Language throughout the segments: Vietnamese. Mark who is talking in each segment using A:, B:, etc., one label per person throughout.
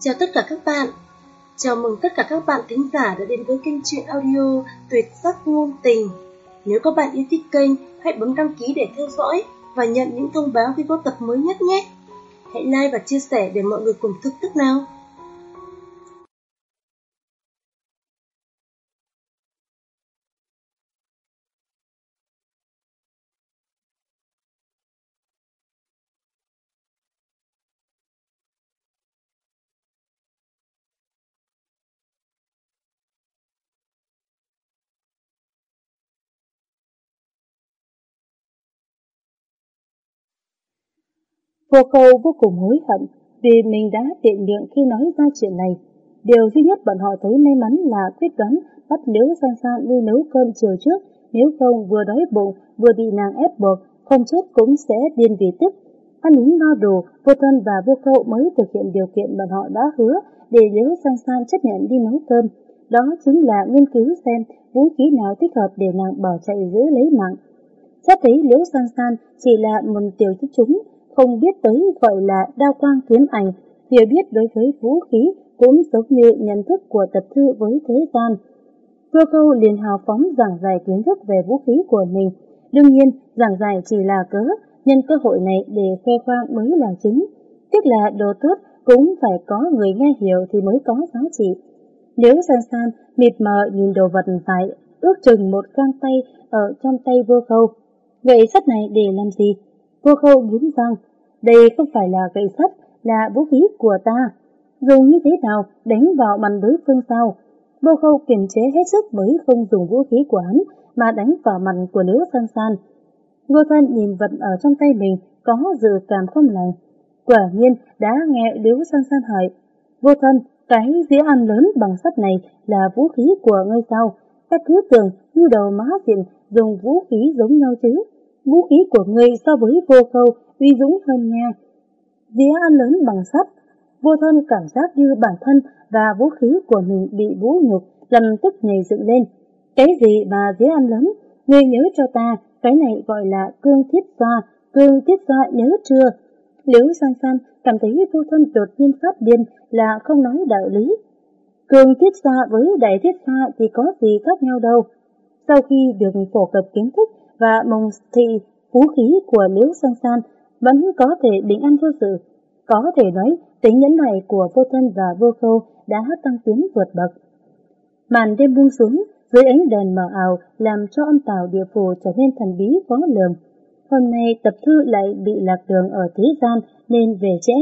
A: Chào tất cả các bạn. Chào mừng tất cả các bạn thính giả đã đến với kênh truyện audio Tuyệt sắc ngôn tình. Nếu các bạn yêu thích kênh, hãy bấm đăng ký để theo dõi và nhận những thông báo khi có tập mới nhất nhé. Hãy like và chia sẻ để mọi người cùng thức thức nào.
B: Vô khâu vô cùng hối hận vì mình đã tiện miệng khi nói ra chuyện này. Điều duy nhất bọn họ thấy may mắn là quyết đoán bắt Liễu San San đi nấu cơm chiều trước, nếu không vừa đói bụng vừa bị nàng ép buộc, không chết cũng sẽ điên vì tức. Ăn uống no đủ, vô thân và vô khâu mới thực hiện điều kiện bọn họ đã hứa để Liễu San San chấp nhận đi nấu cơm. Đó chính là nghiên cứu xem vũ khí nào thích hợp để nàng bỏ chạy giữ lấy mạng. Xét thấy Liễu San San chỉ là một tiểu chức chúng, không biết tới gọi là đao quang kiếm ảnh, hiểu biết đối với vũ khí cũng giống như nhận thức của tập thư với thế gian. Cơ câu liền hào phóng giảng giải kiến thức về vũ khí của mình. Đương nhiên, giảng giải chỉ là cớ, nhân cơ hội này để khoe khoang mới là chính. Tức là đồ tốt cũng phải có người nghe hiểu thì mới có giá trị. Nếu san san mịt mờ nhìn đồ vật tại ước chừng một găng tay ở trong tay vô khâu. Vậy sắt này để làm gì? Vô khâu nghiến răng, đây không phải là gậy sắt, là vũ khí của ta. Dùng như thế nào đánh vào mặt đối phương sao? Vô khâu kiềm chế hết sức mới không dùng vũ khí của hắn mà đánh vào mặt của nữ san san. Ngô thân nhìn vật ở trong tay mình có dự cảm không lành. Quả nhiên đã nghe Liễu san san hỏi. Vô thân, cái dĩa ăn lớn bằng sắt này là vũ khí của ngươi sao? Các cứ tưởng như đầu má diện dùng vũ khí giống nhau chứ. Vũ khí của ngươi so với vô khâu uy dũng hơn nha. Dĩa ăn lớn bằng sắt, vô thân cảm giác như bản thân và vũ khí của mình bị vũ nhục, lầm tức nhảy dựng lên. Cái gì mà dĩa ăn lớn? Ngươi nhớ cho ta, cái này gọi là cương thiết xoa, cương thiết xoa nhớ chưa? Liễu san san cảm thấy vô thân đột nhiên phát điên là không nói đạo lý. Cương thiết xoa với đại thiết xoa thì có gì khác nhau đâu. Sau khi được phổ cập kiến thức và mong thị vũ khí của Liễu San San vẫn có thể bình an vô sự. Có thể nói, tính nhẫn nại của vô thân và vô khâu đã tăng tiến vượt bậc. Màn đêm buông xuống, dưới ánh đèn mờ ảo làm cho âm tào địa phủ trở nên thần bí khó lường. Hôm nay tập thư lại bị lạc đường ở thế gian nên về trễ,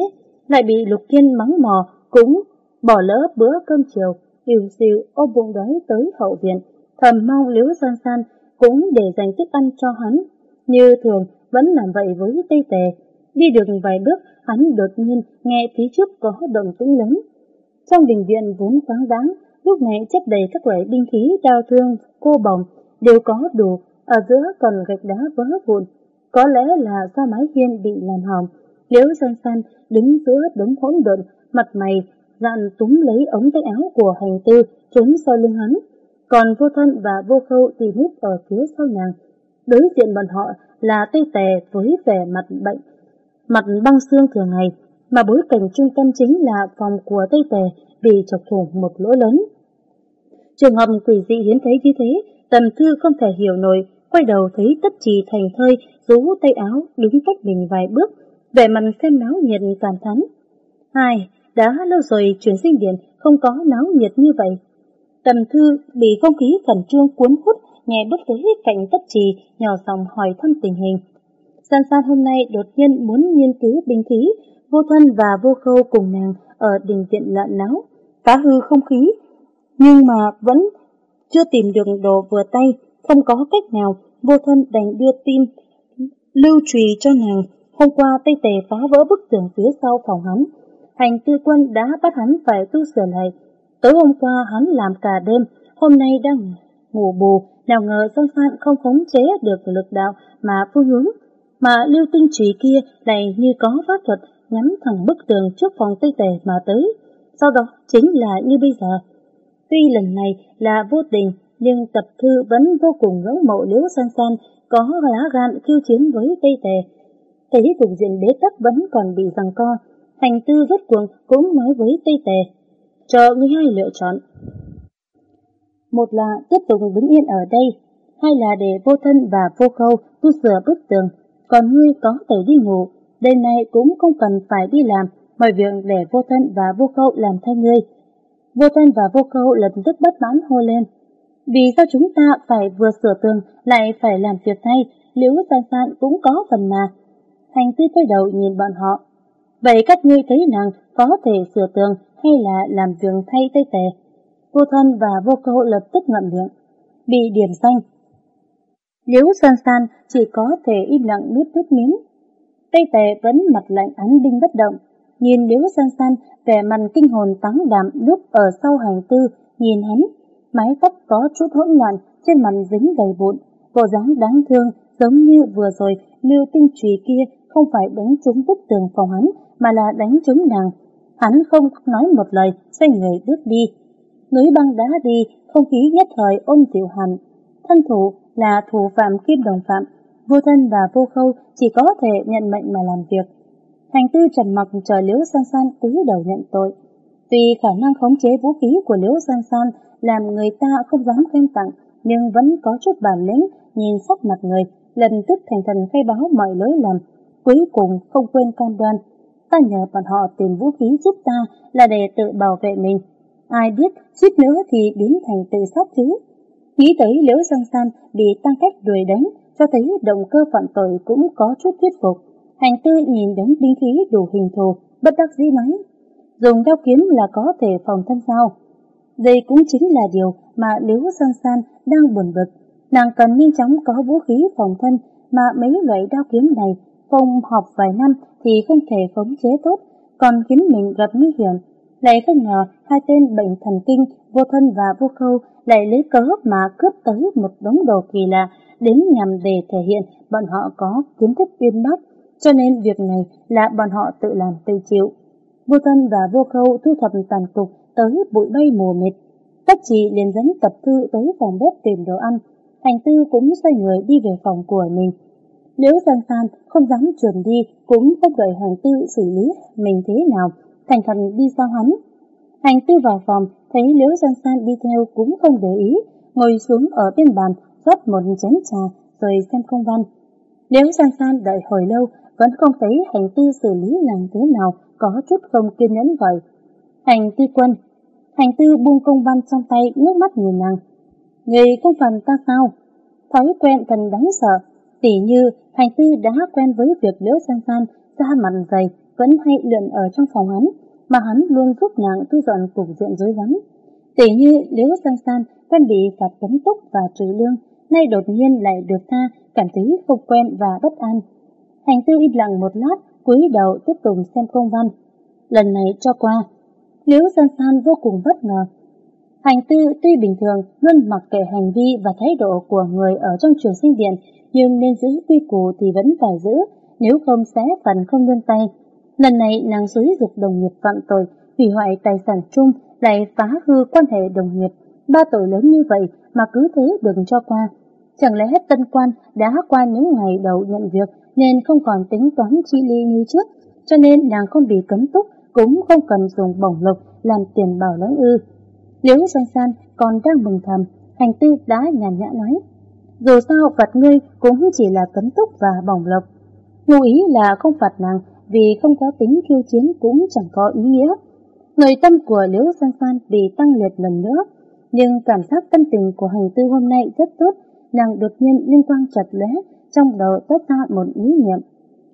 B: lại bị lục kiên mắng mò cũng bỏ lỡ bữa cơm chiều, yêu siêu ôm bụng đói tới hậu viện, thầm mong liếu san san cũng để dành thức ăn cho hắn. Như thường, vẫn làm vậy với Tây Tề. Đi được vài bước, hắn đột nhiên nghe phía trước có động tĩnh lớn. Trong đình viện vốn khoáng đáng, lúc này chất đầy các loại binh khí, đao thương, cô bồng, đều có đủ, ở giữa còn gạch đá vỡ vụn. Có lẽ là do mái hiên bị làm hỏng. Liễu san san đứng giữa đống hỗn độn, mặt mày dạn túm lấy ống tay áo của hành tư trốn sau lưng hắn. Còn vô thân và vô khâu thì núp ở phía sau nàng. Đối diện bọn họ là Tây tè với vẻ mặt bệnh, mặt băng xương thường ngày, mà bối cảnh trung tâm chính là phòng của Tây Tề bị chọc thủng một lỗ lớn. Trường hợp quỷ dị hiến thấy như thế, tầm thư không thể hiểu nổi, quay đầu thấy tất trì thành thơi, rú tay áo, đứng cách mình vài bước, vẻ mặt xem náo nhiệt cảm thán. Hai, đã lâu rồi chuyển sinh điện không có náo nhiệt như vậy. Tầm thư bị không khí khẩn trương cuốn hút, nghe bước tới cạnh tất trì, nhỏ giọng hỏi thăm tình hình. San San hôm nay đột nhiên muốn nghiên cứu binh khí, vô thân và vô khâu cùng nàng ở đình viện lợn náo, phá hư không khí, nhưng mà vẫn chưa tìm được đồ vừa tay, không có cách nào, vô thân đành đưa tin lưu trùy cho nàng. Hôm qua Tây Tề phá vỡ bức tường phía sau phòng hắn, hành tư quân đã bắt hắn phải tu sửa lại. Tối hôm qua hắn làm cả đêm, hôm nay đang ngủ bù, nào ngờ Giang San không khống chế được lực đạo mà phương hướng, mà lưu tinh trùy kia lại như có pháp thuật nhắm thẳng bức tường trước phòng Tây Tề mà tới. Sau đó chính là như bây giờ. Tuy lần này là vô tình, nhưng tập thư vẫn vô cùng ngưỡng mộ Liễu San San có lá gan khiêu chiến với Tây Tề. Thấy cục diện bế tắc vẫn còn bị giằng co, Hành tư rất cuồng cũng nói với Tây Tề. Chờ ngươi hai lựa chọn. Một là tiếp tục đứng yên ở đây, hai là để vô thân và vô khâu tu sửa bức tường, còn ngươi có thể đi ngủ, đêm nay cũng không cần phải đi làm, mọi việc để vô thân và vô khâu làm thay ngươi. Vô thân và vô khâu lập tức bất mãn hô lên. Vì sao chúng ta phải vừa sửa tường lại phải làm việc thay, liễu san san cũng có phần mà. Hành tư quay đầu nhìn bọn họ. Vậy các ngươi thấy nàng có thể sửa tường hay là làm việc thay tây tề? Vô thân và vô cơ hội lập tức ngậm miệng. Bị điểm xanh. Liễu san san chỉ có thể im lặng nuốt nước miếng. Tây tề vẫn mặt lạnh án binh bất động. Nhìn liễu san san vẻ mặt kinh hồn táng đạm lúc ở sau hàng tư, nhìn hắn mái tóc có chút hỗn loạn, trên mặt dính đầy vụn, bộ dáng đáng thương giống như vừa rồi lưu tinh trùy kia không phải đánh trúng bức tường phòng hắn mà là đánh trúng nàng. Hắn không nói một lời, xoay người bước đi. Núi băng đá đi, không khí nhất thời ôn tiểu hẳn. Thân thủ là thủ phạm kim đồng phạm, vô thân và vô khâu chỉ có thể nhận mệnh mà làm việc. Hành tư trầm mặc chờ Liễu San San cúi đầu nhận tội. Tuy khả năng khống chế vũ khí của Liễu San San làm người ta không dám khen tặng, nhưng vẫn có chút bản lĩnh, nhìn sắc mặt người, lần tức thành thần khai báo mọi lỗi lầm, cuối cùng không quên cam đoan. Ta nhờ bọn họ tìm vũ khí giúp ta là để tự bảo vệ mình. Ai biết, suýt nữa thì biến thành tự sát chứ. Nghĩ tới liễu Sang san bị tăng cách đuổi đánh, cho thấy động cơ phạm tội cũng có chút thuyết phục. Hành tư nhìn đống binh khí đủ hình thù, bất đắc dĩ nói. Dùng đao kiếm là có thể phòng thân sao? Đây cũng chính là điều mà Liễu Sang San đang buồn bực. Nàng cần nhanh chóng có vũ khí phòng thân mà mấy loại đao kiếm này không học vài năm thì không thể khống chế tốt, còn khiến mình gặp nguy hiểm. Lại không ngờ hai tên bệnh thần kinh vô thân và vô khâu lại lấy cớ mà cướp tới một đống đồ kỳ lạ đến nhằm để thể hiện bọn họ có kiến thức uyên bác, cho nên việc này là bọn họ tự làm tự chịu. Vô thân và vô khâu thu thập tàn cục tới bụi bay mù mịt. Các chị liền dẫn tập thư tới phòng bếp tìm đồ ăn, hành tư cũng xoay người đi về phòng của mình. Nếu Giang San không dám chuẩn đi, cũng không đợi hành tư xử lý mình thế nào, thành thần đi sau hắn. Hành tư vào phòng, thấy Liễu San San đi theo cũng không để ý, ngồi xuống ở bên bàn, rót một chén trà, rồi xem công văn. Liễu San San đợi hồi lâu, vẫn không thấy hành tư xử lý làm thế nào, có chút không kiên nhẫn vậy. Hành tư quân, Hành tư buông công văn trong tay nước mắt nhìn nàng. Người không phần ta sao? Thói quen thần đáng sợ. Tỉ như hành tư đã quen với việc liễu san san ra mặt dày vẫn hay lượn ở trong phòng hắn, mà hắn luôn giúp nàng thu dọn cục diện rối rắm. Tỉ như liễu san san quen bị phạt cấm túc và trừ lương, nay đột nhiên lại được tha, cảm thấy không quen và bất an. Hành tư im lặng một lát, cúi đầu tiếp tục xem công văn. Lần này cho qua, Liễu San San vô cùng bất ngờ. Hành tư tuy bình thường luôn mặc kệ hành vi và thái độ của người ở trong trường sinh viện, nhưng nên giữ quy củ thì vẫn phải giữ, nếu không sẽ phần không đơn tay. Lần này nàng xúi dục đồng nghiệp phạm tội, hủy hoại tài sản chung, lại phá hư quan hệ đồng nghiệp. Ba tội lớn như vậy mà cứ thế đừng cho qua. Chẳng lẽ hết tân quan đã qua những ngày đầu nhận việc nên không còn tính toán chi ly như trước, cho nên nàng không bị cấm túc cũng không cần dùng bổng lộc làm tiền bảo lãnh ư. Liễu san san còn đang mừng thầm, hành tư đã nhàn nhã nói. Dù sao phạt ngươi cũng chỉ là cấm túc và bổng lộc. Ngụ ý là không phạt nàng vì không có tính khiêu chiến cũng chẳng có ý nghĩa. Người tâm của Liễu San San bị tăng liệt lần nữa, nhưng cảm giác tâm tình của hành tư hôm nay rất tốt, nàng đột nhiên linh quang chặt lóe, trong đầu toát ra một ý niệm.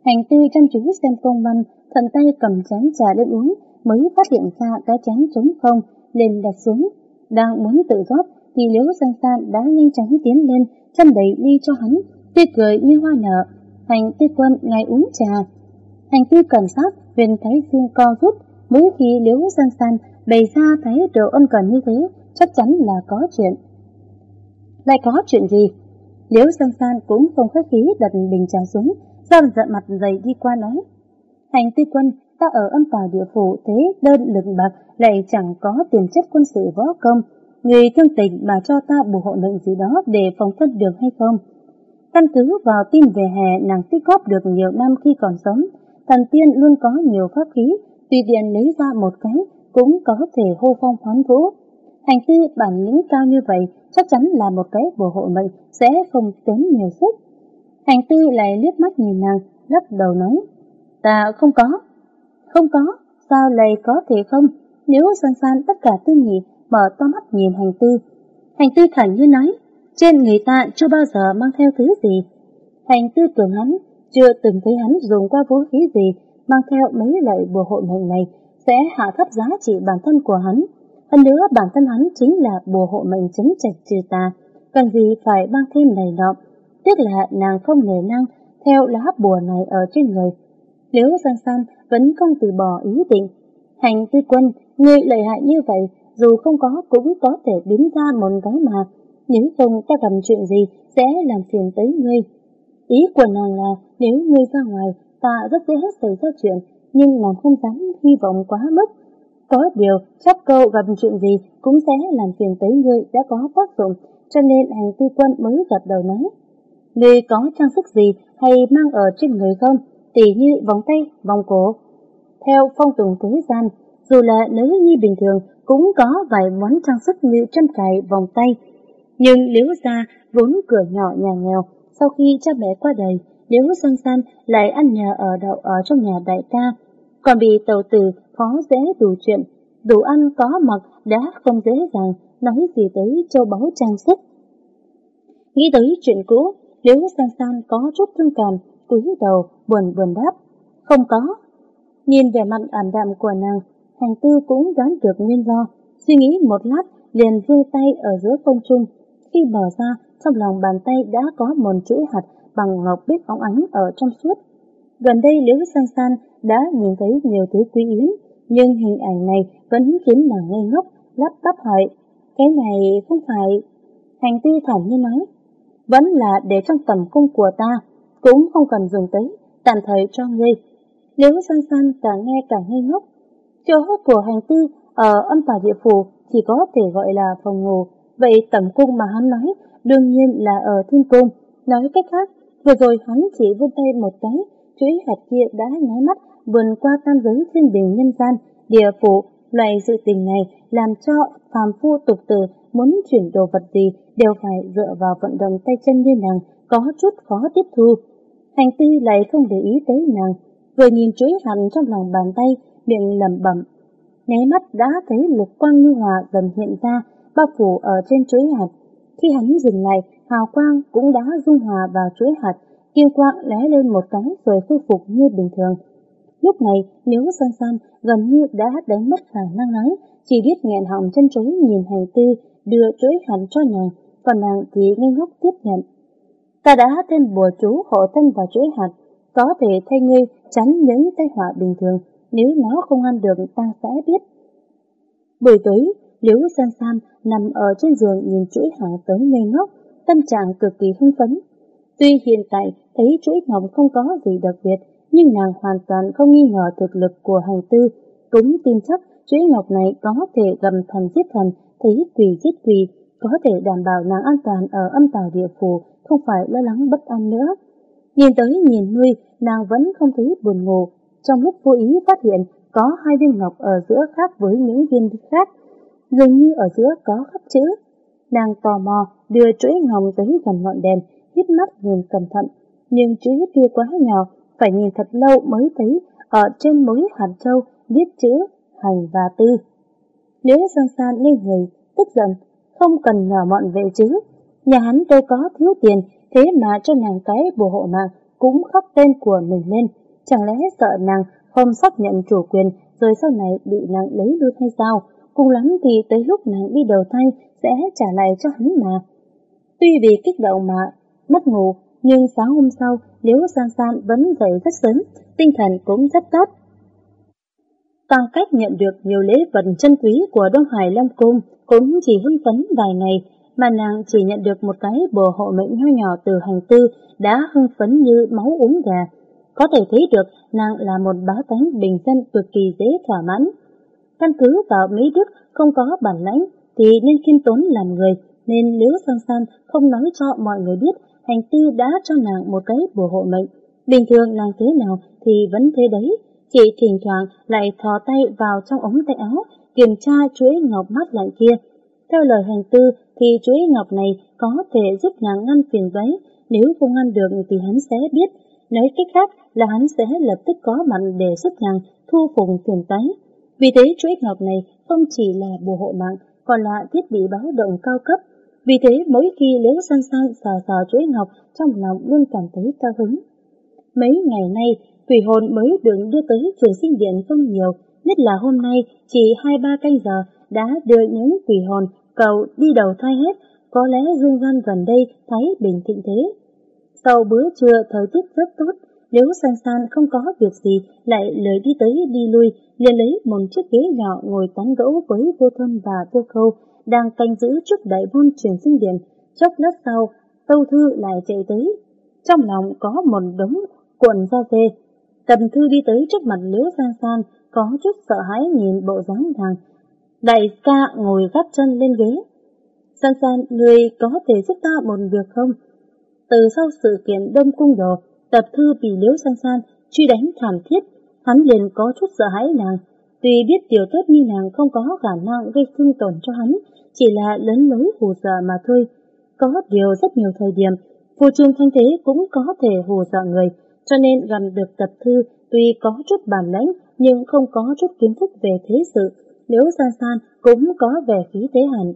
B: Hành tư chăm chú xem công văn, thuận tay cầm chén trà lên uống, mới phát hiện ra cái chén trống không, lên đặt xuống. Đang muốn tự rót, thì liễu san san đã nhanh chóng tiến lên, chăm đầy ly cho hắn, tươi cười như hoa nở. Hành tư quân ngay uống trà. Hành tư cầm sát, huyền thấy xương co rút, mỗi khi liễu san san bày ra thấy đồ ân cần như thế, chắc chắn là có chuyện. Lại có chuyện gì? Liễu san san cũng không khách khí đặt bình trà xuống, giam giận mặt dày đi qua nói. Hành tư quân, ta ở âm tòa địa phủ thế đơn lực bạc lại chẳng có tiềm chất quân sự võ công. Người thương tình mà cho ta bù hộ lệnh gì đó để phòng thân được hay không? Căn cứ vào tin về hè nàng tích góp được nhiều năm khi còn sống, thần tiên luôn có nhiều pháp khí, tùy tiện lấy ra một cái cũng có thể hô phong hoán vũ. Hành tư bản lĩnh cao như vậy chắc chắn là một cái bùa hộ mệnh sẽ không tốn nhiều sức. Hành tư lại liếc mắt nhìn nàng, lắc đầu nói, ta không có. Không có, sao lại có thể không? Nếu san san tất cả tư nhị mở to mắt nhìn hành tư. Hành tư thẳng như nói, trên người ta chưa bao giờ mang theo thứ gì. Hành tư tưởng hắn, chưa từng thấy hắn dùng qua vũ khí gì mang theo mấy lợi bùa hộ mệnh này sẽ hạ thấp giá trị bản thân của hắn. Hơn nữa bản thân hắn chính là bùa hộ mệnh chấn trạch trừ tà, cần gì phải mang thêm này nọ. Tiếc là nàng không nề năng theo lá bùa này ở trên người. Nếu San San vẫn không từ bỏ ý định, hành tư quân, người lợi hại như vậy, dù không có cũng có thể biến ra một cái mà, nếu không ta cầm chuyện gì sẽ làm phiền tới ngươi. Ý của nàng là nếu ngươi ra ngoài, ta rất dễ hết xảy ra chuyện, nhưng nàng không dám hy vọng quá mức. Có điều, chắc câu gặp chuyện gì cũng sẽ làm phiền tới ngươi đã có tác dụng, cho nên hành tư quân mới gật đầu nói. Ngươi có trang sức gì hay mang ở trên người không? Tỉ như vòng tay, vòng cổ. Theo phong tục thế gian, dù là nữ nhi bình thường cũng có vài món trang sức như trăm cài vòng tay. Nhưng nếu gia vốn cửa nhỏ nhà nghèo, sau khi cha bé qua đời, nếu san san lại ăn nhà ở đậu ở trong nhà đại ca, còn bị tàu tử khó dễ đủ chuyện, đủ ăn có mặc đã không dễ dàng, nói gì tới châu báu trang sức. Nghĩ tới chuyện cũ, nếu san san có chút thương cảm, cúi đầu buồn buồn đáp, không có. Nhìn vẻ mặt ảm đạm của nàng, hành tư cũng đoán được nguyên do, suy nghĩ một lát liền vươn tay ở giữa không trung. Khi mở ra, trong lòng bàn tay đã có một chuỗi hạt bằng ngọc bích óng ánh ở trong suốt. Gần đây Liễu San San đã nhìn thấy nhiều thứ quý hiếm, nhưng hình ảnh này vẫn khiến nàng ngây ngốc, lắp bắp hỏi, cái này không phải... Hành tư thản như nói, vẫn là để trong tầm cung của ta, cũng không cần dùng tới, tạm thời cho ngươi. Liễu San San càng nghe càng ngây ngốc. Chỗ của hành tư ở âm tà địa phủ chỉ có thể gọi là phòng ngủ, vậy tầm cung mà hắn nói đương nhiên là ở thiên cung. Nói cách khác, vừa rồi hắn chỉ vươn tay một cái, chuỗi hạt kia đã nháy mắt vườn qua tam giới thiên đình nhân gian, địa phủ. Loại sự tình này làm cho phàm phu tục tử muốn chuyển đồ vật gì đều phải dựa vào vận động tay chân như nàng, có chút khó tiếp thu. Hành tư lại không để ý tới nàng, vừa nhìn chuỗi hạt trong lòng bàn tay, miệng lẩm bẩm. Nháy mắt đã thấy lục quang như hòa dần hiện ra, bao phủ ở trên chuỗi hạt. Khi hắn dừng lại, hào quang cũng đã dung hòa vào chuỗi hạt, kim quang lóe lên một cái rồi khôi phục như bình thường. Lúc này, nếu san san gần như đã đánh mất khả năng nói, chỉ biết nghẹn họng chân chối nhìn hành tư, đưa chuỗi hạt cho nàng, còn nàng thì ngây ngốc tiếp nhận. Ta đã thêm bùa chú hộ thân vào chuỗi hạt, có thể thay ngươi tránh những tai họa bình thường, nếu nó không ăn được ta sẽ biết. Buổi tối, Liễu San San nằm ở trên giường nhìn chuỗi hàng tới ngây ngốc, tâm trạng cực kỳ hưng phấn. Tuy hiện tại thấy chuỗi ngọc không có gì đặc biệt, nhưng nàng hoàn toàn không nghi ngờ thực lực của hành tư, cũng tin chắc chuỗi ngọc này có thể gầm thần giết thần, thấy quỷ giết quỷ, có thể đảm bảo nàng an toàn ở âm tàu địa phủ, không phải lo lắng bất an nữa. Nhìn tới nhìn nuôi, nàng vẫn không thấy buồn ngủ, trong lúc vô ý phát hiện có hai viên ngọc ở giữa khác với những viên khác, dường như ở giữa có khắc chữ. Nàng tò mò đưa chuỗi ngọc tới gần ngọn đèn, hít mắt nhìn cẩn thận, nhưng chữ kia quá nhỏ, phải nhìn thật lâu mới thấy ở trên mối hạt châu viết chữ hành và tư. Nếu sang san lên người, tức giận, không cần nhỏ mọn về chứ. Nhà hắn đâu có thiếu tiền, thế mà cho nàng cái bùa hộ mạng cũng khắc tên của mình lên. Chẳng lẽ sợ nàng không xác nhận chủ quyền rồi sau này bị nàng lấy luôn hay sao? Cùng lắm thì tới lúc nàng đi đầu thai sẽ trả lại cho hắn mà. Tuy vì kích động mà mất ngủ, nhưng sáng hôm sau Liễu San San vẫn dậy rất sớm, tinh thần cũng rất tốt. Bằng cách nhận được nhiều lễ vật chân quý của Đông Hải Long Cung cũng chỉ hưng phấn vài ngày, mà nàng chỉ nhận được một cái bồ hộ mệnh nho nhỏ từ hành tư đã hưng phấn như máu uống gà. Có thể thấy được nàng là một bá tánh bình dân cực kỳ dễ thỏa mãn. Căn cứ vào mấy đức không có bản lãnh thì nên khiêm tốn làm người, nên Liễu San San không nói cho mọi người biết hành tư đã cho nàng một cái bùa hộ mệnh. Bình thường nàng thế nào thì vẫn thế đấy, chỉ thỉnh thoảng lại thò tay vào trong ống tay áo, kiểm tra chuỗi ngọc mắt lạnh kia. Theo lời hành tư thì chuỗi ngọc này có thể giúp nàng ngăn phiền giấy nếu không ngăn được thì hắn sẽ biết. Nói cách khác là hắn sẽ lập tức có mặt để giúp nàng thu phục phiền giấy vì thế chuỗi ngọc này không chỉ là bùa hộ mạng, còn là thiết bị báo động cao cấp. Vì thế mỗi khi Liễu San San sờ sờ chuỗi ngọc trong lòng luôn cảm thấy cao hứng. Mấy ngày nay, quỷ hồn mới được đưa tới trường sinh điện không nhiều, nhất là hôm nay chỉ hai ba canh giờ đã đưa những quỷ hồn cầu đi đầu thai hết, có lẽ dương gian gần đây thấy bình thịnh thế. Sau bữa trưa thời tiết rất tốt, nếu san san không có việc gì lại lời đi tới đi lui, liền lấy một chiếc ghế nhỏ ngồi tán gẫu với vô thâm và vô khâu, đang canh giữ trước đại môn truyền sinh điện. Chốc lát sau, Tâu Thư lại chạy tới. Trong lòng có một đống cuộn da dê. Tầm Thư đi tới trước mặt Liễu San San, có chút sợ hãi nhìn bộ dáng nàng. Đại ca ngồi gác chân lên ghế. San San, người có thể giúp ta một việc không? Từ sau sự kiện đông cung đồ, tập thư vì Liễu San San truy đánh thảm thiết, hắn liền có chút sợ hãi nàng. Tuy biết tiểu tốt như nàng không có khả năng gây thương tổn cho hắn, chỉ là lấn lối hù dọa mà thôi. Có điều rất nhiều thời điểm, phù trường thanh thế cũng có thể hù dọa người, cho nên gần được tập thư tuy có chút bản lãnh nhưng không có chút kiến thức về thế sự. Nếu San San cũng có vẻ khí thế hẳn.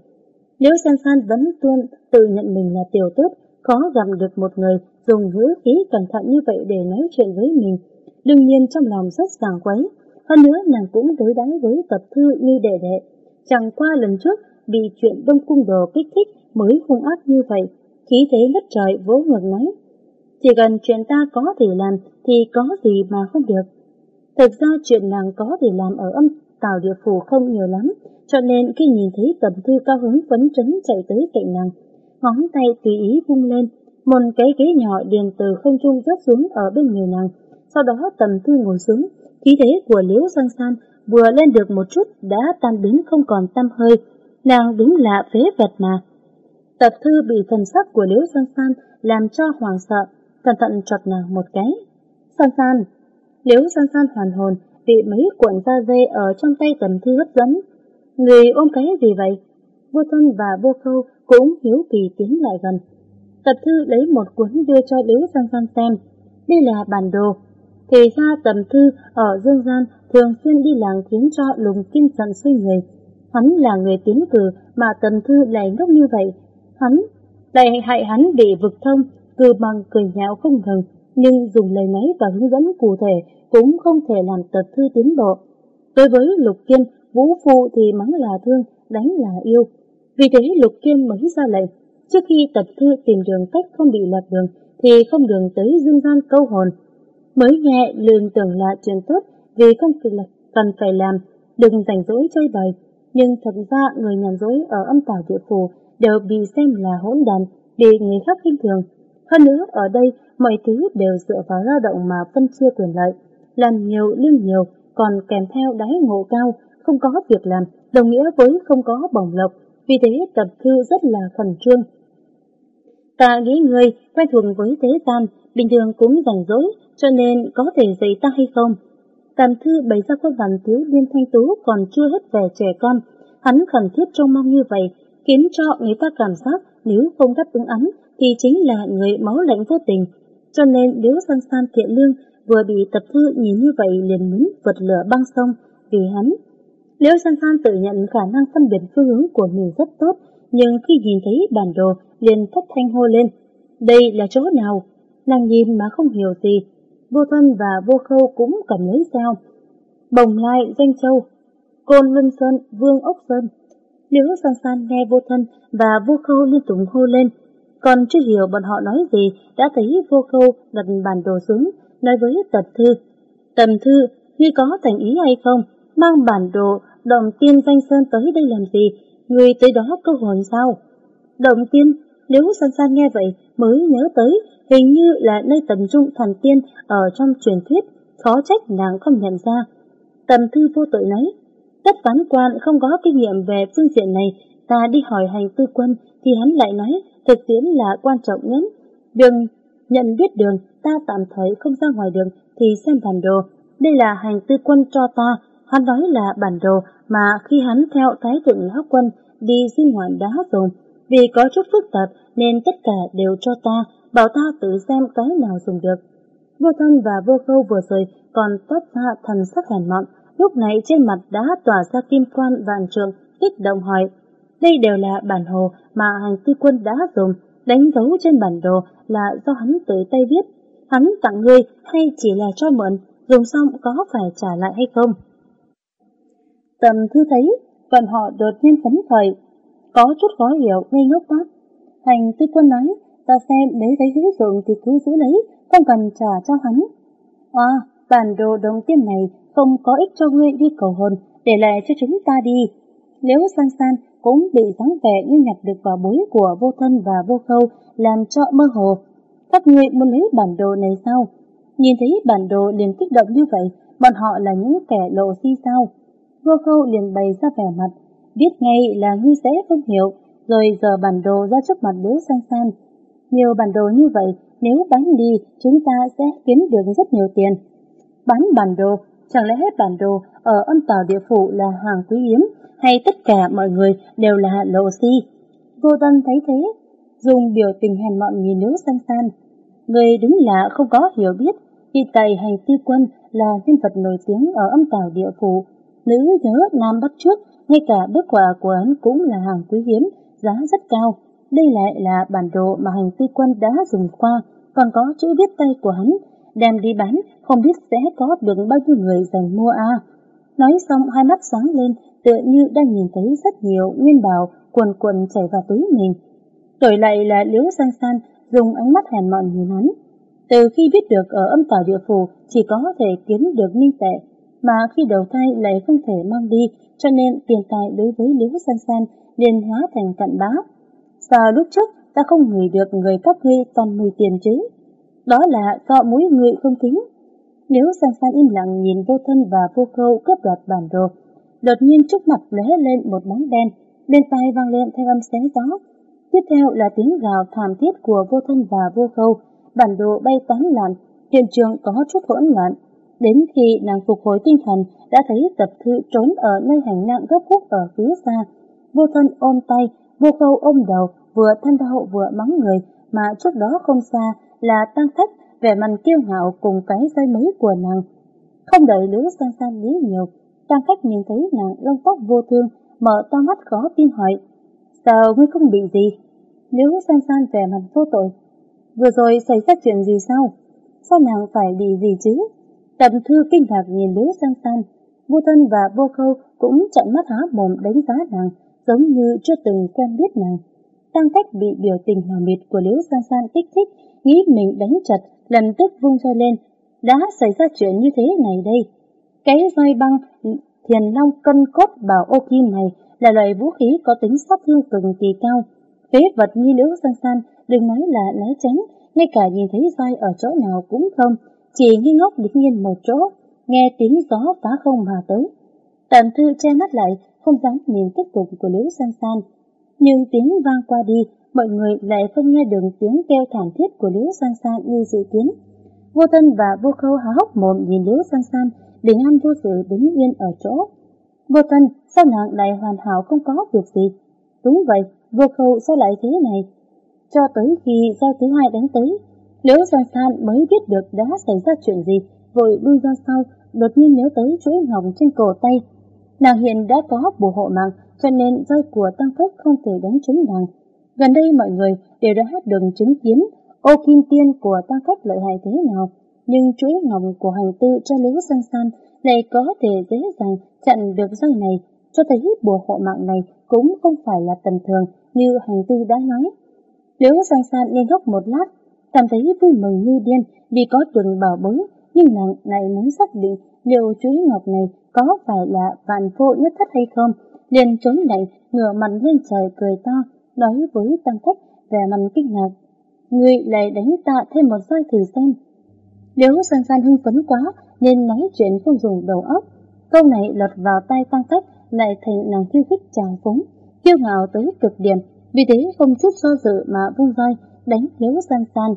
B: Nếu San San vẫn tuôn tự nhận mình là tiểu tốt, khó gặp được một người dùng ngữ khí cẩn thận như vậy để nói chuyện với mình. Đương nhiên trong lòng rất sảng quấy. Hơn nữa nàng cũng đối đãi với tập thư như đệ đệ. Chẳng qua lần trước bị chuyện đông cung đồ kích thích mới hung ác như vậy. Khí thế ngất trời vỗ ngược nói. Chỉ cần chuyện ta có thể làm thì có gì mà không được. Thực ra chuyện nàng có thể làm ở âm tào địa phủ không nhiều lắm, cho nên khi nhìn thấy tầm thư cao hứng phấn chấn chạy tới cạnh nàng, ngón tay tùy ý vung lên, một cái ghế nhỏ liền từ không trung rớt xuống ở bên người nàng. Sau đó tầm thư ngồi xuống, khí thế của liễu san san vừa lên được một chút đã tan biến không còn tâm hơi, nàng đúng là phế vật mà. Tập thư bị thần sắc của liễu san san làm cho hoàng sợ, cẩn thận chọt nàng một cái. San san, liễu san san hoàn hồn, bị mấy cuộn da dê ở trong tay tầm thư hấp dẫn. Người ôm cái gì vậy? Vô thân và vô khâu cũng hiếu kỳ tiến lại gần. Tập thư lấy một cuốn đưa cho Liễu Giang Giang xem. Đây là bản đồ. Thì ra tầm thư ở Dương Gian thường xuyên đi làng khiến cho lùng kim giận suy người. Hắn là người tiến cử mà tầm thư lại ngốc như vậy. Hắn lại hại hắn bị vực thông, cười bằng cười nhạo không ngừng, nhưng dùng lời nói và hướng dẫn cụ thể cũng không thể làm tập thư tiến bộ. Đối với Lục Kiên, Vũ Phu thì mắng là thương, đánh là yêu. Vì thế Lục Kiên mới ra lệnh, trước khi tập thư tìm đường cách không bị lạc đường, thì không đường tới dương gian câu hồn. Mới nghe lương tưởng là chuyện tốt, vì không cần phải làm, đừng rảnh rỗi chơi bời. Nhưng thật ra người nhàn rỗi ở âm tảo địa phủ đều bị xem là hỗn đàn, bị người khác khinh thường. Hơn nữa, ở đây, mọi thứ đều dựa vào lao động mà phân chia quyền lợi làm nhiều lương nhiều, còn kèm theo đáy ngộ cao, không có việc làm, đồng nghĩa với không có bổng lộc, vì thế tập thư rất là khẩn trương. Ta nghĩ người quen thuộc với thế gian, bình thường cũng rảnh rỗi, cho nên có thể dạy ta hay không? Tam thư bày ra khuôn mặt thiếu niên thanh tú còn chưa hết vẻ trẻ con, hắn khẩn thiết trông mong như vậy, khiến cho người ta cảm giác nếu không đáp ứng hắn thì chính là người máu lạnh vô tình. Cho nên nếu san san thiện lương vừa bị tập thư nhìn như vậy liền muốn vượt lửa băng sông vì hắn. Liễu San San tự nhận khả năng phân biệt phương hướng của mình rất tốt, nhưng khi nhìn thấy bản đồ liền thất thanh hô lên. Đây là chỗ nào? Nàng nhìn mà không hiểu gì. Vô thân và vô khâu cũng cầm lấy sao. Bồng lai, danh châu, côn luân sơn, vương ốc sơn. Liễu San San nghe vô thân và vô khâu liên tục hô lên. Còn chưa hiểu bọn họ nói gì, đã thấy vô khâu đặt bản đồ xuống, nói với tập thư. Tầm thư, ngươi có thành ý hay không? Mang bản đồ, động tiên danh sơn tới đây làm gì? Người tới đó câu hồn sao? Động tiên, nếu san san nghe vậy mới nhớ tới, hình như là nơi tầm trung thần tiên ở trong truyền thuyết, khó trách nàng không nhận ra. Tầm thư vô tội nói, tất phán quan không có kinh nghiệm về phương diện này, ta đi hỏi hành tư quân thì hắn lại nói thực tiễn là quan trọng nhất. Đừng nhận biết đường ta tạm thời không ra ngoài đường thì xem bản đồ, đây là hành tư quân cho ta, hắn nói là bản đồ mà khi hắn theo thái thượng lão quân đi di ngoạn đã dùng. Vì có chút phức tạp nên tất cả đều cho ta, bảo ta tự xem cái nào dùng được. Vô thân và vô khâu vừa rồi còn toát ra thần sắc hèn mọn, lúc này trên mặt đã tỏa ra kim quan vạn trường, kích động hỏi. Đây đều là bản hồ mà hành tư quân đã dùng, đánh dấu trên bản đồ là do hắn tự tay viết. Hắn tặng ngươi hay chỉ là cho mượn, dùng xong có phải trả lại hay không? Tầm thư thấy, bọn họ đột nhiên phấn khởi, có chút khó hiểu ngây ngốc đáp. Hành tư quân nói, ta xem nếu thấy hữu dụng thì cứ giữ lấy, không cần trả cho hắn. À, bản đồ đồng tiền này không có ích cho ngươi đi cầu hồn, để lại cho chúng ta đi. Nếu san san cũng bị dáng vẻ như nhặt được vào bối của vô thân và vô khâu, làm cho mơ hồ. Các ngươi muốn lấy bản đồ này sao? Nhìn thấy bản đồ liền kích động như vậy, bọn họ là những kẻ lộ si sao? Vô câu liền bày ra vẻ mặt, biết ngay là nghi sẽ không hiểu, rồi giờ bản đồ ra trước mặt liễu san san. Nhiều bản đồ như vậy, nếu bán đi, chúng ta sẽ kiếm được rất nhiều tiền. Bán bản đồ, chẳng lẽ hết bản đồ ở âm tàu địa phủ là hàng quý hiếm, hay tất cả mọi người đều là lộ si? Vô tân thấy thế, dùng biểu tình hèn mọn nhìn liễu san san. Người đúng là không có hiểu biết, vì tài hành ti quân là nhân vật nổi tiếng ở âm tàu địa phủ. Nữ nhớ nam bắt trước, ngay cả bức họa của hắn cũng là hàng quý hiếm, giá rất cao. Đây lại là bản đồ mà hành tư quân đã dùng qua, còn có chữ viết tay của hắn. Đem đi bán, không biết sẽ có được bao nhiêu người giành mua a. À. Nói xong hai mắt sáng lên, tựa như đang nhìn thấy rất nhiều nguyên bảo quần quần chảy vào túi mình. Đổi lại là liễu san san, dùng ánh mắt hèn mọn nhìn hắn. Từ khi biết được ở âm tảo địa phủ chỉ có thể kiếm được minh tệ, mà khi đầu thai lại không thể mang đi, cho nên tiền tài đối với Liễu San San liền hóa thành cặn bã. Sao lúc trước ta không ngửi được người các ngươi toàn mùi tiền chứ? Đó là do mũi người không tính. Liễu San San im lặng nhìn vô thân và vô khâu cướp đoạt bản đồ, đột nhiên trước mặt lóe lên một bóng đen, bên tai vang lên theo âm xé gió. Tiếp theo là tiếng gào thảm thiết của vô thân và vô khâu, bản đồ bay tán loạn, hiện trường có chút hỗn loạn. Đến khi nàng phục hồi tinh thần, đã thấy tập thư trốn ở nơi hành lang gấp khúc ở phía xa. Vô thân ôm tay, vô khâu ôm đầu, vừa than đau vừa mắng người, mà trước đó không xa là tăng khách vẻ mặt kiêu ngạo cùng cái dây mới của nàng. Không đợi Liễu San San nghĩ nhiều, tăng khách nhìn thấy nàng lông tóc vô thương, mở to mắt khó tin hỏi, sao ngươi không bị gì? Liễu San San vẻ mặt vô tội, vừa rồi xảy ra chuyện gì sao? Sao nàng phải bị gì chứ? Tầm thư kinh ngạc nhìn Liễu Sang San, vô thân và vô khâu cũng trợn mắt há mồm đánh giá nàng, giống như chưa từng quen biết nàng. Tăng cách bị biểu tình hòa mịt của Liễu San San kích thích, nghĩ mình đánh chật, lần tức vung roi lên. Đã xảy ra chuyện như thế này đây. Cái roi băng thiền long cân cốt bảo ô kim này là loại vũ khí có tính sát thương cực kỳ cao. Phế vật như Liễu San San, đừng nói là né tránh, ngay cả nhìn thấy roi ở chỗ nào cũng không, chỉ nghi ngốc đứng yên một chỗ, nghe tiếng gió phá không mà tới. Tần thư che mắt lại, không dám nhìn tiếp tục của Liễu San San. Nhưng tiếng vang qua đi, mọi người lại không nghe được tiếng kêu thảm thiết của Liễu San San như dự kiến. Vô thân và vô khâu há hốc mồm nhìn Liễu San San, Đình an vô sự đứng yên ở chỗ. Vô thân, sao nàng lại hoàn hảo không có việc gì? Đúng vậy, vô khâu sao lại thế này? Cho tới khi do thứ hai đánh tới, Liễu San San mới biết được đã xảy ra chuyện gì, vội đuôi ra sau, đột nhiên nhớ tới chuỗi ngọc trên cổ tay. Nàng hiện đã có bùa hộ mạng, cho nên roi của tăng phúc không thể đánh trúng nàng. Gần đây mọi người đều đã hát đường chứng kiến ô kim tiên của tăng phúc lợi hại thế nào, nhưng chuỗi ngọc của hành tư cho Liễu San San lại có thể dễ dàng chặn được roi này, cho thấy bùa hộ mạng này cũng không phải là tầm thường như hành tư đã nói. Liễu San San lên góc một lát, cảm thấy vui mừng như điên vì có tuần bảo bối, nhưng nàng lại muốn xác định liệu chuối ngọc này có phải là vạn vô nhất thất hay không, liền trốn lại ngửa mặt lên trời cười to, nói với tăng thất vẻ mặt kinh ngạc. Người lại đánh ta thêm một roi thử xem. Nếu san san hưng phấn quá nên nói chuyện không dùng đầu óc, câu này lọt vào tay tăng thất lại thành nàng khiêu khích trào phúng, kiêu ngạo tới cực điểm, vì thế không chút do dự mà vung roi đánh Liễu San San.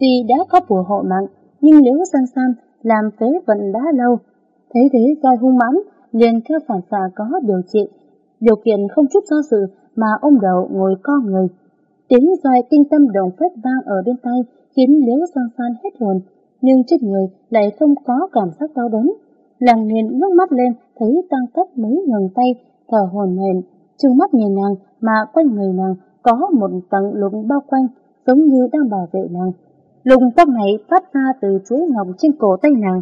B: Tuy đã có bùa hộ mạng, nhưng Liễu San San làm phế vận đã lâu. Thấy thế roi hung mãn, liền theo phản xạ có điều trị. Điều kiện không chút do dự mà ông đầu ngồi co người. Tiếng roi kinh tâm động phép vang ở bên tay khiến Liễu San San hết hồn, nhưng trên người lại không có cảm giác đau đớn. Làng nghiền nước mắt lên, thấy tăng tất mới ngừng tay, thở hồn hển, trừng mắt nhìn nàng mà quanh người nàng có một tầng lục bao quanh, giống như đang bảo vệ nàng. Lùng tóc này phát ra từ chuỗi ngọc trên cổ tay nàng.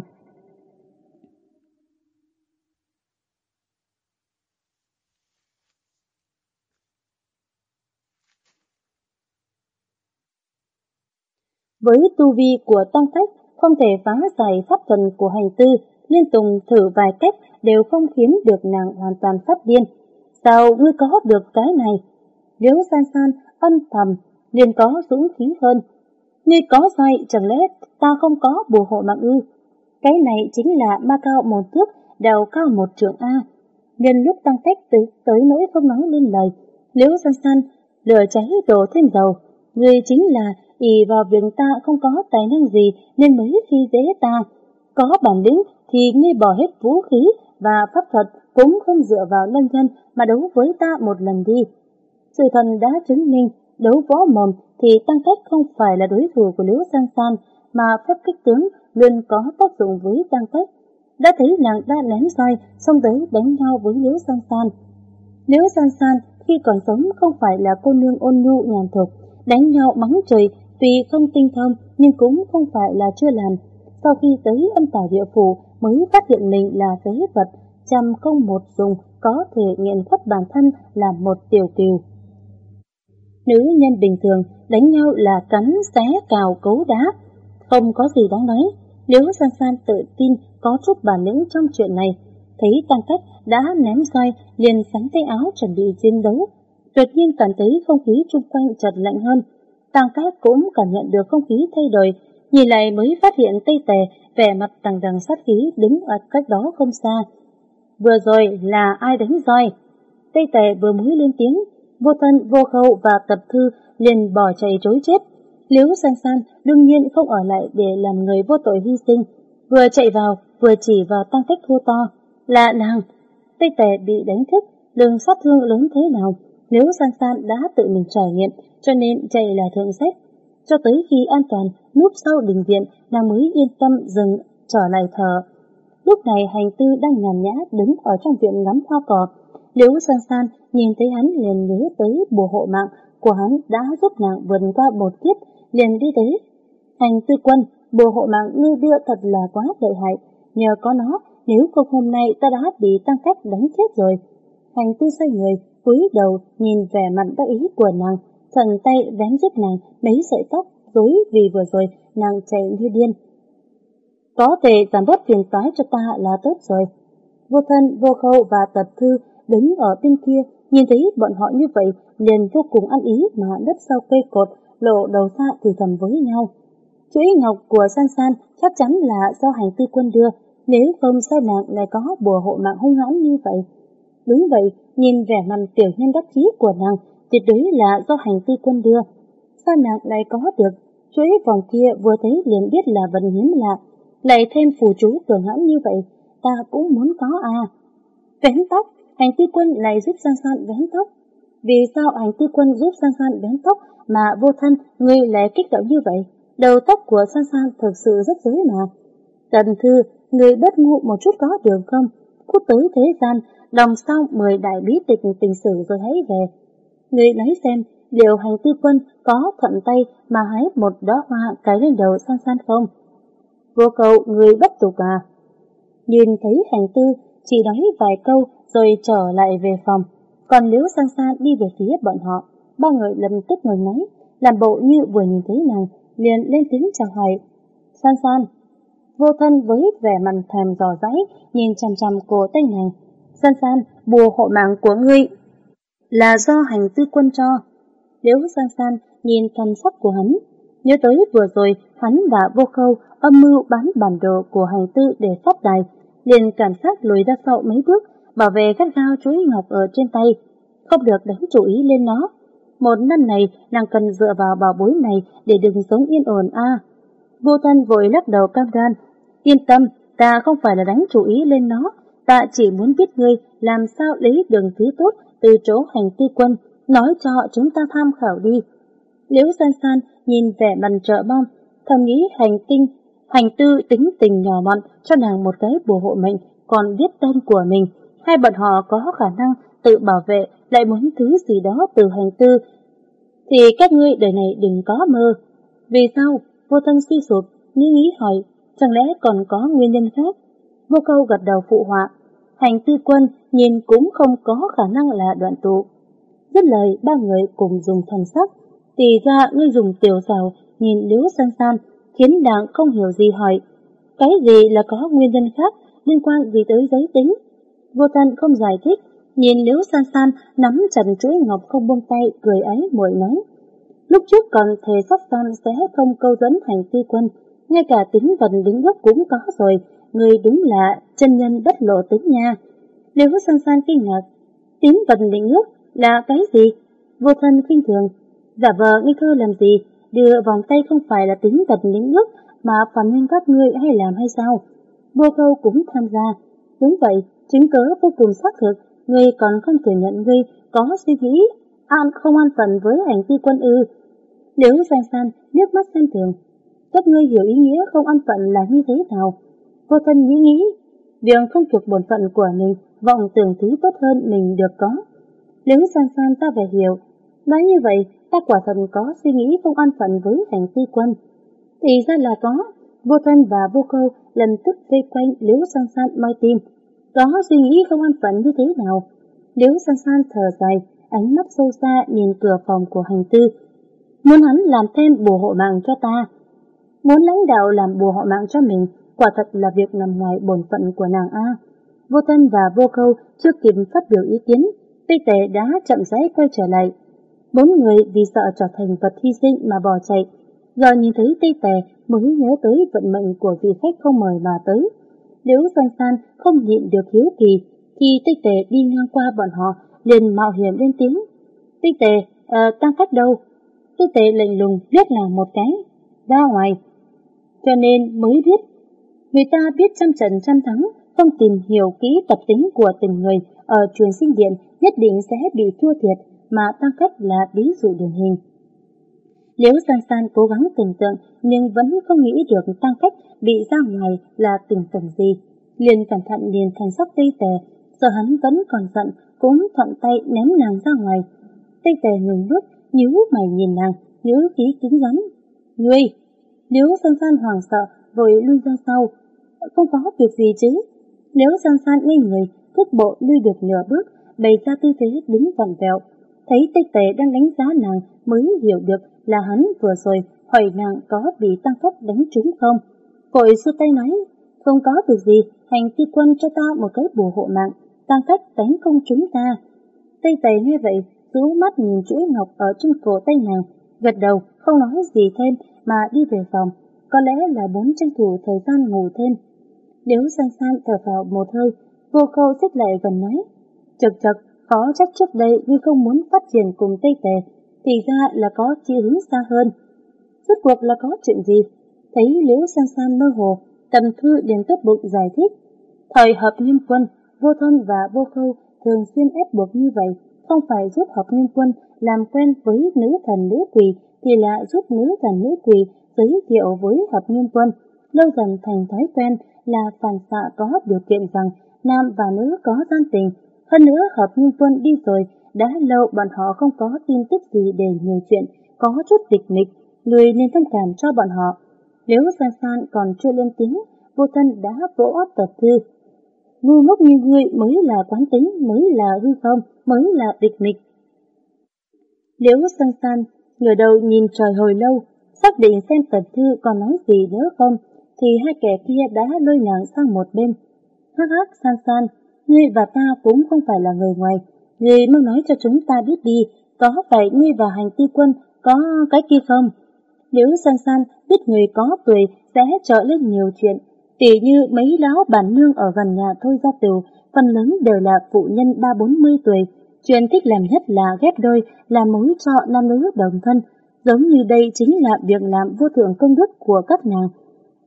B: Với tu vi của tăng cách, không thể phá giải pháp thần của hành tư, liên tục thử vài cách đều không khiến được nàng hoàn toàn phát điên. Sao ngươi có được cái này? Liễu san san âm thầm, liền có dũng khí hơn. Ngươi có sai, chẳng lẽ ta không có bùa hộ mạng ư? Cái này chính là ma cao một thước, đầu cao một trượng A. Nhân lúc tăng cách tới, tới nỗi không nói lên lời, liễu san san lửa cháy đổ thêm dầu. Ngươi chính là ỷ vào việc ta không có tài năng gì nên mới khi dễ ta. Có bản lĩnh thì ngươi bỏ hết vũ khí và pháp thuật cũng không dựa vào lân nhân mà đấu với ta một lần đi. Sự thần đã chứng minh đấu võ mồm thì tăng cách không phải là đối thủ của Liễu San San mà phép kích tướng luôn có tác dụng với tăng cách. Đã thấy nàng đã ném roi xong tới đánh nhau với Liễu San San. Liễu San San khi còn sống không phải là cô nương ôn nhu nhàn thục, đánh nhau mắng trời tuy không tinh thông nhưng cũng không phải là chưa làm. Sau khi tới âm tả địa phủ mới phát hiện mình là phế vật, trăm không một dùng có thể nghiện khuất bản thân là một tiểu kiều. Nữ nhân bình thường đánh nhau là cắn, xé, cào, cấu đá. Không có gì đáng nói. Nếu San San tự tin có chút bản lĩnh trong chuyện này, thấy Tăng Cách đã ném roi liền sắn tay áo chuẩn bị chiến đấu. Tuyệt nhiên cảm thấy không khí xung quanh chợt lạnh hơn. Tăng Cách cũng cảm nhận được không khí thay đổi, nhìn lại mới phát hiện Tây Tề vẻ mặt đằng đằng sát khí đứng ở cách đó không xa. Vừa rồi là ai đánh roi? Tây Tề vừa mới lên tiếng, vô thân, vô khâu và tập thư liền bỏ chạy trối chết. Liễu San San đương nhiên không ở lại để làm người vô tội hy sinh, vừa chạy vào vừa chỉ vào tăng cách thua to. Là nàng, Tây Tề bị đánh thức, đường sát thương lớn thế nào, Liễu San San đã tự mình trải nghiệm, cho nên chạy là thượng sách. Cho tới khi an toàn, núp sau đình viện, nàng mới yên tâm dừng, trở lại thở. Lúc này hành tư đang nhàn nhã đứng ở trong viện ngắm hoa cỏ. Liễu San San nhìn thấy hắn liền nhớ tới bùa hộ mạng của hắn đã giúp nàng vượt qua một kiếp, liền đi tới. Hành tư quân, bùa hộ mạng ngươi đưa thật là quá lợi hại, nhờ có nó, nếu không hôm nay ta đã bị tăng cách đánh chết rồi. Hành tư xoay người, cúi đầu nhìn vẻ mặt đắc ý của nàng, thần tay vén giúp nàng mấy sợi tóc rối vì vừa rồi nàng chạy như điên. Có thể giảm bớt phiền toái cho ta là tốt rồi. Vô thân, vô khâu và tập thư đứng ở bên kia, nhìn thấy bọn họ như vậy, liền vô cùng ăn ý mà nấp sau cây cột, lộ đầu ra thì thầm với nhau. Chuỗi ngọc của San San chắc chắn là do hành tư quân đưa, nếu không sao nàng lại có bùa hộ mạng hung hãn như vậy. Đúng vậy, nhìn vẻ mặt tiểu nhân đắc chí của nàng, tuyệt đối là do hành tư quân đưa. Sao nàng lại có được? Chuỗi vòng kia vừa thấy liền biết là vật hiếm lạ, lại thêm phù chú cường hãn như vậy, ta cũng muốn có à. Vén tóc, hành tư quân lại giúp san san vén tóc. Vì sao hành tư quân giúp san san vén tóc mà vô thân người lại kích động như vậy? Đầu tóc của san san thực sự rất dối mà. Tần thư, người bất ngụ một chút có được không? Cút tới thế gian, đồng sau mười đại bí tịch tình sử rồi hãy về. Người nói xem, liệu hành tư quân có thuận tay mà hái một đóa hoa cái lên đầu san san không? Vô cầu người bất tục à? Nhìn thấy hành tư, chỉ nói vài câu rồi trở lại về phòng. Còn liễu san san đi về phía bọn họ, ba người lập tức ngồi nói, làm bộ như vừa nhìn thấy nàng, liền lên tiếng chào hỏi. San san, vô thân với vẻ mặt thèm dò dãi, nhìn chằm chằm cô tay nàng. San san, bùa hộ mạng của ngươi là do hành tư quân cho. liễu san san nhìn thần sắc của hắn, nhớ tới vừa rồi hắn và vô khâu âm mưu bán bản đồ của hành tư để phát đài, liền cảm giác lùi ra sau mấy bước, bảo vệ gắt gao chuỗi ngọc ở trên tay, không được đánh chú ý lên nó. Một năm này, nàng cần dựa vào bảo bối này để đừng sống yên ổn a. Vô thân vội lắc đầu cam đoan, Yên tâm, ta không phải là đánh chú ý lên nó, ta chỉ muốn biết ngươi làm sao lấy đường thứ tốt từ chỗ hành tư quân, nói cho chúng ta tham khảo đi. Liễu san san nhìn vẻ mặt trợ mong, thầm nghĩ hành tinh, hành tư tính tình nhỏ mọn cho nàng một cái bùa hộ mệnh, còn biết tên của mình. Hai bọn họ có khả năng tự bảo vệ, lại muốn thứ gì đó từ hành tư. Thì các ngươi đời này đừng có mơ. Vì sao? Vô thân suy sụp, nghĩ nghĩ hỏi, chẳng lẽ còn có nguyên nhân khác? Vô câu gật đầu phụ họa, hành tư quân nhìn cũng không có khả năng là đoạn tụ. Dứt lời, ba người cùng dùng thần sắc. Thì ra ngươi dùng tiểu xào nhìn liễu san san, khiến đặng không hiểu gì hỏi. Cái gì là có nguyên nhân khác, liên quan gì tới giới tính? Vô thân không giải thích, nhìn liễu san san nắm chặt chuỗi ngọc không buông tay, cười ấy muội nói. Lúc trước còn thề sắp son sẽ không câu dẫn thành phi quân, ngay cả tính vần đính ước cũng có rồi, người đúng là chân nhân bất lộ tính nha. Liễu san san kinh ngạc, tính vần đính ước là cái gì? Vô thân khinh thường, giả vờ nghi thơ làm gì? Đưa vòng tay không phải là tính tình lĩnh nước mà phản nhân các ngươi hay làm hay sao? Vô câu cũng tham gia. Đúng vậy, chứng cớ vô cùng xác thực, ngươi còn không thừa nhận ngươi có suy nghĩ an không an phận với hành vi quân ư. Liễu san san nước mắt xem thường, các ngươi hiểu ý nghĩa không an phận là như thế nào? Vô thân nghĩ nghĩ, việc không thuộc bổn phận của mình, vọng tưởng thứ tốt hơn mình được có. Nếu san san ta về hiểu, nói như vậy, ta quả thật có suy nghĩ không an phận với hành phi quân. Thì ra là có, vô thân và vô câu lần tức vây quanh liễu san san moi tim. Có suy nghĩ không an phận như thế nào? Liễu san san thở dài, ánh mắt sâu xa nhìn cửa phòng của hành tư. Muốn hắn làm thêm bùa hộ mạng cho ta, Muốn lãnh đạo làm bùa hộ mạng cho mình, quả thật là việc nằm ngoài bổn phận của nàng A. Vô thân và vô câu chưa kịp phát biểu ý kiến, Tây Tề đã chậm rãi quay trở lại. Bốn người vì sợ trở thành vật hy sinh mà bỏ chạy. Giờ nhìn thấy Tây Tề mới nhớ tới vận mệnh của vị khách không mời mà tới. Nếu San San không nhịn được hiếu kỳ, thì Tây Tề đi ngang qua bọn họ liền mạo hiểm lên tiếng. Tây Tề, à, ờ, tăng khách đâu? Tây Tề lạnh lùng liếc nàng một cái. Ra ngoài, cho nên mới biết. Người ta biết trăm trận trăm thắng, không tìm hiểu kỹ tập tính của từng người ở truyền sinh điện nhất định sẽ bị thua thiệt mà tăng cách là ví dụ điển hình. Liễu San San cố gắng tưởng tượng nhưng vẫn không nghĩ được tăng cách bị ra ngoài là tình cảnh gì. Liền cẩn thận liền thành sắc tây tề, giờ hắn vẫn còn giận cũng thuận tay ném nàng ra ngoài. Tây tề ngừng bước, nhíu mày nhìn nàng, nhớ khí cứng rắn. Ngươi, nếu San San hoảng sợ, vội lui ra sau. Không có việc gì chứ. Nếu San San ngây người, cước bộ lui được nửa bước, bày ra tư thế đứng vặn vẹo. Thấy Tây Tề đang đánh giá nàng mới hiểu được là hắn vừa rồi hỏi nàng có bị tăng phép đánh trúng không. Vội xua tay nói, không có việc gì, hành ti quân cho ta một cái bùa hộ mạng, tăng phép đánh không trúng ta. Tây Tề nghe vậy, rú mắt nhìn chuỗi ngọc ở trên cổ tay nàng, gật đầu, không nói gì thêm, mà đi về phòng, có lẽ là muốn tranh thủ thời gian ngủ thêm. Nếu san san thở vào một hơi, vô khâu xích lại gần nói, chật chật, có trách trước đây như không muốn phát triển cùng Tây Tề, thì ra là có chi hướng xa hơn. Rốt cuộc là có chuyện gì? Thấy liễu san san mơ hồ, tầm thư liền tốt bụng giải thích. Thời hợp nghiêm quân, vô thân và vô khâu thường xuyên ép buộc như vậy, không phải giúp hợp nghiêm quân làm quen với nữ thần nữ quỷ thì là giúp nữ thần nữ quỷ giới thiệu với hợp nghiêm quân, lâu dần thành thói quen là phản xạ có điều kiện rằng nam và nữ có gian tình. Hơn nữa hợp nghiêm quân đi rồi, đã lâu bọn họ không có tin tức gì để nhiều chuyện, có chút địch mịch, người nên thông cảm cho bọn họ. Nếu san san còn chưa lên tiếng, vô thân đã vỗ tập thư. Ngu ngốc như ngươi mới là quán tính, mới là hư không, mới là địch mịch. Liễu san san ngửa đầu nhìn trời hồi lâu, xác định xem tờ thư còn nói gì nữa không, thì hai kẻ kia đã lôi nàng sang một bên. Hắc hắc san san, ngươi và ta cũng không phải là người ngoài, ngươi mau nói cho chúng ta biết đi, có phải ngươi và hành ti quân có cái kia không? Nếu san san biết người có tuổi sẽ trở lên nhiều chuyện, tỉ như mấy lão bản nương ở gần nhà thôi ra tiểu, phần lớn đều là phụ nhân ba bốn mươi tuổi, Chuyện thích làm nhất là ghép đôi, làm mối cho nam nữ đồng thân, giống như đây chính là việc làm vô thượng công đức của các nàng.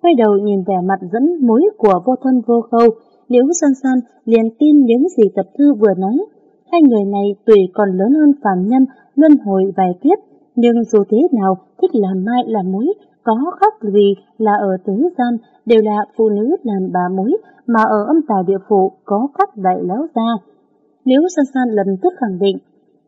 B: Quay đầu nhìn vẻ mặt dẫn mối của vô thân vô khâu, Liễu San San liền tin những gì tập thư vừa nói. Hai người này tuổi còn lớn hơn phàm nhân, luân hồi vài kiếp, nhưng dù thế nào, thích làm mai làm mối, có khác gì là ở thế gian, đều là phụ nữ làm bà mối, mà ở âm tào địa phủ có các đại lão gia. Liễu San San lần tức khẳng định,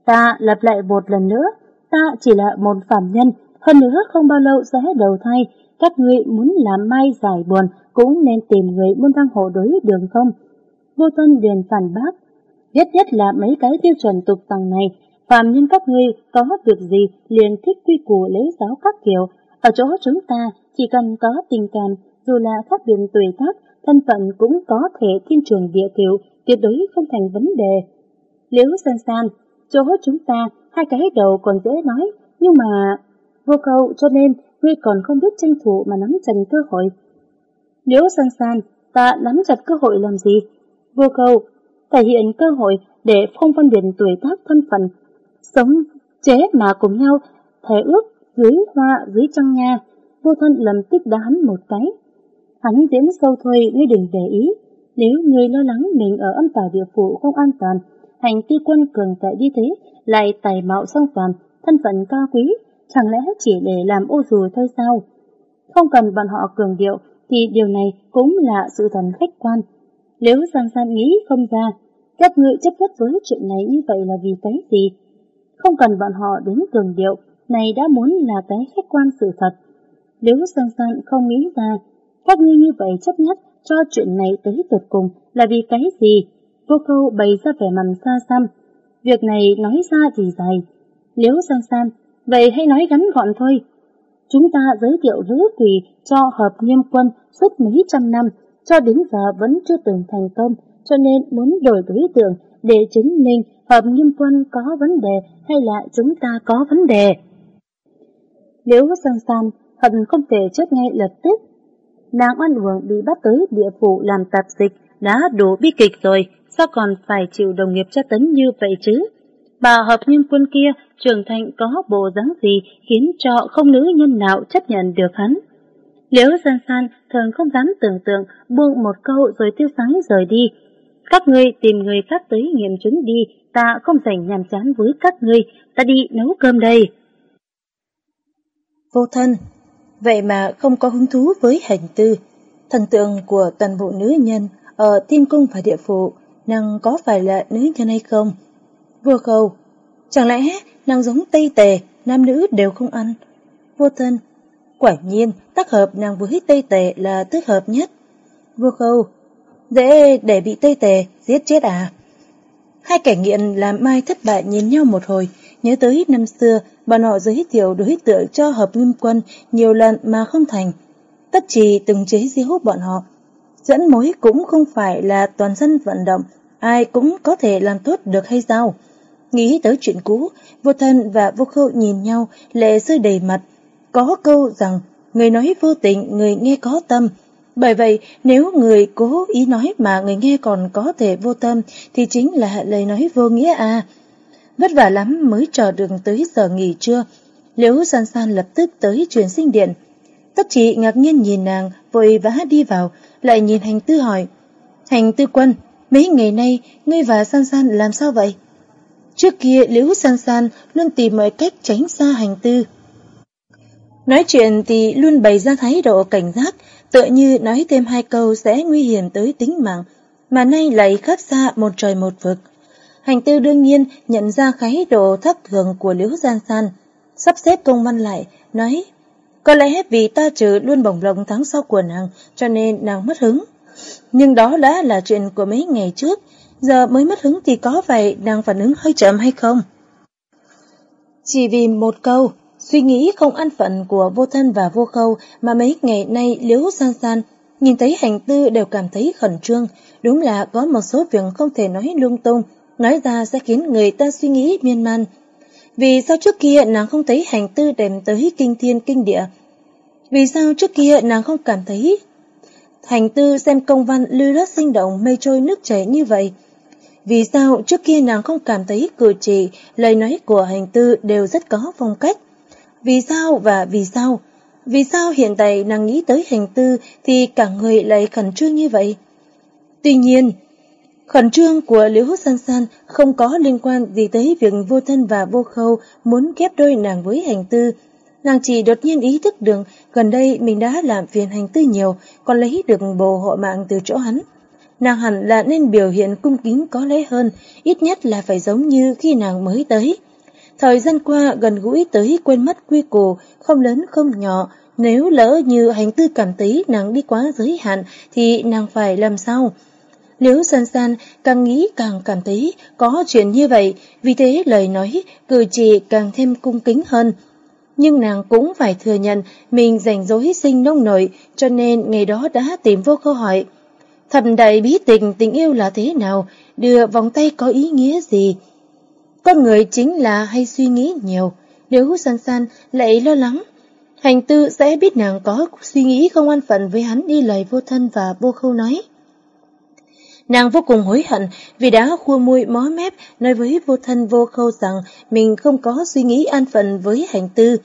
B: ta lặp lại một lần nữa, ta chỉ là một phàm nhân, hơn nữa không bao lâu sẽ đầu thai, các ngươi muốn làm mai giải buồn cũng nên tìm người buôn văn hộ đối đường không. Vô thân liền phản bác, nhất nhất là mấy cái tiêu chuẩn tục tầng này, phàm nhân các ngươi có việc gì liền thích quy củ lễ giáo các kiểu, ở chỗ chúng ta chỉ cần có tình cảm, dù là khác biệt tuổi tác, thân phận cũng có thể thiên trường địa cửu, tuyệt đối không thành vấn đề. Liễu san san, chỗ chúng ta, hai cái đầu còn dễ nói, nhưng mà vô cầu cho nên ngươi còn không biết tranh thủ mà nắm chặt cơ hội. nếu san san, ta nắm chặt cơ hội làm gì? Vô cầu, thể hiện cơ hội để không phân biệt tuổi tác thân phận, sống chế mà cùng nhau, thể ước dưới hoa dưới trăng nha, vô thân lầm tích đá hắn một cái. Hắn diễn sâu thôi, ngươi đừng để ý. Nếu ngươi lo lắng mình ở âm tà địa phủ không an toàn, hành ti quân cường tại đi thế, lại tài mạo song toàn, thân phận cao quý, chẳng lẽ chỉ để làm ô dù thôi sao? Không cần bọn họ cường điệu, thì điều này cũng là sự thần khách quan. Nếu Giang San nghĩ không ra, các ngươi chấp nhất với chuyện này như vậy là vì cái gì? Không cần bọn họ đến cường điệu, này đã muốn là cái khách quan sự thật. Nếu Giang San không nghĩ ra, các ngươi như vậy chấp nhất cho chuyện này tới tuyệt cùng là vì cái gì? Vô câu bày ra vẻ mặt xa xăm. Việc này nói ra thì dài. Nếu Giang San, vậy hãy nói ngắn gọn thôi. Chúng ta giới thiệu rứa quỷ cho hợp nghiêm quân suốt mấy trăm năm, cho đến giờ vẫn chưa từng thành công, cho nên muốn đổi đối tượng để chứng minh hợp nghiêm quân có vấn đề hay là chúng ta có vấn đề. Nếu sang San hận không thể chết ngay lập tức, nàng oan uổng bị bắt tới địa phủ làm tạp dịch đã đủ bi kịch rồi, sao còn phải chịu đồng nghiệp tra tấn như vậy chứ? Bà hợp nhân quân kia trưởng thành có bộ dáng gì khiến cho không nữ nhân nào chấp nhận được hắn. Liễu san san thường không dám tưởng tượng buông một câu rồi tiêu sáng rời đi. Các ngươi tìm người khác tới nghiệm chứng đi, ta không rảnh nhàm chán với các ngươi, ta đi nấu cơm đây.
A: Vô thân, vậy mà không có hứng thú với hành tư. Thần tượng của toàn bộ nữ nhân ở thiên cung và địa phủ, năng có phải là nữ nhân hay không? Vua khâu, chẳng lẽ nàng giống Tây Tề, nam nữ đều không ăn? Vô thân, quả nhiên tác hợp nàng với Tây Tề là thích hợp nhất. Vô khâu, dễ để bị Tây Tề giết chết à? Hai kẻ nghiện làm mai thất bại nhìn nhau một hồi, nhớ tới năm xưa bọn họ giới thiệu đối tượng cho hợp nghiêm quân nhiều lần mà không thành. Tất trì từng chế giễu bọn họ. Dẫn mối cũng không phải là toàn dân vận động, ai cũng có thể làm tốt được hay sao? Nghĩ tới chuyện cũ, vô thân và vô khâu nhìn nhau, lệ rơi đầy mặt. Có câu rằng, người nói vô tình, người nghe có tâm. Bởi vậy, nếu người cố ý nói mà người nghe còn có thể vô tâm, thì chính là lời nói vô nghĩa à. Vất vả lắm mới trò đường tới giờ nghỉ trưa. Liễu san san lập tức tới truyền sinh điện. Tất chị ngạc nhiên nhìn nàng, vội vã đi vào, lại nhìn hành tư hỏi. Hành tư quân, mấy ngày nay, ngươi và san san làm sao vậy? Trước kia Liễu san san luôn tìm mọi cách tránh xa hành tư. Nói chuyện thì luôn bày ra thái độ cảnh giác, tựa như nói thêm hai câu sẽ nguy hiểm tới tính mạng, mà nay lại khác xa một trời một vực. Hành tư đương nhiên nhận ra khái độ thất thường của Liễu san San, sắp xếp công văn lại, nói Có lẽ vì ta trừ luôn bổng lộc tháng sau của nàng, cho nên nàng mất hứng. Nhưng đó đã là chuyện của mấy ngày trước, giờ mới mất hứng thì có vậy đang phản ứng hơi chậm hay không? Chỉ vì một câu, suy nghĩ không an phận của vô thân và vô khâu mà mấy ngày nay liếu San San nhìn thấy hành tư đều cảm thấy khẩn trương, đúng là có một số việc không thể nói lung tung, nói ra sẽ khiến người ta suy nghĩ miên man. Vì sao trước kia nàng không thấy hành tư đem tới kinh thiên kinh địa? Vì sao trước kia nàng không cảm thấy hành tư xem công văn lưu loát sinh động mây trôi nước chảy như vậy? Vì sao trước kia nàng không cảm thấy cử chỉ, lời nói của hành tư đều rất có phong cách? Vì sao và vì sao? Vì sao hiện tại nàng nghĩ tới hành tư thì cả người lại khẩn trương như vậy? Tuy nhiên, khẩn trương của Liễu Hút San San không có liên quan gì tới việc vô thân và vô khâu muốn ghép đôi nàng với hành tư. Nàng chỉ đột nhiên ý thức được gần đây mình đã làm phiền hành tư nhiều, còn lấy được bồ hộ mạng từ chỗ hắn. Nàng hẳn là nên biểu hiện cung kính có lễ hơn, ít nhất là phải giống như khi nàng mới tới. Thời gian qua gần gũi tới quên mất quy củ, không lớn không nhỏ, nếu lỡ như hành tư cảm thấy nàng đi quá giới hạn thì nàng phải làm sao? Nếu san san càng nghĩ càng cảm thấy có chuyện như vậy, vì thế lời nói, cử chỉ càng thêm cung kính hơn. Nhưng nàng cũng phải thừa nhận mình rảnh rối sinh nông nổi, cho nên ngày đó đã tìm vô câu hỏi. Thầm đại bí tình tình yêu là thế nào, đưa vòng tay có ý nghĩa gì? Con người chính là hay suy nghĩ nhiều, nếu san san lại lo lắng. Hành tư sẽ biết nàng có suy nghĩ không an phận với hắn đi lời vô thân và vô khâu nói. Nàng vô cùng hối hận vì đã khua môi mó mép nói với vô thân vô khâu rằng mình không có suy nghĩ an phận với hành tư.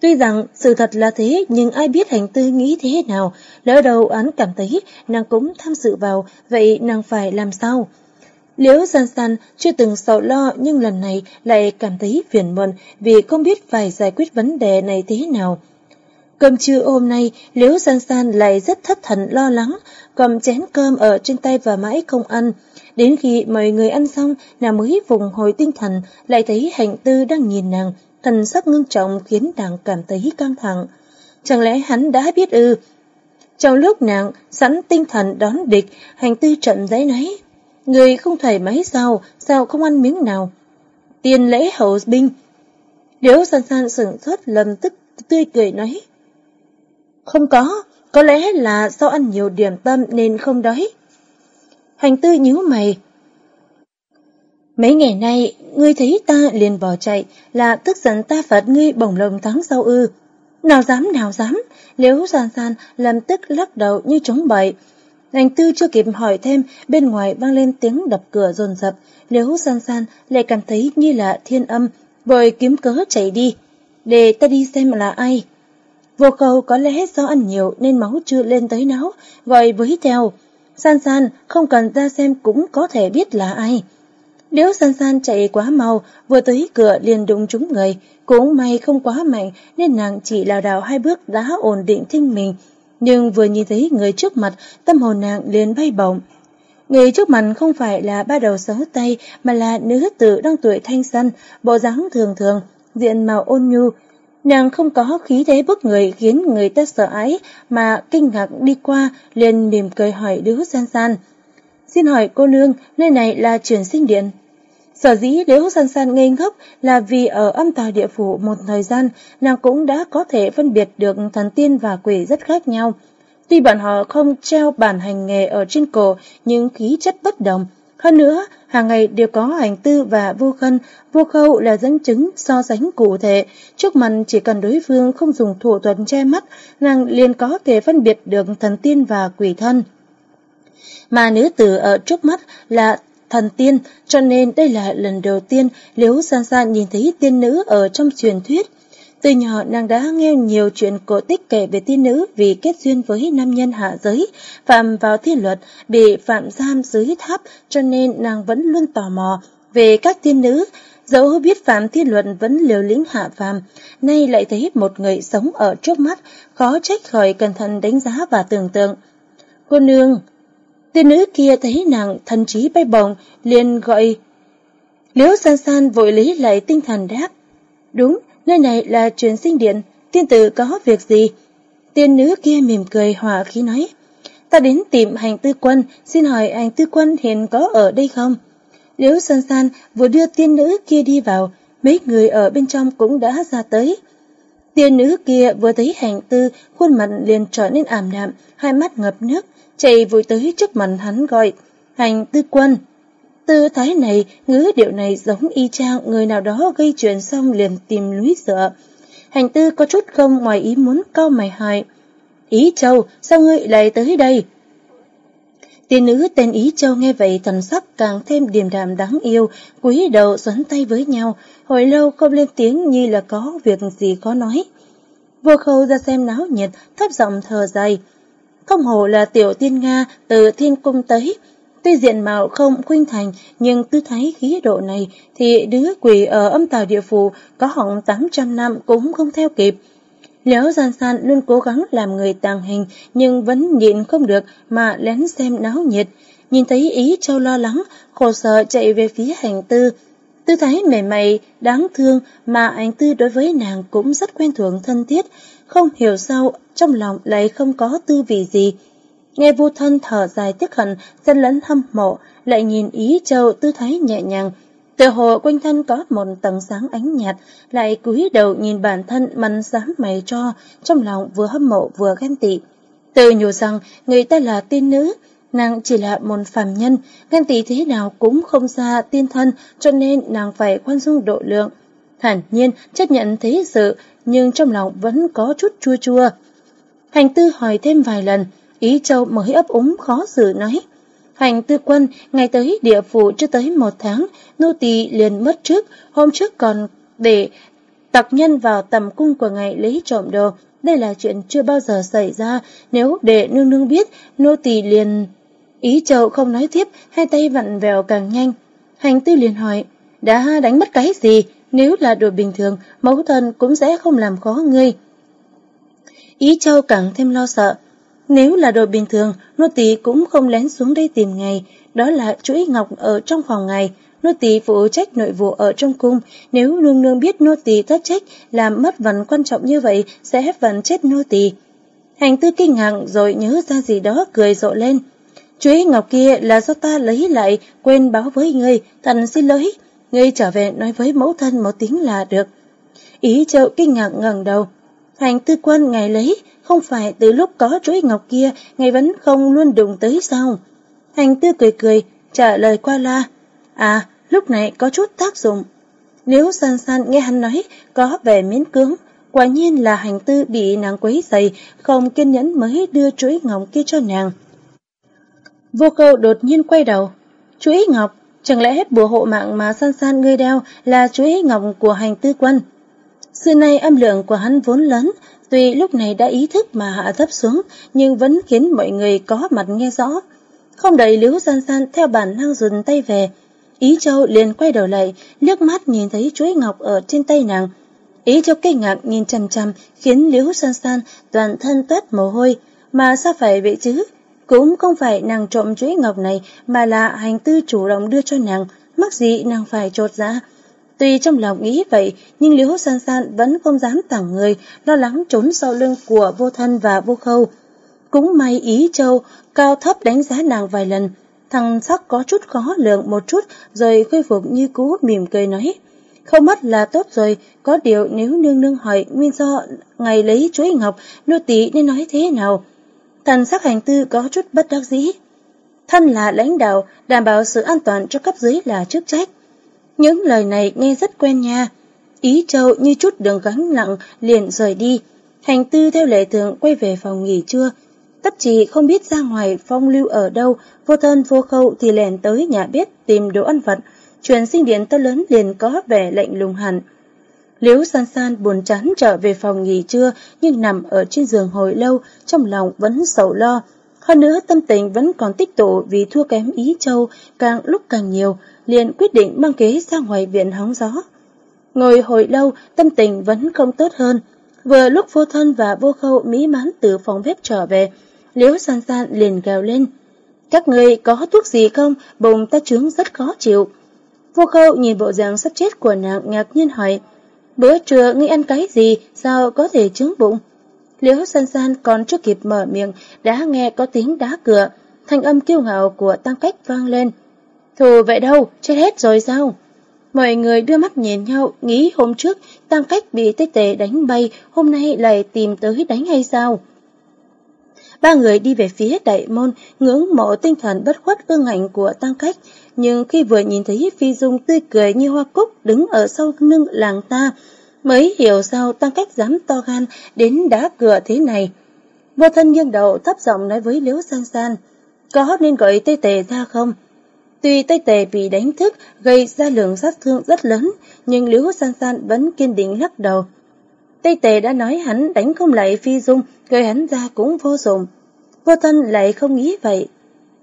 A: Tuy rằng sự thật là thế nhưng ai biết hành tư nghĩ thế nào, lỡ đầu án cảm thấy nàng cũng tham dự vào, vậy nàng phải làm sao? Liễu san san chưa từng sợ lo nhưng lần này lại cảm thấy phiền muộn vì không biết phải giải quyết vấn đề này thế nào. Cơm trưa hôm nay, Liễu San San lại rất thất thần lo lắng, cầm chén cơm ở trên tay và mãi không ăn. Đến khi mọi người ăn xong, nàng mới vùng hồi tinh thần, lại thấy hành tư đang nhìn nàng, thần sắc ngưng trọng khiến nàng cảm thấy căng thẳng. Chẳng lẽ hắn đã biết ư? Trong lúc nàng sẵn tinh thần đón địch, hành tư trận giấy nấy. Người không thoải mái sao, sao không ăn miếng nào? Tiền lễ hậu binh. Liễu san san sửng sốt lầm tức tươi cười nói. Không có, có lẽ là do ăn nhiều điểm tâm nên không đói. Hành tư nhíu mày. Mấy ngày nay, ngươi thấy ta liền bỏ chạy, là tức giận ta phạt ngươi bổng lồng tháng sau ư. Nào dám, nào dám, liễu san san làm tức lắc đầu như trống bậy. Hành tư chưa kịp hỏi thêm, bên ngoài vang lên tiếng đập cửa rồn rập, liễu san san lại cảm thấy như là thiên âm, vội kiếm cớ chạy đi. Để ta đi xem là ai. Vô cầu có lẽ do ăn nhiều nên máu chưa lên tới não, gọi với theo. San San không cần ra xem cũng có thể biết là ai. Nếu San San chạy quá mau, vừa tới cửa liền đụng trúng người, cũng may không quá mạnh nên nàng chỉ lảo đảo hai bước đã ổn định thân mình. Nhưng vừa nhìn thấy người trước mặt, tâm hồn nàng liền bay bổng. Người trước mặt không phải là ba đầu sáu tay mà là nữ tử đang tuổi thanh xuân, bộ dáng thường thường, diện màu ôn nhu, Nàng không có khí thế bức người khiến người ta sợ ái mà kinh ngạc đi qua liền mỉm cười hỏi đứa san san. Xin hỏi cô nương, nơi này là truyền sinh điện. Sở dĩ Liễu San San ngây ngốc là vì ở âm tà địa phủ một thời gian, nàng cũng đã có thể phân biệt được thần tiên và quỷ rất khác nhau. Tuy bọn họ không treo bản hành nghề ở trên cổ, nhưng khí chất bất đồng, hơn nữa, hàng ngày đều có hành tư và vô khân, vô khâu là dẫn chứng so sánh cụ thể. Trước mặt chỉ cần đối phương không dùng thủ thuật che mắt, nàng liền có thể phân biệt được thần tiên và quỷ thân. Mà nữ tử ở trước mắt là thần tiên, cho nên đây là lần đầu tiên Liễu San San nhìn thấy tiên nữ ở trong truyền thuyết. Từ nhỏ nàng đã nghe nhiều chuyện cổ tích kể về tiên nữ vì kết duyên với nam nhân hạ giới, phạm vào thiên luật, bị phạm giam dưới tháp cho nên nàng vẫn luôn tò mò về các tiên nữ. Dẫu biết phạm thiên luật vẫn liều lĩnh hạ phàm, nay lại thấy một người sống ở trước mắt, khó trách khỏi cẩn thận đánh giá và tưởng tượng. Cô nương, tiên nữ kia thấy nàng thần trí bay bồng, liền gọi Liễu san san vội lý lại tinh thần đáp. Đúng, nơi này là truyền sinh điện, tiên tử có việc gì? Tiên nữ kia mỉm cười hòa khí nói, ta đến tìm hành tư quân, xin hỏi hành tư quân hiện có ở đây không? Liễu san san vừa đưa tiên nữ kia đi vào, mấy người ở bên trong cũng đã ra tới. Tiên nữ kia vừa thấy hành tư, khuôn mặt liền trở nên ảm đạm, hai mắt ngập nước, chạy vội tới trước mặt hắn gọi, hành tư quân. Tư thái này, ngữ điệu này giống y chang người nào đó gây chuyện xong liền tìm lũy sợ. Hành tư có chút không ngoài ý muốn cau mày hỏi. Ý Châu, sao ngươi lại tới đây? Tiên nữ tên Ý Châu nghe vậy thần sắc càng thêm điềm đạm đáng yêu, cúi đầu xoắn tay với nhau, hồi lâu không lên tiếng như là có việc gì khó nói.
B: Vô khâu ra xem náo nhiệt, thấp giọng thờ dài. Không hồ là tiểu tiên Nga từ thiên cung tới. Tuy diện mạo không khuynh thành, nhưng tư thấy khí độ này thì đứa quỷ ở âm tàu địa phủ có họng 800 năm cũng không theo kịp. Liễu gian san luôn cố gắng làm người tàng hình nhưng vẫn nhịn không được mà lén xem náo nhiệt. Nhìn thấy ý châu lo lắng, khổ sở chạy về phía hành tư. Tư thái mềm mày, đáng thương mà anh tư đối với nàng cũng rất quen thuộc thân thiết. Không hiểu sao trong lòng lại không có tư vị gì. Nghe vô thân thở dài tiếc hận, dân lẫn hâm mộ, lại nhìn ý châu tư thái nhẹ nhàng, Tự hồ quanh thân có một tầng sáng ánh nhạt, lại cúi đầu nhìn bản thân mặn dám mày cho, trong lòng vừa hâm mộ vừa ghen tị. Tự nhủ rằng người ta là tiên nữ, nàng chỉ là một phàm nhân, ghen tị thế nào cũng không ra tiên thân, cho nên nàng phải khoan dung độ lượng. Thản nhiên chấp nhận thế sự, nhưng trong lòng vẫn có chút chua chua. Hành tư hỏi thêm vài lần, ý châu mới ấp úng khó xử nói. Hành tư quân, ngày tới địa phủ chưa tới một tháng, nô tỳ liền mất trước, hôm trước còn để tặc nhân vào tầm cung của ngài lấy trộm đồ. Đây là chuyện chưa bao giờ xảy ra, nếu để nương nương biết, nô tỳ liền... Ý châu không nói tiếp, hai tay vặn vẹo càng nhanh. Hành tư liền hỏi, đã đánh mất cái gì? Nếu là đồ bình thường, mẫu thân cũng sẽ không làm khó ngươi. Ý châu càng thêm lo sợ, nếu là đồ bình thường, nô tỳ cũng không lén xuống đây tìm ngài, đó là chuỗi ngọc ở trong phòng ngài. Nô tỳ phụ trách nội vụ ở trong cung, nếu nương nương biết nô tỳ thất trách, làm mất vận quan trọng như vậy, sẽ vận chết nô tỳ. Hành tư kinh ngạc rồi nhớ ra gì đó cười rộ lên. Chuỗi ngọc kia là do ta lấy lại, quên báo với ngươi, thần xin lỗi. Ngươi trở về nói với mẫu thân một tiếng là được. Ý châu kinh ngạc ngẩng đầu. Hành tư quân ngày lấy, không phải từ lúc có chuỗi ngọc kia, ngày vẫn không luôn đụng tới sao? Hành tư cười cười, trả lời qua la. À, lúc này có chút tác dụng. Nếu san san nghe hắn nói, có vẻ miễn cưỡng, quả nhiên là hành tư bị nàng quấy dày, không kiên nhẫn mới đưa chuỗi ngọc kia cho nàng. Vô câu đột nhiên quay đầu. Chuỗi ngọc, chẳng lẽ hết bùa hộ mạng mà san san ngươi đeo là chuỗi ngọc của hành tư quân? Xưa nay âm lượng của hắn vốn lớn, Tuy lúc này đã ý thức mà hạ thấp xuống, nhưng vẫn khiến mọi người có mặt nghe rõ. Không đợi Liễu San San theo bản năng dùn tay về. Ý Châu liền quay đầu lại, liếc mắt nhìn thấy chuỗi ngọc ở trên tay nàng. Ý Châu kinh ngạc nhìn chằm chằm, khiến Liễu San San toàn thân toát mồ hôi. Mà sao phải vậy chứ? Cũng không phải nàng trộm chuỗi ngọc này, mà là hành tư chủ động đưa cho nàng. Mắc gì nàng phải trột ra? Tuy trong lòng nghĩ vậy, nhưng Liễu San San vẫn không dám tảng người, lo lắng trốn sau lưng của vô thân và vô khâu. Cũng may ý châu, cao thấp đánh giá nàng vài lần, thằng sắc có chút khó lượng một chút rồi khôi phục như cũ mỉm cười nói. Không mất là tốt rồi, có điều nếu nương nương hỏi nguyên do ngày lấy chuỗi ngọc, nô tỳ nên nói thế nào? Thần sắc hành tư có chút bất đắc dĩ. Thân là lãnh đạo, đảm bảo sự an toàn cho cấp dưới là chức trách. Những lời này nghe rất quen nha. Ý châu như chút đường gánh nặng liền rời đi. Hành tư theo lệ thường quay về phòng nghỉ trưa. tấp chỉ không biết ra ngoài phong lưu ở đâu, vô thân vô khâu thì lèn tới nhà bếp tìm đồ ăn vặt. Chuyện sinh điện to lớn liền có vẻ lạnh lùng hẳn. Liễu san san buồn chán trở về phòng nghỉ trưa nhưng nằm ở trên giường hồi lâu, trong lòng vẫn sầu lo. Hơn nữa tâm tình vẫn còn tích tụ vì thua kém ý châu, càng lúc càng nhiều, liền quyết định mang ghế ra ngoài viện hóng gió. Ngồi hồi lâu, tâm tình vẫn không tốt hơn. Vừa lúc vô thân và vô khâu mỹ mãn từ phòng bếp trở về, liễu san san liền gào lên. Các người có thuốc gì không? Bụng ta trướng rất khó chịu. Vô khâu nhìn bộ dạng sắp chết của nàng ngạc nhiên hỏi. Bữa trưa ngươi ăn cái gì? Sao có thể trướng bụng? Liễu san san còn chưa kịp mở miệng, đã nghe có tiếng đá cửa. Thanh âm kiêu ngạo của tăng cách vang lên. Thù vậy đâu, chết hết rồi sao? Mọi người đưa mắt nhìn nhau, nghĩ hôm trước tăng Cách bị Tê Tề đánh bay, hôm nay lại tìm tới đánh hay sao? Ba người đi về phía đại môn, ngưỡng mộ tinh thần bất khuất ương hạnh của tăng Cách, nhưng khi vừa nhìn thấy Phi Dung tươi cười như hoa cúc đứng ở sau lưng làng ta, mới hiểu sao tăng Cách dám to gan đến đá cửa thế này. Vô thân nghiêng đầu thấp giọng nói với Liễu San San, có nên gọi tây Tề ra không? Tuy Tây Tề bị đánh thức gây ra lượng sát thương rất lớn, nhưng Liễu San San vẫn kiên định lắc đầu. Tây Tề đã nói hắn đánh không lại Phi Dung, gây hắn ra cũng vô dụng. Vô thân lại không nghĩ vậy.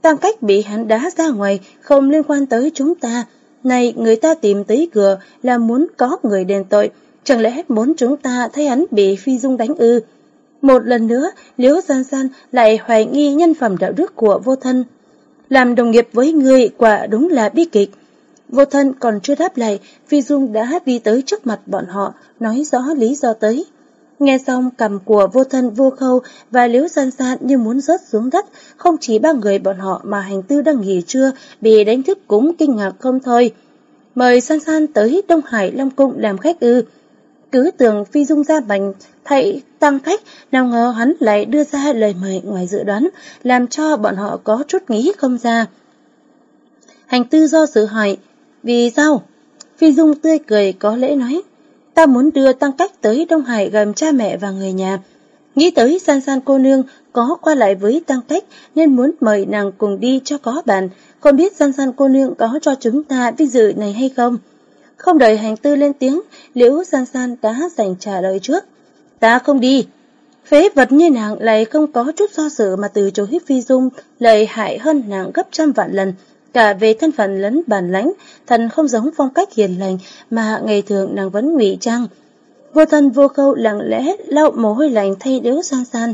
B: Tăng cách bị hắn đá ra ngoài không liên quan tới chúng ta. Này người ta tìm tới cửa là muốn có người đền tội. Chẳng lẽ muốn chúng ta thấy hắn bị Phi Dung đánh ư? Một lần nữa, Liễu San San lại hoài nghi nhân phẩm đạo đức của vô thân. Làm đồng nghiệp với người quả đúng là bi kịch. Vô thân còn chưa đáp lại, Phi Dung đã đi tới trước mặt bọn họ, nói rõ lý do tới. Nghe xong cầm của vô thân vô khâu và liễu san san như muốn rớt xuống đất, không chỉ ba người bọn họ mà hành tư đang nghỉ trưa bị đánh thức cũng kinh ngạc không thôi. Mời san san tới Đông Hải Long Cung làm khách ư. Cứ tưởng Phi Dung ra bành thay tăng khách, nào ngờ hắn lại đưa ra lời mời ngoài dự đoán, làm cho bọn họ có chút nghĩ không ra. Hành tư do sự hỏi, vì sao? Phi Dung tươi cười có lễ nói, ta muốn đưa tăng cách tới Đông Hải gần cha mẹ và người nhà. Nghĩ tới san san cô nương có qua lại với tăng cách nên muốn mời nàng cùng đi cho có bàn, không biết san san cô nương có cho chúng ta vinh dự này hay không. Không đợi hành tư lên tiếng, liễu san san đã dành trả lời trước. Ta không đi. Phế vật như nàng lại không có chút do dự mà từ chối phi dung, lợi hại hơn nàng gấp trăm vạn lần, cả về thân phận lẫn bản lãnh, thần không giống phong cách hiền lành mà ngày thường nàng vẫn ngụy trang. Vô thân vô khâu lặng lẽ lau mồ hôi lạnh thay đếu san san.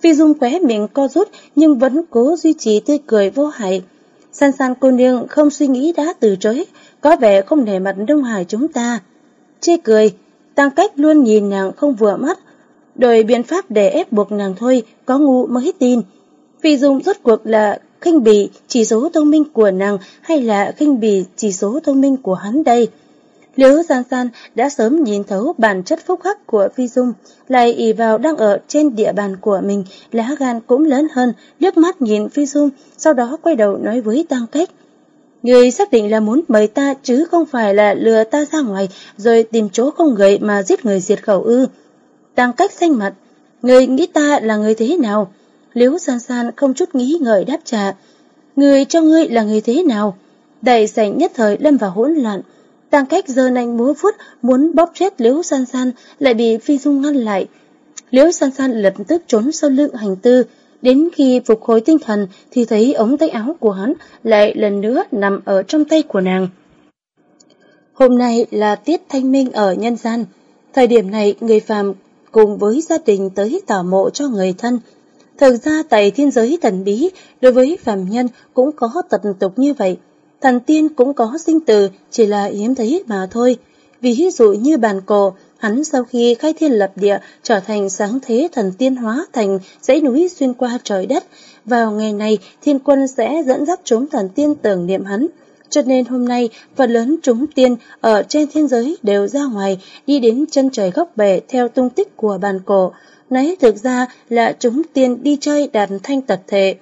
B: Phi Dung khóe miệng co rút nhưng vẫn cố duy trì tươi cười vô hại. San san cô nương không suy nghĩ đã từ chối, có vẻ không nể mặt Đông Hải chúng ta. Chê cười, tăng cách luôn nhìn nàng không vừa mắt, đổi biện pháp để ép buộc nàng thôi, có ngu mới tin. Phi Dung rốt cuộc là khinh bỉ chỉ số thông minh của nàng hay là khinh bỉ chỉ số thông minh của hắn đây? Liễu San San đã sớm nhìn thấu bản chất phúc hắc của Phi Dung, lại ỷ vào đang ở trên địa bàn của mình, lá gan cũng lớn hơn, liếc mắt nhìn Phi Dung, sau đó quay đầu nói với Tăng Cách. Người xác định là muốn mời ta chứ không phải là lừa ta ra ngoài rồi tìm chỗ không người mà giết người diệt khẩu ư. Tăng Cách xanh mặt, người nghĩ ta là người thế nào? Liễu san san không chút nghĩ ngợi đáp trả. Người cho ngươi là người thế nào? Đầy sảnh nhất thời lâm vào hỗn loạn. Tăng cách giờ nành múa phút muốn bóp chết Liễu san san, lại bị Phi Dung ngăn lại. Liễu san san lập tức trốn sau lưng hành tư. Đến khi phục hồi tinh thần, thì thấy ống tay áo của hắn lại lần nữa nằm ở trong tay của nàng. Hôm nay là tiết thanh minh ở nhân gian. Thời điểm này, người phàm cùng với gia đình tới tảo mộ cho người thân Thực ra tại thiên giới thần bí, đối với phàm nhân cũng có tập tục như vậy. Thần tiên cũng có sinh tử, chỉ là hiếm thấy mà thôi. Ví dụ như bàn cổ, hắn sau khi khai thiên lập địa trở thành sáng thế thần tiên hóa thành dãy núi xuyên qua trời đất. Vào ngày này, thiên quân sẽ dẫn dắt chúng thần tiên tưởng niệm hắn. Cho nên hôm nay, phần lớn chúng tiên ở trên thiên giới đều ra ngoài, đi đến chân trời góc bể theo tung tích của bàn cổ nấy thực ra là chúng tiên đi chơi đàn thanh tập thể.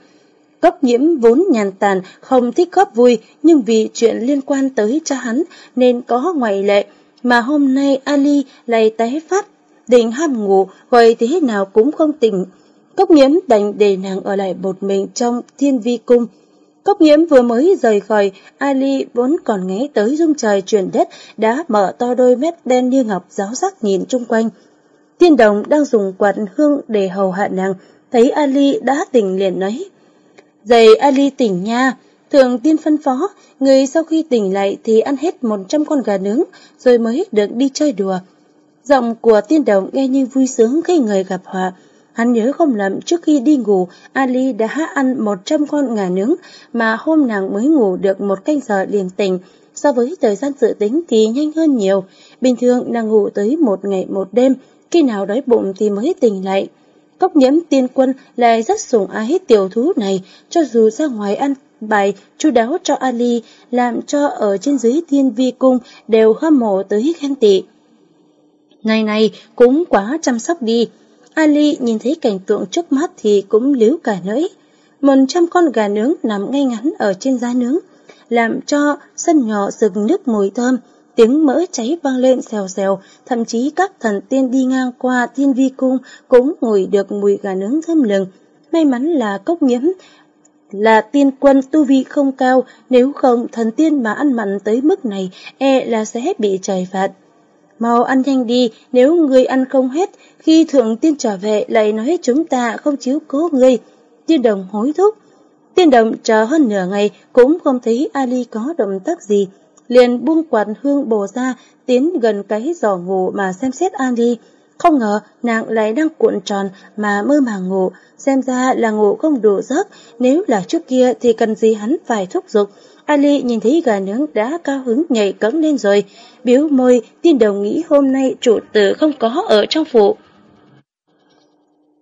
B: Cốc nhiễm vốn nhàn tàn, không thích góp vui, nhưng vì chuyện liên quan tới cha hắn nên có ngoại lệ, mà hôm nay Ali lại tái phát, định ham ngủ, gọi thế nào cũng không tỉnh. Cốc nhiễm đành để nàng ở lại một mình trong thiên vi cung. Cốc nhiễm vừa mới rời khỏi, Ali vốn còn nghe tới rung trời chuyển đất, đã mở to đôi mét đen như ngọc giáo sắc nhìn chung quanh. Tiên đồng đang dùng quạt hương để hầu hạ nàng, thấy Ali đã tỉnh liền nói. Dậy Ali tỉnh nha, thường tiên phân phó, người sau khi tỉnh lại thì ăn hết 100 con gà nướng, rồi mới được đi chơi đùa. Giọng của tiên đồng nghe như vui sướng khi người gặp họa. Hắn nhớ không lầm trước khi đi ngủ, Ali đã ăn 100 con gà nướng, mà hôm nàng mới ngủ được một canh giờ liền tỉnh. So với thời gian dự tính thì nhanh hơn nhiều. Bình thường nàng ngủ tới một ngày một đêm, khi nào đói bụng thì mới tỉnh lại. Cốc nhiễm tiên quân lại rất sủng ái tiểu thú này, cho dù ra ngoài ăn bài chu đáo cho Ali, làm cho ở trên dưới thiên vi cung đều hâm mộ tới khen tị. Này này, cũng quá chăm sóc đi. Ali nhìn thấy cảnh tượng trước mắt thì cũng liếu cả nỗi. Một trăm con gà nướng nằm ngay ngắn ở trên giá nướng, làm cho sân nhỏ rực nước mùi thơm, tiếng mỡ cháy vang lên xèo xèo, thậm chí các thần tiên đi ngang qua thiên vi cung cũng ngửi được mùi gà nướng thơm lừng. May mắn là cốc nhiễm là tiên quân tu vi không cao, nếu không thần tiên mà ăn mặn tới mức này e là sẽ bị trời phạt.
A: Mau ăn nhanh đi, nếu ngươi ăn không hết, khi thượng tiên trở về lại nói chúng ta không chiếu cố ngươi. Tiên đồng hối thúc. Tiên đồng chờ hơn nửa ngày cũng không thấy Ali có động tác gì. Liền buông quạt hương bồ ra, tiến gần cái giỏ ngủ mà xem xét Ali. Không ngờ nàng lại đang cuộn tròn mà mơ màng ngủ, xem ra là ngủ không đủ giấc, nếu là trước kia thì cần gì hắn phải thúc giục. Ali nhìn thấy gà nướng đã cao hứng nhảy cẫng lên rồi, biếu môi, tiên đồng nghĩ hôm nay chủ tử không có ở trong phủ.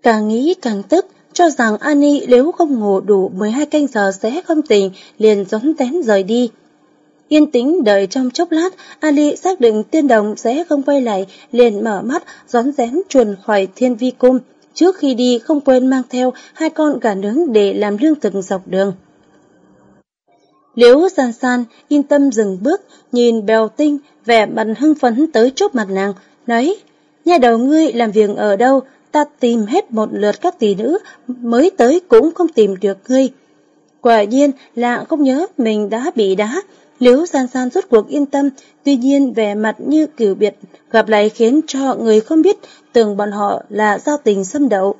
A: Càng nghĩ càng tức, cho rằng Ani nếu không ngủ đủ 12 canh giờ sẽ không tỉnh, liền rón tén rời đi. Yên tĩnh đợi trong chốc lát, Ali xác định tiên đồng sẽ không quay lại, liền mở mắt, rón rén chuồn khỏi thiên vi cung. Trước khi đi không quên mang theo hai con gà nướng để làm lương thực dọc đường. Liễu san san yên tâm dừng bước, nhìn bèo tinh, vẻ mặt hưng phấn tới chốt mặt nàng, nói, nhà đầu ngươi làm việc ở đâu, ta tìm hết một lượt các tỷ nữ, mới tới cũng không tìm được ngươi. Quả nhiên là không nhớ mình đã bị đá, Liễu san san rốt cuộc yên tâm, tuy nhiên vẻ mặt như cửu biệt, gặp lại khiến cho người không biết tưởng bọn họ là giao tình xâm đậu.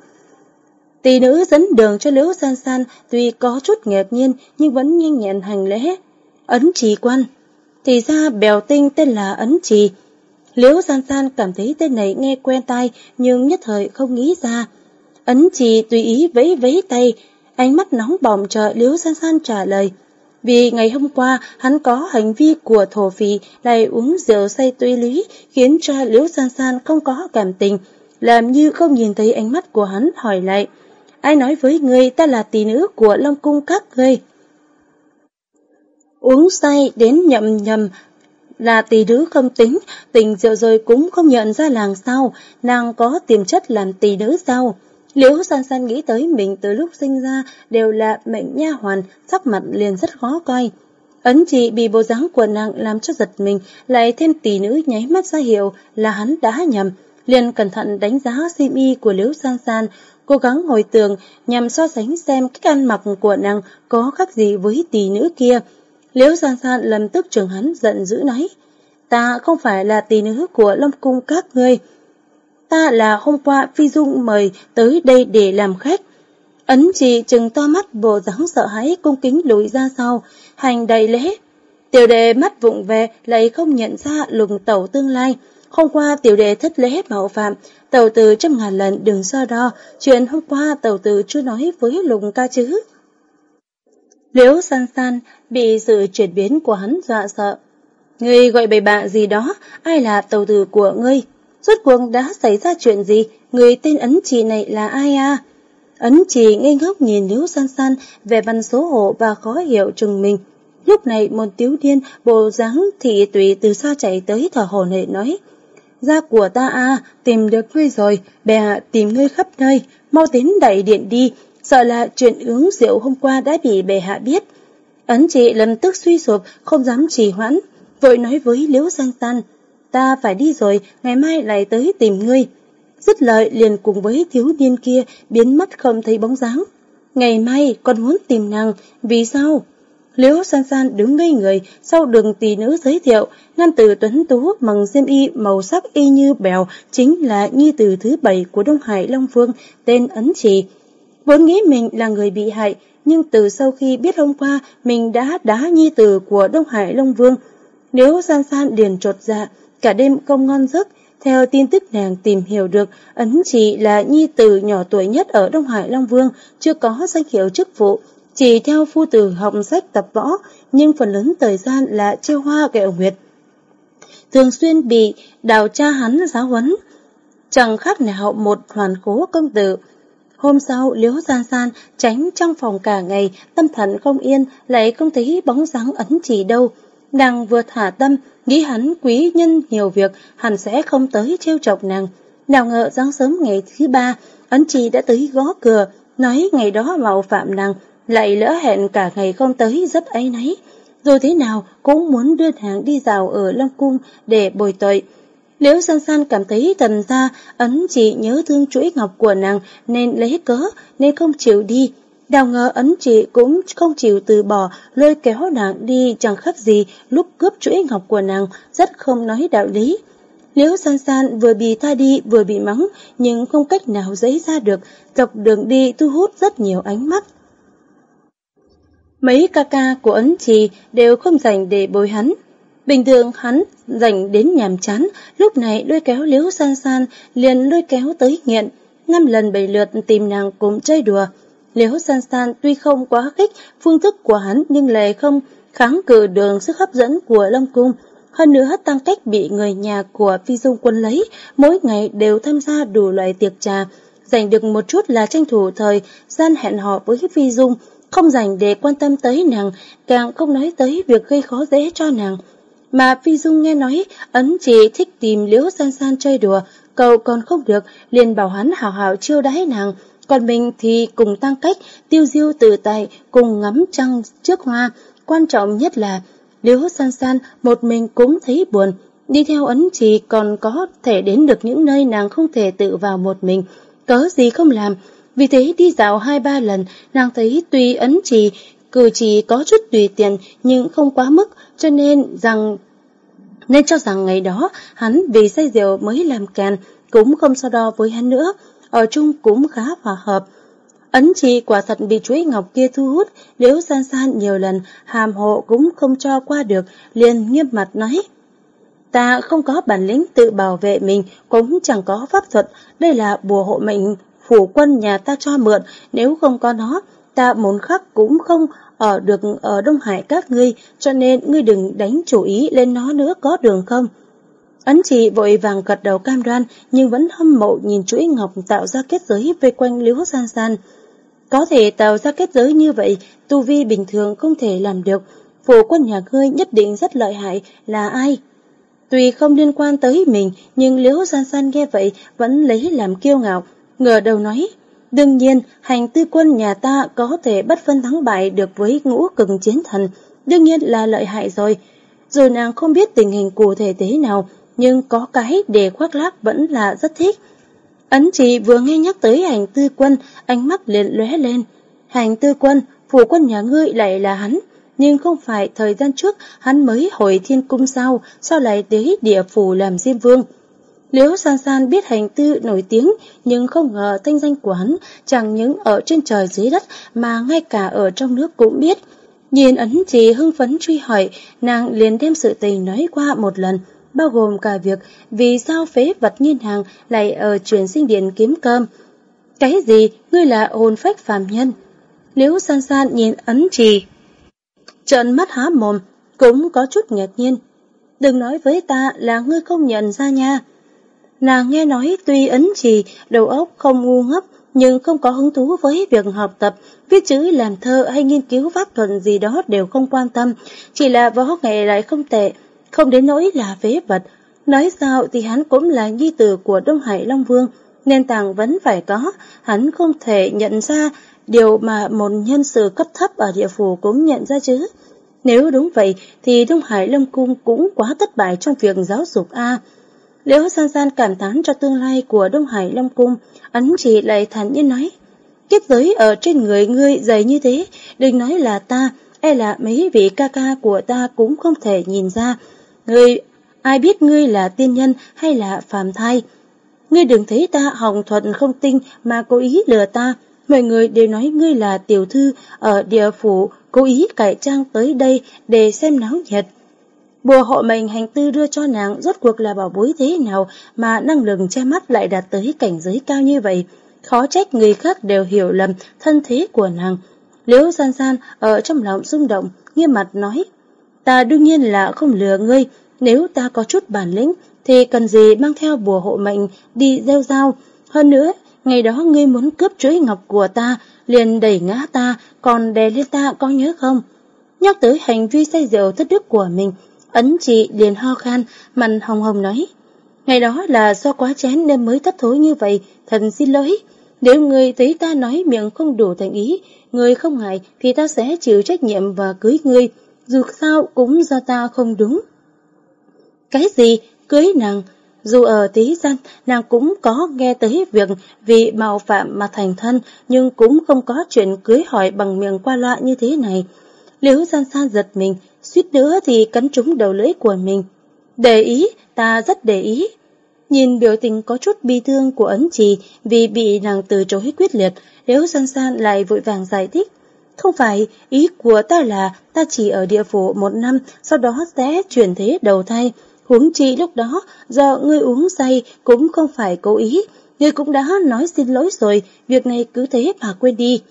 A: Tỷ nữ dẫn đường cho Liễu San San tuy có chút ngạc nhiên nhưng vẫn nhanh nhẹn hành lễ. Ấn trì quan. Thì ra bèo tinh tên là Ấn trì. Liễu San San cảm thấy tên này nghe quen tai nhưng nhất thời không nghĩ ra. Ấn trì tùy ý vẫy vẫy tay, ánh mắt nóng bỏng chờ Liễu San San trả lời. Vì ngày hôm qua hắn có hành vi của thổ phỉ lại uống rượu say tuy lý khiến cho Liễu San San không có cảm tình, làm như không nhìn thấy ánh mắt của hắn hỏi lại ai nói với ngươi ta là tỷ nữ của Long Cung các ngươi? Uống say đến nhậm nhầm là tỷ nữ không tính, tình rượu rồi cũng không nhận ra làng sao, nàng có tiềm chất làm tỷ nữ sao. Liễu san san nghĩ tới mình từ lúc sinh ra đều là mệnh nha hoàn, sắc mặt liền rất khó coi. Ấn chị bị bộ dáng của nàng làm cho giật mình, lại thêm tỷ nữ nháy mắt ra hiệu là hắn đã nhầm. Liền cẩn thận đánh giá sim y của Liễu San San, cố gắng hồi tường nhằm so sánh xem cách ăn mặc của nàng có khác gì với tỷ nữ kia. Liễu san san lầm tức trường hắn giận dữ nói, ta không phải là tỷ nữ của Long Cung các ngươi. Ta là hôm qua Phi Dung mời tới đây để làm khách. Ấn chị trừng to mắt bộ dáng sợ hãi cung kính lùi ra sau, hành đầy lễ. Tiểu đệ mắt vụng về lại không nhận ra lùng tẩu tương lai. Hôm qua tiểu đệ thất lễ mạo phạm, Tàu từ trăm ngàn lần đừng so đo, chuyện hôm qua tàu từ chưa nói với lùng ca chứ. Liễu san san bị sự chuyển biến của hắn dọa sợ. Ngươi gọi bầy bạ gì đó, ai là tàu tử của ngươi? Suốt cuộc đã xảy ra chuyện gì? Người tên ấn trì này là ai à? Ấn trì ngây ngốc nhìn Liễu san san về văn số hộ và khó hiểu chừng mình. Lúc này một tiếu điên bộ dáng thị tùy từ xa chạy tới thở hổn hển nói gia của ta à, tìm được ngươi rồi, bè hạ tìm ngươi khắp nơi, mau đến đại điện đi, sợ là chuyện uống rượu hôm qua đã bị bệ hạ biết. Ấn chị lần tức suy sụp, không dám trì hoãn, vội nói với Liễu san Tan, ta phải đi rồi, ngày mai lại tới tìm ngươi. Dứt lời liền cùng với thiếu niên kia biến mất không thấy bóng dáng. Ngày mai con muốn tìm nàng, vì sao? Liễu san san đứng ngây người sau đường tỷ nữ giới thiệu, nam tử tuấn tú bằng xiêm y màu sắc y như bèo chính là nhi tử thứ bảy của Đông Hải Long Vương, tên Ấn Trì. Vốn nghĩ mình là người bị hại, nhưng từ sau khi biết hôm qua mình đã đá nhi tử của Đông Hải Long Vương, nếu san san liền trột dạ, cả đêm không ngon giấc, theo tin tức nàng tìm hiểu được, Ấn Trì là nhi tử nhỏ tuổi nhất ở Đông Hải Long Vương, chưa có danh hiệu chức vụ, chỉ theo phu tử học sách tập võ, nhưng phần lớn thời gian là treo hoa kẹo nguyệt. Thường xuyên bị đào cha hắn giáo huấn, chẳng khác nào một hoàn cố công tử. Hôm sau, Liễu San San tránh trong phòng cả ngày, tâm thần không yên, lại không thấy bóng dáng ấn chỉ đâu. Nàng vừa thả tâm, nghĩ hắn quý nhân nhiều việc, hẳn sẽ không tới trêu chọc nàng. Nào ngờ sáng sớm ngày thứ ba, ấn trì đã tới gõ cửa, nói ngày đó mạo phạm nàng, lại lỡ hẹn cả ngày không tới rất ấy nấy. Dù thế nào cũng muốn đưa nàng đi dạo ở Long Cung để bồi tội. Liễu san san cảm thấy tần ra ấn chỉ nhớ thương chuỗi ngọc của nàng nên lấy cớ nên không chịu đi. Đào ngờ ấn chị cũng không chịu từ bỏ lôi kéo nàng đi chẳng khác gì lúc cướp chuỗi ngọc của nàng rất không nói đạo lý. Liễu san san vừa bị tha đi vừa bị mắng, nhưng không cách nào dấy ra được, dọc đường đi thu hút rất nhiều ánh mắt. Mấy ca ca của ấn trì đều không dành để bồi hắn. Bình thường hắn dành đến nhàm chán, lúc này lôi kéo liễu san san liền lôi kéo tới nghiện, năm lần bảy lượt tìm nàng cùng chơi đùa. Liễu san san tuy không quá khích phương thức của hắn nhưng lại không kháng cự đường sức hấp dẫn của Long Cung. Hơn nữa tăng cách bị người nhà của Phi Dung quân lấy, mỗi ngày đều tham gia đủ loại tiệc trà. Giành được một chút là tranh thủ thời gian hẹn hò với Phi Dung, không dành để quan tâm tới nàng, càng không nói tới việc gây khó dễ cho nàng. Mà Phi Dung nghe nói, ấn chỉ thích tìm liễu san san chơi đùa, cậu còn không được, liền bảo hắn hào hào chiêu đãi nàng, còn mình thì cùng tăng cách, tiêu diêu từ tại, cùng ngắm trăng trước hoa. Quan trọng nhất là, liễu san san một mình cũng thấy buồn, đi theo ấn chỉ còn có thể đến được những nơi nàng không thể tự vào một mình, có gì không làm. Vì thế đi dạo hai ba lần, nàng thấy tuy ấn chỉ cử chỉ có chút tùy tiện nhưng không quá mức, cho nên rằng nên cho rằng ngày đó hắn vì say rượu mới làm càn, cũng không so đo với hắn nữa, ở chung cũng khá hòa hợp. Ấn chi quả thật bị chuỗi ngọc kia thu hút, nếu san san nhiều lần, hàm hộ cũng không cho qua được, liền nghiêm mặt nói. Ta không có bản lĩnh tự bảo vệ mình, cũng chẳng có pháp thuật, đây là bùa hộ mệnh phủ quân nhà ta cho mượn, nếu không có nó, ta muốn khắc cũng không ở được ở Đông Hải các ngươi, cho nên ngươi đừng đánh chủ ý lên nó nữa có đường không? Ấn chị vội vàng gật đầu cam đoan, nhưng vẫn hâm mộ nhìn chuỗi ngọc tạo ra kết giới vây quanh liễu san san. Có thể tạo ra kết giới như vậy, tu vi bình thường không thể làm được. Phụ quân nhà ngươi nhất định rất lợi hại là ai? Tuy không liên quan tới mình, nhưng liễu san san nghe vậy vẫn lấy làm kiêu ngạo, ngờ đầu nói. Đương nhiên, hành tư quân nhà ta có thể bất phân thắng bại được với ngũ cường chiến thần, đương nhiên là lợi hại rồi. Rồi nàng không biết tình hình cụ thể thế nào, nhưng có cái để khoác lác vẫn là rất thích. Ấn chỉ vừa nghe nhắc tới hành tư quân, ánh mắt liền lóe lên. Hành tư quân, phủ quân nhà ngươi lại là hắn, nhưng không phải thời gian trước hắn mới hồi thiên cung sao, sao lại tới địa phủ làm diêm vương. Liễu San San biết hành tư nổi tiếng, nhưng không ngờ thanh danh của hắn chẳng những ở trên trời dưới đất mà ngay cả ở trong nước cũng biết. Nhìn ấn chỉ hưng phấn truy hỏi, nàng liền đem sự tình nói qua một lần, bao gồm cả việc vì sao phế vật nhiên hàng lại ở truyền sinh điện kiếm cơm. Cái gì, ngươi là hồn phách phàm nhân? Liễu San San nhìn ấn trì. Trợn mắt há mồm, cũng có chút ngạc nhiên. Đừng nói với ta là ngươi không nhận ra nha. Nàng nghe nói tuy ấn trì, đầu óc không ngu ngốc, nhưng không có hứng thú với việc học tập, viết chữ, làm thơ hay nghiên cứu pháp thuật gì đó đều không quan tâm, chỉ là võ nghệ lại không tệ, không đến nỗi là phế vật. Nói sao thì hắn cũng là nhi tử của Đông Hải Long Vương, nên tàng vẫn phải có, hắn không thể nhận ra điều mà một nhân sự cấp thấp ở địa phủ cũng nhận ra chứ. Nếu đúng vậy thì Đông Hải Long Cung cũng quá thất bại trong việc giáo dục A. Liễu San San cảm thán cho tương lai của Đông Hải Long Cung, ấn chỉ lại thản nhiên nói. Kiếp giới ở trên người ngươi dày như thế, đừng nói là ta, e là mấy vị ca ca của ta cũng không thể nhìn ra. Ngươi, ai biết ngươi là tiên nhân hay là phàm thai? Ngươi đừng thấy ta hồng thuận không tinh mà cố ý lừa ta. Mọi người đều nói ngươi là tiểu thư ở địa phủ, cố ý cải trang tới đây để xem náo nhiệt. Bùa hộ mệnh hành tư đưa cho nàng rốt cuộc là bảo bối thế nào mà năng lực che mắt lại đạt tới cảnh giới cao như vậy. Khó trách người khác đều hiểu lầm thân thế của nàng. Liễu san san ở trong lòng rung động, nghiêm mặt nói. Ta đương nhiên là không lừa ngươi, nếu ta có chút bản lĩnh thì cần gì mang theo bùa hộ mệnh đi gieo dao. Hơn nữa, ngày đó ngươi muốn cướp chuỗi ngọc của ta, liền đẩy ngã ta, còn đè lên ta có nhớ không? Nhắc tới hành vi say rượu thất đức của mình, Ấn chị liền ho khan, mặt hồng hồng nói. Ngày đó là do quá chén nên mới thất thối như vậy, thần xin lỗi. Nếu ngươi thấy ta nói miệng không đủ thành ý, người không ngại thì ta sẽ chịu trách nhiệm và cưới ngươi, dù sao cũng do ta không đúng. Cái gì? Cưới nàng? Dù ở tí gian, nàng cũng có nghe tới việc vì mạo phạm mà thành thân, nhưng cũng không có chuyện cưới hỏi bằng miệng qua loa như thế này. Liễu san san giật mình, suýt nữa thì cắn trúng đầu lưỡi của mình. Để ý, ta rất để ý.
B: Nhìn biểu tình có chút bi thương của ấn trì vì bị nàng từ chối quyết liệt, Liễu San San lại vội vàng giải thích. Không phải, ý của ta là ta chỉ ở địa phủ một năm, sau đó sẽ chuyển thế đầu thai. Huống chi lúc đó, do ngươi uống say cũng không phải cố ý. Ngươi cũng đã nói xin lỗi rồi, việc này cứ thế mà quên đi.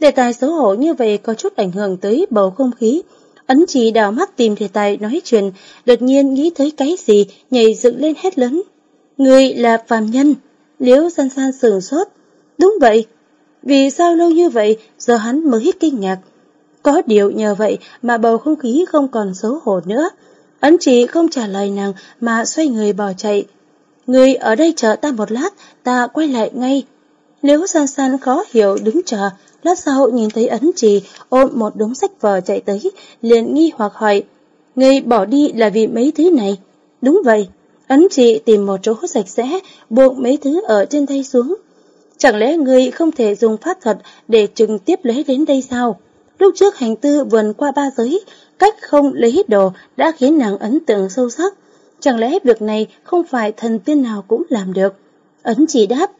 B: Đề tài xấu hổ như vậy có chút ảnh hưởng tới bầu không khí. Ấn chỉ đào mắt tìm đề tài nói chuyện, đột nhiên nghĩ thấy cái gì, nhảy dựng lên hét lớn. Người là phàm nhân. Liễu san san sừng sốt. Đúng vậy. Vì sao lâu như vậy, giờ hắn mới kinh ngạc. Có điều nhờ vậy mà bầu không khí không còn xấu hổ nữa. Ấn chỉ không trả lời nàng mà xoay người bỏ chạy. Người ở đây chờ ta một lát, ta quay lại ngay. Liễu san san khó hiểu đứng chờ, lát sau nhìn thấy ấn trì ôm một đống sách vở chạy tới, liền nghi hoặc hỏi. Người bỏ đi là vì mấy thứ này. Đúng vậy. Ấn chị tìm một chỗ sạch sẽ, buông mấy thứ ở trên tay xuống. Chẳng lẽ ngươi không thể dùng pháp thuật để trực tiếp lấy đến đây sao? Lúc trước hành tư vườn qua ba giới, cách không lấy đồ đã khiến nàng ấn tượng sâu sắc. Chẳng lẽ việc này không phải thần tiên nào cũng làm được? Ấn chỉ đáp,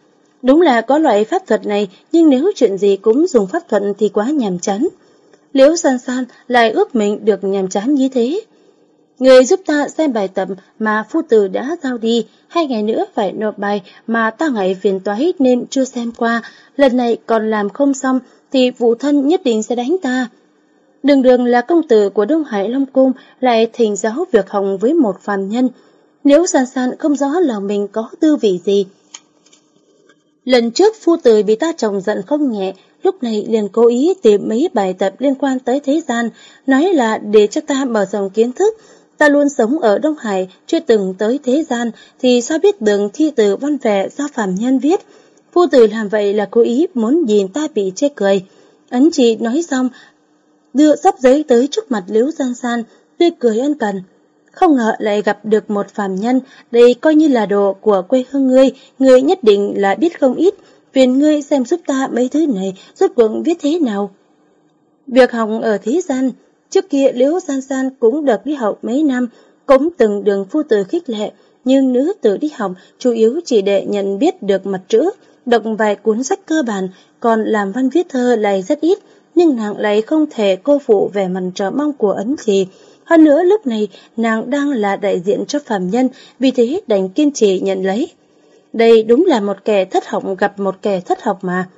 B: đúng là có loại pháp thuật này, nhưng nếu chuyện gì cũng dùng pháp thuật thì quá nhàm chán. Liễu san san lại ước mình được nhàm chán như thế. Người giúp ta xem bài tập mà phu tử đã giao đi, hai ngày nữa phải nộp bài mà ta ngại phiền toái nên chưa xem qua, lần này còn làm không xong thì vụ thân nhất định sẽ đánh ta. Đường đường là công tử của Đông Hải Long Cung lại thỉnh giáo việc học với một phàm nhân, nếu sàn sàn không rõ lòng mình có tư vị gì. Lần trước phu tử bị ta chồng giận không nhẹ, lúc này liền cố ý tìm mấy bài tập liên quan tới thế gian, nói là để cho ta mở rộng kiến thức, Ta luôn sống ở Đông Hải, chưa từng tới thế gian, thì sao biết đường thi từ văn vẻ do phạm nhân viết. Phu tử làm vậy là cố ý muốn nhìn ta bị chê cười. Ấn chị nói xong, đưa sắp giấy tới trước mặt Liễu Gian San, tươi cười ân cần. Không ngờ lại gặp được một phàm nhân, đây coi như là đồ của quê hương ngươi, ngươi nhất định là biết không ít, phiền ngươi xem giúp ta mấy thứ này, giúp cuộc viết thế nào. Việc học ở thế gian, Trước kia Liễu San San cũng được đi học mấy năm, cũng từng đường phu tử khích lệ, nhưng nữ tử đi học chủ yếu chỉ để nhận biết được mặt chữ, đọc vài cuốn sách cơ bản, còn làm văn viết thơ lại rất ít, nhưng nàng lại không thể cô phụ về mặt trở mong của ấn trì. Hơn nữa lúc này nàng đang là đại diện cho phạm nhân, vì thế đành kiên trì nhận lấy. Đây đúng là một kẻ thất học gặp một kẻ thất học mà.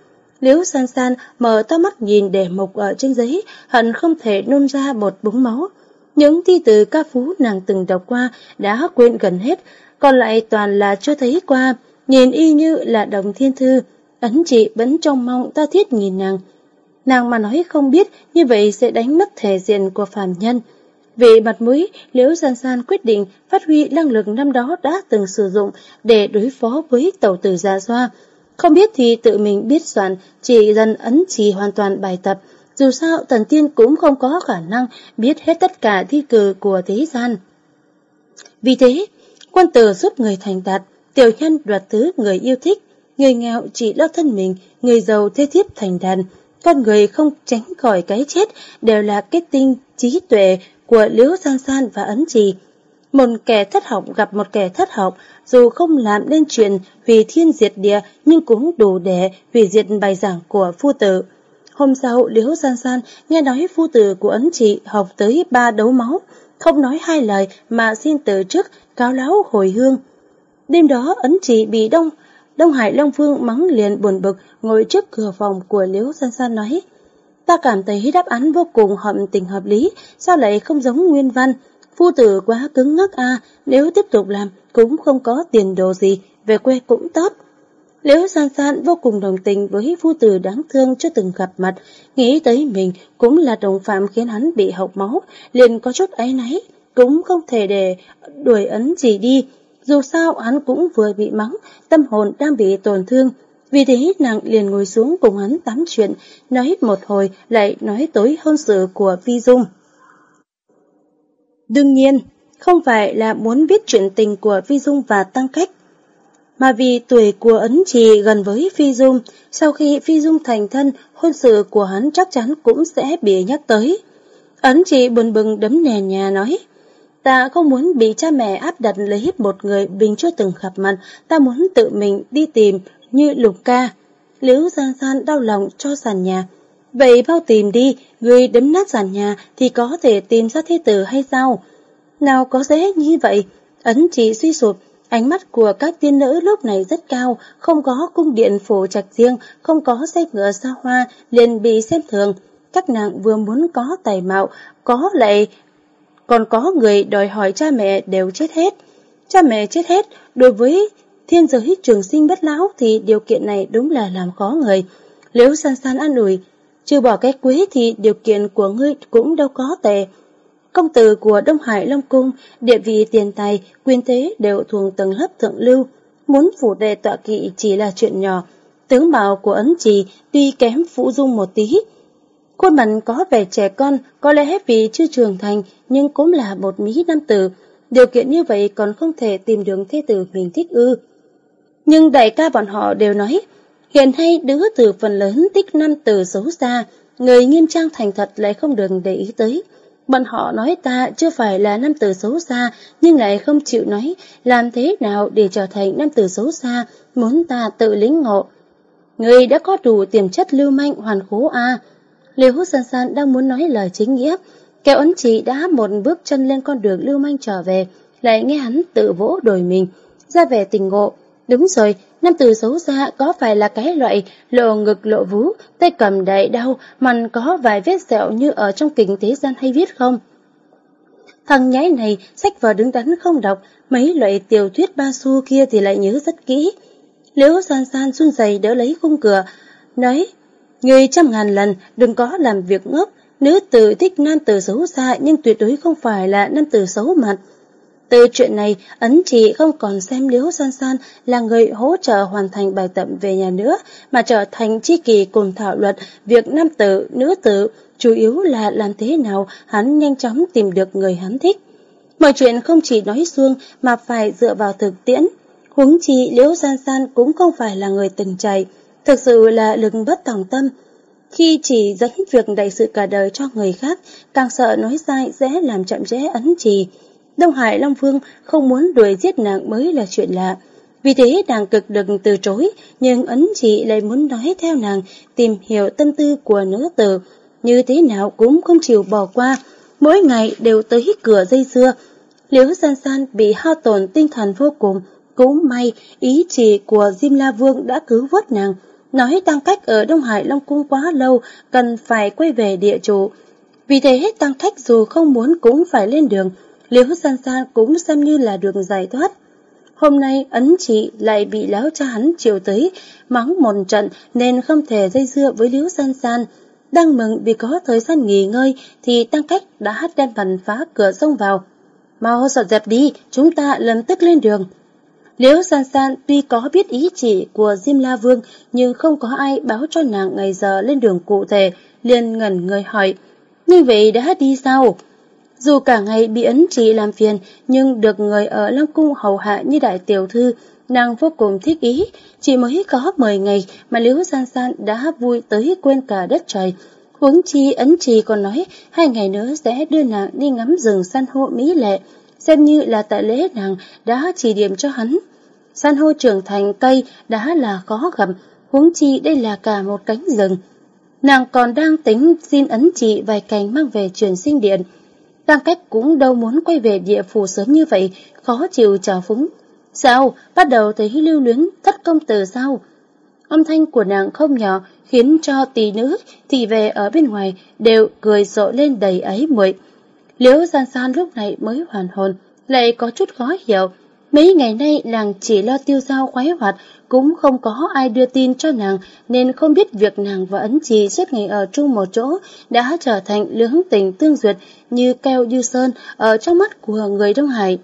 B: Liễu san san mở to mắt nhìn đề mục ở trên giấy, hận không thể nôn ra bột búng máu. Những thi từ ca phú nàng từng đọc qua đã quên gần hết, còn lại toàn là chưa thấy qua, nhìn y như là đồng thiên thư. Ấn chị vẫn trong mong ta thiết nhìn nàng. Nàng mà nói không biết, như vậy sẽ đánh mất thể diện của phàm nhân. Vì mặt mũi, Liễu San San quyết định phát huy năng lực năm đó đã từng sử dụng để đối phó với tàu tử Gia Doa. Không biết thì tự mình biết soạn, chỉ dần ấn trì hoàn toàn bài tập. Dù sao, Tần Tiên cũng không có khả năng biết hết tất cả thi cử của thế gian. Vì thế, quân tử giúp người thành đạt, tiểu nhân đoạt thứ người yêu thích, người nghèo chỉ lo thân mình, người giàu thế thiếp thành đàn. Con người không tránh khỏi cái chết đều là kết tinh trí tuệ của Liễu San San và Ấn Trì. Một kẻ thất học gặp một kẻ thất học, dù không làm nên chuyện hủy thiên diệt địa nhưng cũng đủ để hủy diệt bài giảng của phu tử. Hôm sau, Liễu San San nghe nói phu tử của ấn chị học tới ba đấu máu, không nói hai lời mà xin từ chức cáo láo hồi hương. Đêm đó ấn chị bị đông, Đông Hải Long Vương mắng liền buồn bực ngồi trước cửa phòng của Liễu San San nói Ta cảm thấy đáp án vô cùng hợp tình hợp lý, sao lại không giống nguyên văn, Phu tử quá cứng ngắc a nếu tiếp tục làm cũng không có tiền đồ gì, về quê cũng tốt. Liễu san san vô cùng đồng tình với phu tử đáng thương chưa từng gặp mặt, nghĩ tới mình cũng là đồng phạm khiến hắn bị hộc máu, liền có chút áy náy, cũng không thể để đuổi ấn gì đi. Dù sao hắn cũng vừa bị mắng, tâm hồn đang bị tổn thương, vì thế nàng liền ngồi xuống cùng hắn tám chuyện, nói một hồi lại nói tối hôn sự của Vi Dung. Đương nhiên, không phải là muốn biết chuyện tình của Phi Dung và Tăng Cách, mà vì tuổi của Ấn Trì gần với Phi Dung, sau khi Phi Dung thành thân, hôn sự của hắn chắc chắn cũng sẽ bị nhắc tới. Ấn Trì buồn bừng đấm nè nhà nói, Ta không muốn bị cha mẹ áp đặt lấy một người mình chưa từng gặp mặt, ta muốn tự mình đi tìm như lục ca. Liễu san san đau lòng cho sàn nhà. Vậy bao tìm đi, người đấm nát sàn nhà thì có thể tìm ra thế tử hay sao? Nào có dễ như vậy? Ấn chỉ suy sụp, ánh mắt của các tiên nữ lúc này rất cao, không có cung điện phủ trạch riêng, không có xe ngựa xa hoa, liền bị xem thường. Các nàng vừa muốn có tài mạo, có lại còn có người đòi hỏi cha mẹ đều chết hết. Cha mẹ chết hết, đối với thiên giới trường sinh bất lão thì điều kiện này đúng là làm khó người. Nếu san san an ủi, trừ bỏ cái quý thì điều kiện của ngươi cũng đâu có tệ. Công tử của Đông Hải Long Cung, địa vị tiền tài, quyền thế đều thuộc tầng lớp thượng lưu. Muốn phủ đệ tọa kỵ chỉ là chuyện nhỏ. Tướng bào của ấn trì tuy kém phụ dung một tí. Khuôn mặt có vẻ trẻ con, có lẽ vì chưa trưởng thành, nhưng cũng là một mỹ nam tử. Điều kiện như vậy còn không thể tìm được thế tử mình thích ư. Nhưng đại ca bọn họ đều nói, hiện hay đứa từ phần lớn tích năm từ xấu xa, người nghiêm trang thành thật lại không được để ý tới. Bọn họ nói ta chưa phải là nam tử xấu xa, nhưng lại không chịu nói làm thế nào để trở thành nam tử xấu xa, muốn ta tự lĩnh ngộ. Người đã có đủ tiềm chất lưu manh hoàn khố a. Liêu hút san san đang muốn nói lời chính nghĩa, kéo ấn chị đã một bước chân lên con đường lưu manh trở về, lại nghe hắn tự vỗ đồi mình, ra vẻ tình ngộ. Đúng rồi, nam tử xấu xa có phải là cái loại lộ ngực lộ vú, tay cầm đầy đau, mặt có vài vết sẹo như ở trong kình thế gian hay viết không? Thằng nhái này sách vở đứng đắn không đọc, mấy loại tiểu thuyết ba xu kia thì lại nhớ rất kỹ. Liễu san san run rẩy đỡ lấy khung cửa, nói, người trăm ngàn lần đừng có làm việc ngốc, nữ tử thích nam tử xấu xa nhưng tuyệt đối không phải là nam tử xấu mặt. Từ chuyện này, ấn chị không còn xem Liễu San San là người hỗ trợ hoàn thành bài tập về nhà nữa, mà trở thành chi kỳ cùng thảo luận việc nam tử, nữ tử, chủ yếu là làm thế nào hắn nhanh chóng tìm được người hắn thích. Mọi chuyện không chỉ nói xuông mà phải dựa vào thực tiễn. Huống chi Liễu San San cũng không phải là người từng chạy, thực sự là lực bất tòng tâm. Khi chỉ dẫn việc đại sự cả đời cho người khác, càng sợ nói sai sẽ làm chậm rẽ ấn trì. Đông Hải Long Phương không muốn đuổi giết nàng mới là chuyện lạ. Vì thế nàng cực lực từ chối, nhưng ấn chị lại muốn nói theo nàng, tìm hiểu tâm tư của nữ tử. Như thế nào cũng không chịu bỏ qua, mỗi ngày đều tới cửa dây dưa. Liễu san san bị hao tổn tinh thần vô cùng, cũng may ý chỉ của Diêm La Vương đã cứu vớt nàng. Nói tăng cách ở Đông Hải Long Cung quá lâu, cần phải quay về địa chủ. Vì thế tăng cách dù không muốn cũng phải lên đường, Liễu San San cũng xem như là đường giải thoát. Hôm nay ấn chị lại bị lão cha hắn chiều tới, mắng một trận nên không thể dây dưa với Liễu San San. Đang mừng vì có thời gian nghỉ ngơi thì Tăng Cách đã hát đem bàn phá cửa xông vào. Mau dọn dẹp đi, chúng ta lập tức lên đường. Liễu San San tuy có biết ý chỉ của Diêm La Vương nhưng không có ai báo cho nàng ngày giờ lên đường cụ thể, liền ngẩn người hỏi. Như vậy đã đi sao? Dù cả ngày bị ấn trì làm phiền, nhưng được người ở Long Cung hầu hạ như đại tiểu thư, nàng vô cùng thích ý. Chỉ mới có 10 ngày mà Liễu San San đã vui tới quên cả đất trời. Huống chi ấn trì còn nói hai ngày nữa sẽ đưa nàng đi ngắm rừng san hô mỹ lệ, xem như là tại lễ nàng đã chỉ điểm cho hắn. San hô trưởng thành cây đã là khó gặp, huống chi đây là cả một cánh rừng. Nàng còn đang tính xin ấn trì vài cành mang về truyền sinh điện, Tăng cách cũng đâu muốn quay về địa phủ sớm như vậy, khó chịu trào phúng. Sao, bắt đầu thấy lưu luyến thất công tử sao? Âm thanh của nàng không nhỏ, khiến cho tỷ nữ thì về ở bên ngoài đều cười rộ lên đầy ấy muội. Liễu San San lúc này mới hoàn hồn, lại có chút khó hiểu. Mấy ngày nay nàng chỉ lo tiêu giao khoái hoạt, cũng không có ai đưa tin cho nàng nên không biết việc nàng và ấn trì suốt ngày ở chung một chỗ đã trở thành lưỡng tình tương duyệt như keo như sơn ở trong mắt của người Đông Hải.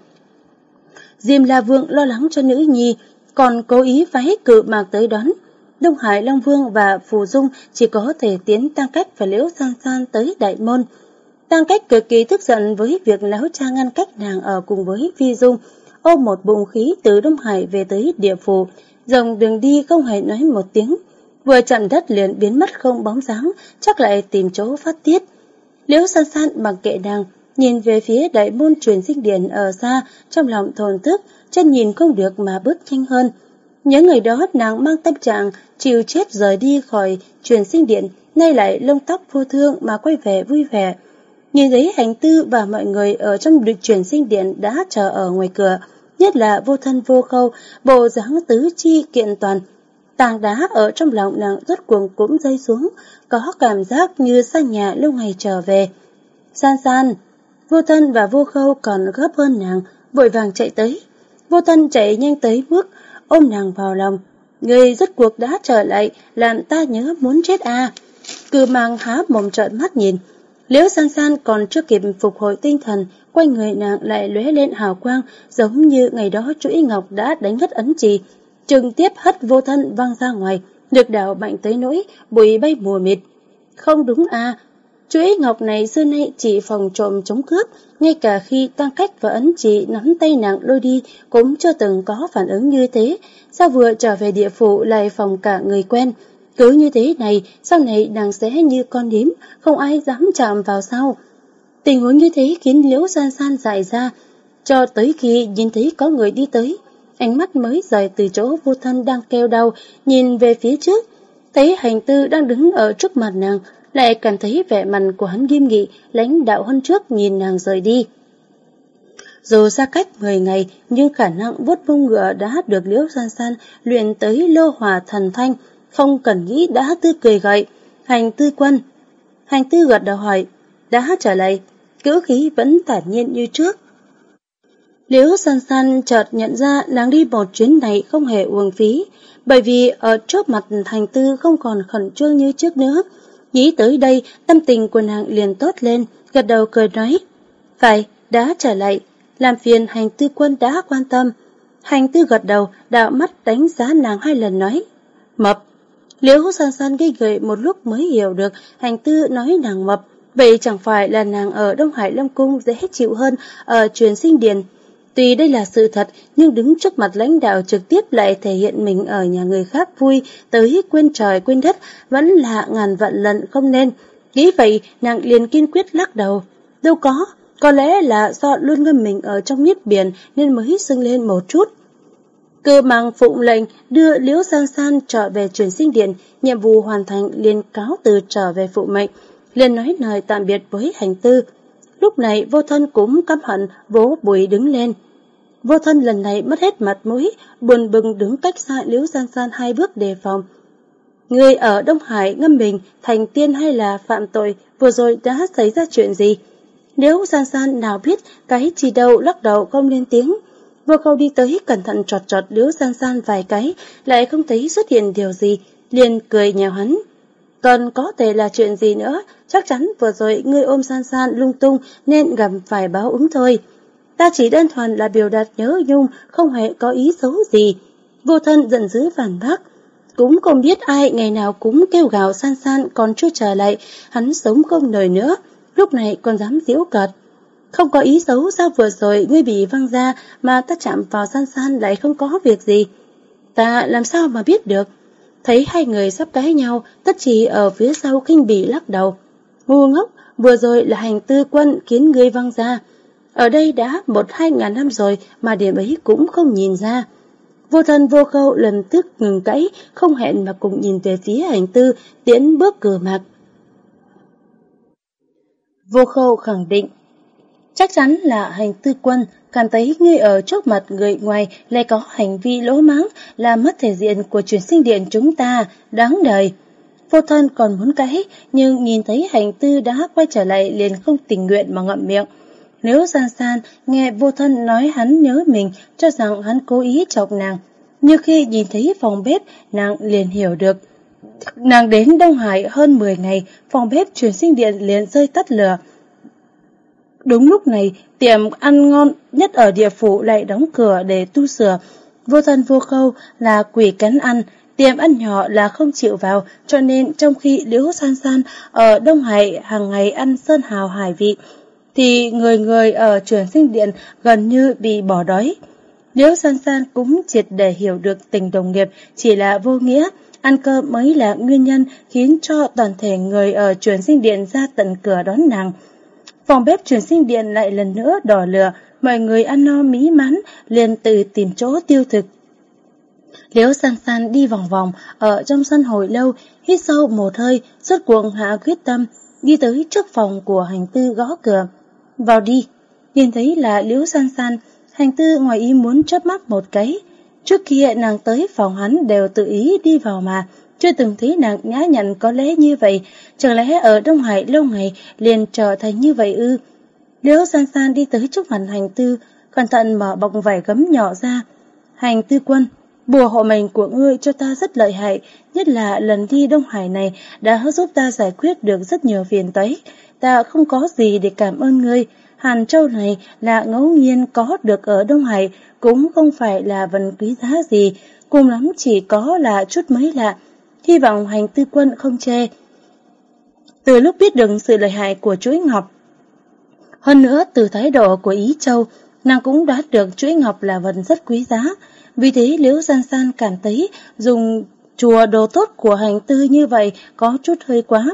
B: Diêm La Vương lo lắng cho nữ nhi, còn cố ý phái cự mạc tới đón. Đông Hải Long Vương và Phù Dung chỉ có thể tiến tăng cách và liễu san san tới đại môn. Tăng cách cực kỳ tức giận với việc lão cha ngăn cách nàng ở cùng với Phi Dung, ôm một bụng khí từ Đông Hải về tới địa phủ, dòng đường đi không hề nói một tiếng. Vừa chạm đất liền biến mất không bóng dáng, chắc lại tìm chỗ phát tiết. Liễu san san bằng kệ nàng, nhìn về phía đại môn truyền sinh điện ở xa, trong lòng thồn thức, chân nhìn không được mà bước nhanh hơn. Nhớ người đó nàng mang tâm trạng chịu chết rời đi khỏi truyền sinh điện, nay lại lông tóc vô thương mà quay về vui vẻ. Nhìn thấy hành tư và mọi người ở trong được truyền sinh điện đã chờ ở ngoài cửa, nhất là vô thân vô khâu, bộ dáng tứ chi kiện toàn. Tàng đá ở trong lòng nàng rốt cuồng cũng rơi xuống, có cảm giác như xa nhà lâu ngày trở về. San san, vô thân và vô khâu còn gấp hơn nàng, vội vàng chạy tới. Vô thân chạy nhanh tới bước, ôm nàng vào lòng. Người rốt cuộc đã trở lại, làm ta nhớ muốn chết à. Cư mang há mồm trợn mắt nhìn. Liễu san san còn chưa kịp phục hồi tinh thần, quanh người nàng lại lóe lên hào quang, giống như ngày đó chuỗi ngọc đã đánh ngất ấn trì. Trực tiếp hất vô thân văng ra ngoài, được đảo mạnh tới nỗi bụi bay mùa mịt. Không đúng à, chuỗi ngọc này xưa nay chỉ phòng trộm chống cướp, ngay cả khi tăng cách và ấn trì nắm tay nàng lôi đi cũng chưa từng có phản ứng như thế. Sao vừa trở về địa phủ lại phòng cả người quen, cứ như thế này, sau này nàng sẽ như con điếm, không ai dám chạm vào sau. Tình huống như thế khiến liễu san san dài ra, cho tới khi nhìn thấy có người đi tới. Ánh mắt mới rời từ chỗ vô thân đang kêu đau, nhìn về phía trước. Thấy hành tư đang đứng ở trước mặt nàng, lại cảm thấy vẻ mặt của hắn nghiêm nghị, lãnh đạo hơn trước nhìn nàng rời đi. Dù xa cách 10 ngày, nhưng khả năng vuốt vung ngựa đã được liễu san san luyện tới lô hòa thần thanh, không cần nghĩ đã tư cười gậy. Hành tư quân. Hành tư gật đầu hỏi, đã trả lời, cữ khí vẫn thản nhiên như trước. Liễu san san chợt nhận ra nàng đi một chuyến này không hề uổng phí, bởi vì ở trước mặt hành tư không còn khẩn trương như trước nữa. Nghĩ tới đây, tâm tình của nàng liền tốt lên, gật đầu cười nói. Phải, đã trở lại, làm phiền hành tư quân đã quan tâm. Hành tư gật đầu, đạo mắt đánh giá nàng hai lần nói. Mập, Liễu san san gây gợi một lúc mới hiểu được hành tư nói nàng mập, vậy chẳng phải là nàng ở Đông Hải Lâm Cung dễ hết chịu hơn ở truyền sinh điền. Tuy đây là sự thật, nhưng đứng trước mặt lãnh đạo trực tiếp lại thể hiện mình ở nhà người khác vui, tới quên trời quên đất, vẫn là ngàn vạn lần không nên. Nghĩ vậy, nàng liền kiên quyết lắc đầu. Đâu có, có lẽ là do luôn ngâm mình ở trong nhiếp biển nên mới sưng lên một chút. Cơ mang phụng lệnh đưa Liễu San San trở về truyền sinh điện, nhiệm vụ hoàn thành liền cáo từ trở về phụ mệnh, liền nói lời tạm biệt với hành tư. Lúc này vô thân cũng căm hận, vỗ bụi đứng lên. Vô thân lần này mất hết mặt mũi, buồn bừng đứng cách xa Liễu San San hai bước đề phòng. Người ở Đông Hải ngâm mình thành tiên hay là phạm tội, vừa rồi đã xảy ra chuyện gì? Nếu San San nào biết cái chi đâu lắc đầu không lên tiếng, Vô cầu đi tới cẩn thận trọt trọt liễu san san vài cái, lại không thấy xuất hiện điều gì, liền cười nhào hắn. Còn có thể là chuyện gì nữa, chắc chắn vừa rồi ngươi ôm san san lung tung nên gặp phải báo ứng thôi. Ta chỉ đơn thuần là biểu đạt nhớ nhung, không hề có ý xấu gì. Vô thân giận dữ phản bác. Cũng không biết ai ngày nào cũng kêu gào san san còn chưa trở lại, hắn sống không nổi nữa, lúc này còn dám giễu cợt. Không có ý xấu sao vừa rồi ngươi bị văng ra mà ta chạm vào san san lại không có việc gì. Ta làm sao mà biết được. Thấy hai người sắp cãi nhau, tất chỉ ở phía sau khinh bỉ lắc đầu. Ngu ngốc, vừa rồi là hành tư quân khiến ngươi văng ra. Ở đây đã một hai ngàn năm rồi mà điểm ấy cũng không nhìn ra. Vô thân vô khâu lần tức ngừng cãi, không hẹn mà cùng nhìn về phía hành tư, tiễn bước cửa mạc. Vô khâu khẳng định Chắc chắn là hành tư quân cảm thấy ngươi ở trước mặt người ngoài lại có hành vi lỗ mãng làm mất thể diện của truyền sinh điện chúng ta, đáng đời. Vô thân còn muốn cãi, nhưng nhìn thấy hành tư đã quay trở lại liền không tình nguyện mà ngậm miệng. Nếu san san nghe vô thân nói hắn nhớ mình cho rằng hắn cố ý chọc nàng, như khi nhìn thấy phòng bếp nàng liền hiểu được. Nàng đến Đông Hải hơn 10 ngày, phòng bếp truyền sinh điện liền rơi tắt lửa, Đúng lúc này, tiệm ăn ngon nhất ở địa phủ lại đóng cửa để tu sửa. Vô thân vô khâu là quỷ cắn ăn, tiệm ăn nhỏ là không chịu vào, cho nên trong khi Liễu San San ở Đông Hải hàng ngày ăn sơn hào hải vị, thì người người ở truyền sinh điện gần như bị bỏ đói. Liễu San San cũng triệt để hiểu được tình đồng nghiệp chỉ là vô nghĩa, ăn cơm mới là nguyên nhân khiến cho toàn thể người ở truyền sinh điện ra tận cửa đón nàng. Phòng bếp truyền sinh điện lại lần nữa đỏ lửa, mọi người ăn no mỹ mãn, liền tự tìm chỗ tiêu thực. Liễu san san đi vòng vòng ở trong sân hồi lâu, hít sâu một hơi, rốt cuộc hạ quyết tâm, đi tới trước phòng của hành tư gõ cửa. Vào đi, nhìn thấy là Liễu san san, hành tư ngoài ý muốn chớp mắt một cái. Trước kia nàng tới phòng hắn đều tự ý đi vào mà, chưa từng thấy nàng nhã nhặn có lẽ như vậy, chẳng lẽ ở Đông Hải lâu ngày liền trở thành như vậy ư? Liễu san san đi tới trước mặt hành tư, cẩn thận mở bọc vải gấm nhỏ ra. Hành tư quân, bùa hộ mệnh của ngươi cho ta rất lợi hại, nhất là lần đi Đông Hải này đã giúp ta giải quyết được rất nhiều phiền toái. Ta không có gì để cảm ơn ngươi. Hàn Châu này là ngẫu nhiên có được ở Đông Hải, cũng không phải là vần quý giá gì, cùng lắm chỉ có là chút mấy lạ. Hy vọng hành tư quân không chê. Từ lúc biết được sự lợi hại của chuỗi ngọc, hơn nữa từ thái độ của Ý Châu, nàng cũng đoán được chuỗi ngọc là vật rất quý giá. Vì thế Liễu San San cảm thấy dùng chùa đồ tốt của hành tư như vậy có chút hơi quá.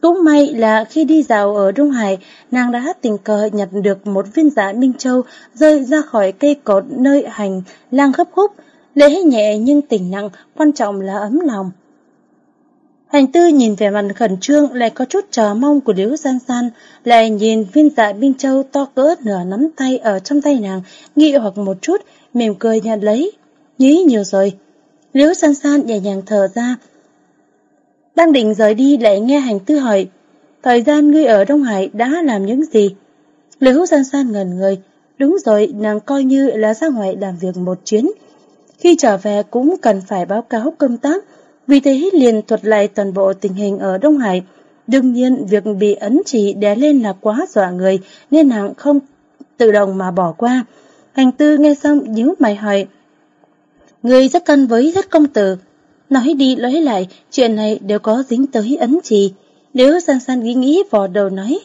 B: Cũng may là khi đi dạo ở đông Hải, nàng đã tình cờ nhặt được một viên giả Minh Châu rơi ra khỏi cây cột nơi hành lang gấp khúc. Lễ nhẹ nhưng tình nặng, quan trọng là ấm lòng. Hành tư nhìn vẻ mặt khẩn trương lại có chút chờ mong của Liễu San San, lại nhìn viên dạ Minh Châu to cỡ nửa nắm tay ở trong tay nàng, nghi hoặc một chút, mỉm cười nhận lấy. Nhí nhiều rồi. Liễu San San nhẹ nhàng thở ra. Đang định rời đi lại nghe hành tư hỏi, thời gian ngươi ở Đông Hải đã làm những gì? Liễu San San ngần người, đúng rồi, nàng coi như là ra ngoài làm việc một chuyến. Khi trở về cũng cần phải báo cáo công tác, vì thế liền thuật lại toàn bộ tình hình ở Đông Hải. Đương nhiên, việc bị ấn chỉ đè lên là quá dọa người, nên nàng không tự động mà bỏ qua. Hành tư nghe xong nhíu mày hỏi, Người rất thân với rất công tử. Nói đi nói lại, chuyện này đều có dính tới ấn trì. Nếu san san nghĩ nghĩ vò đầu nói,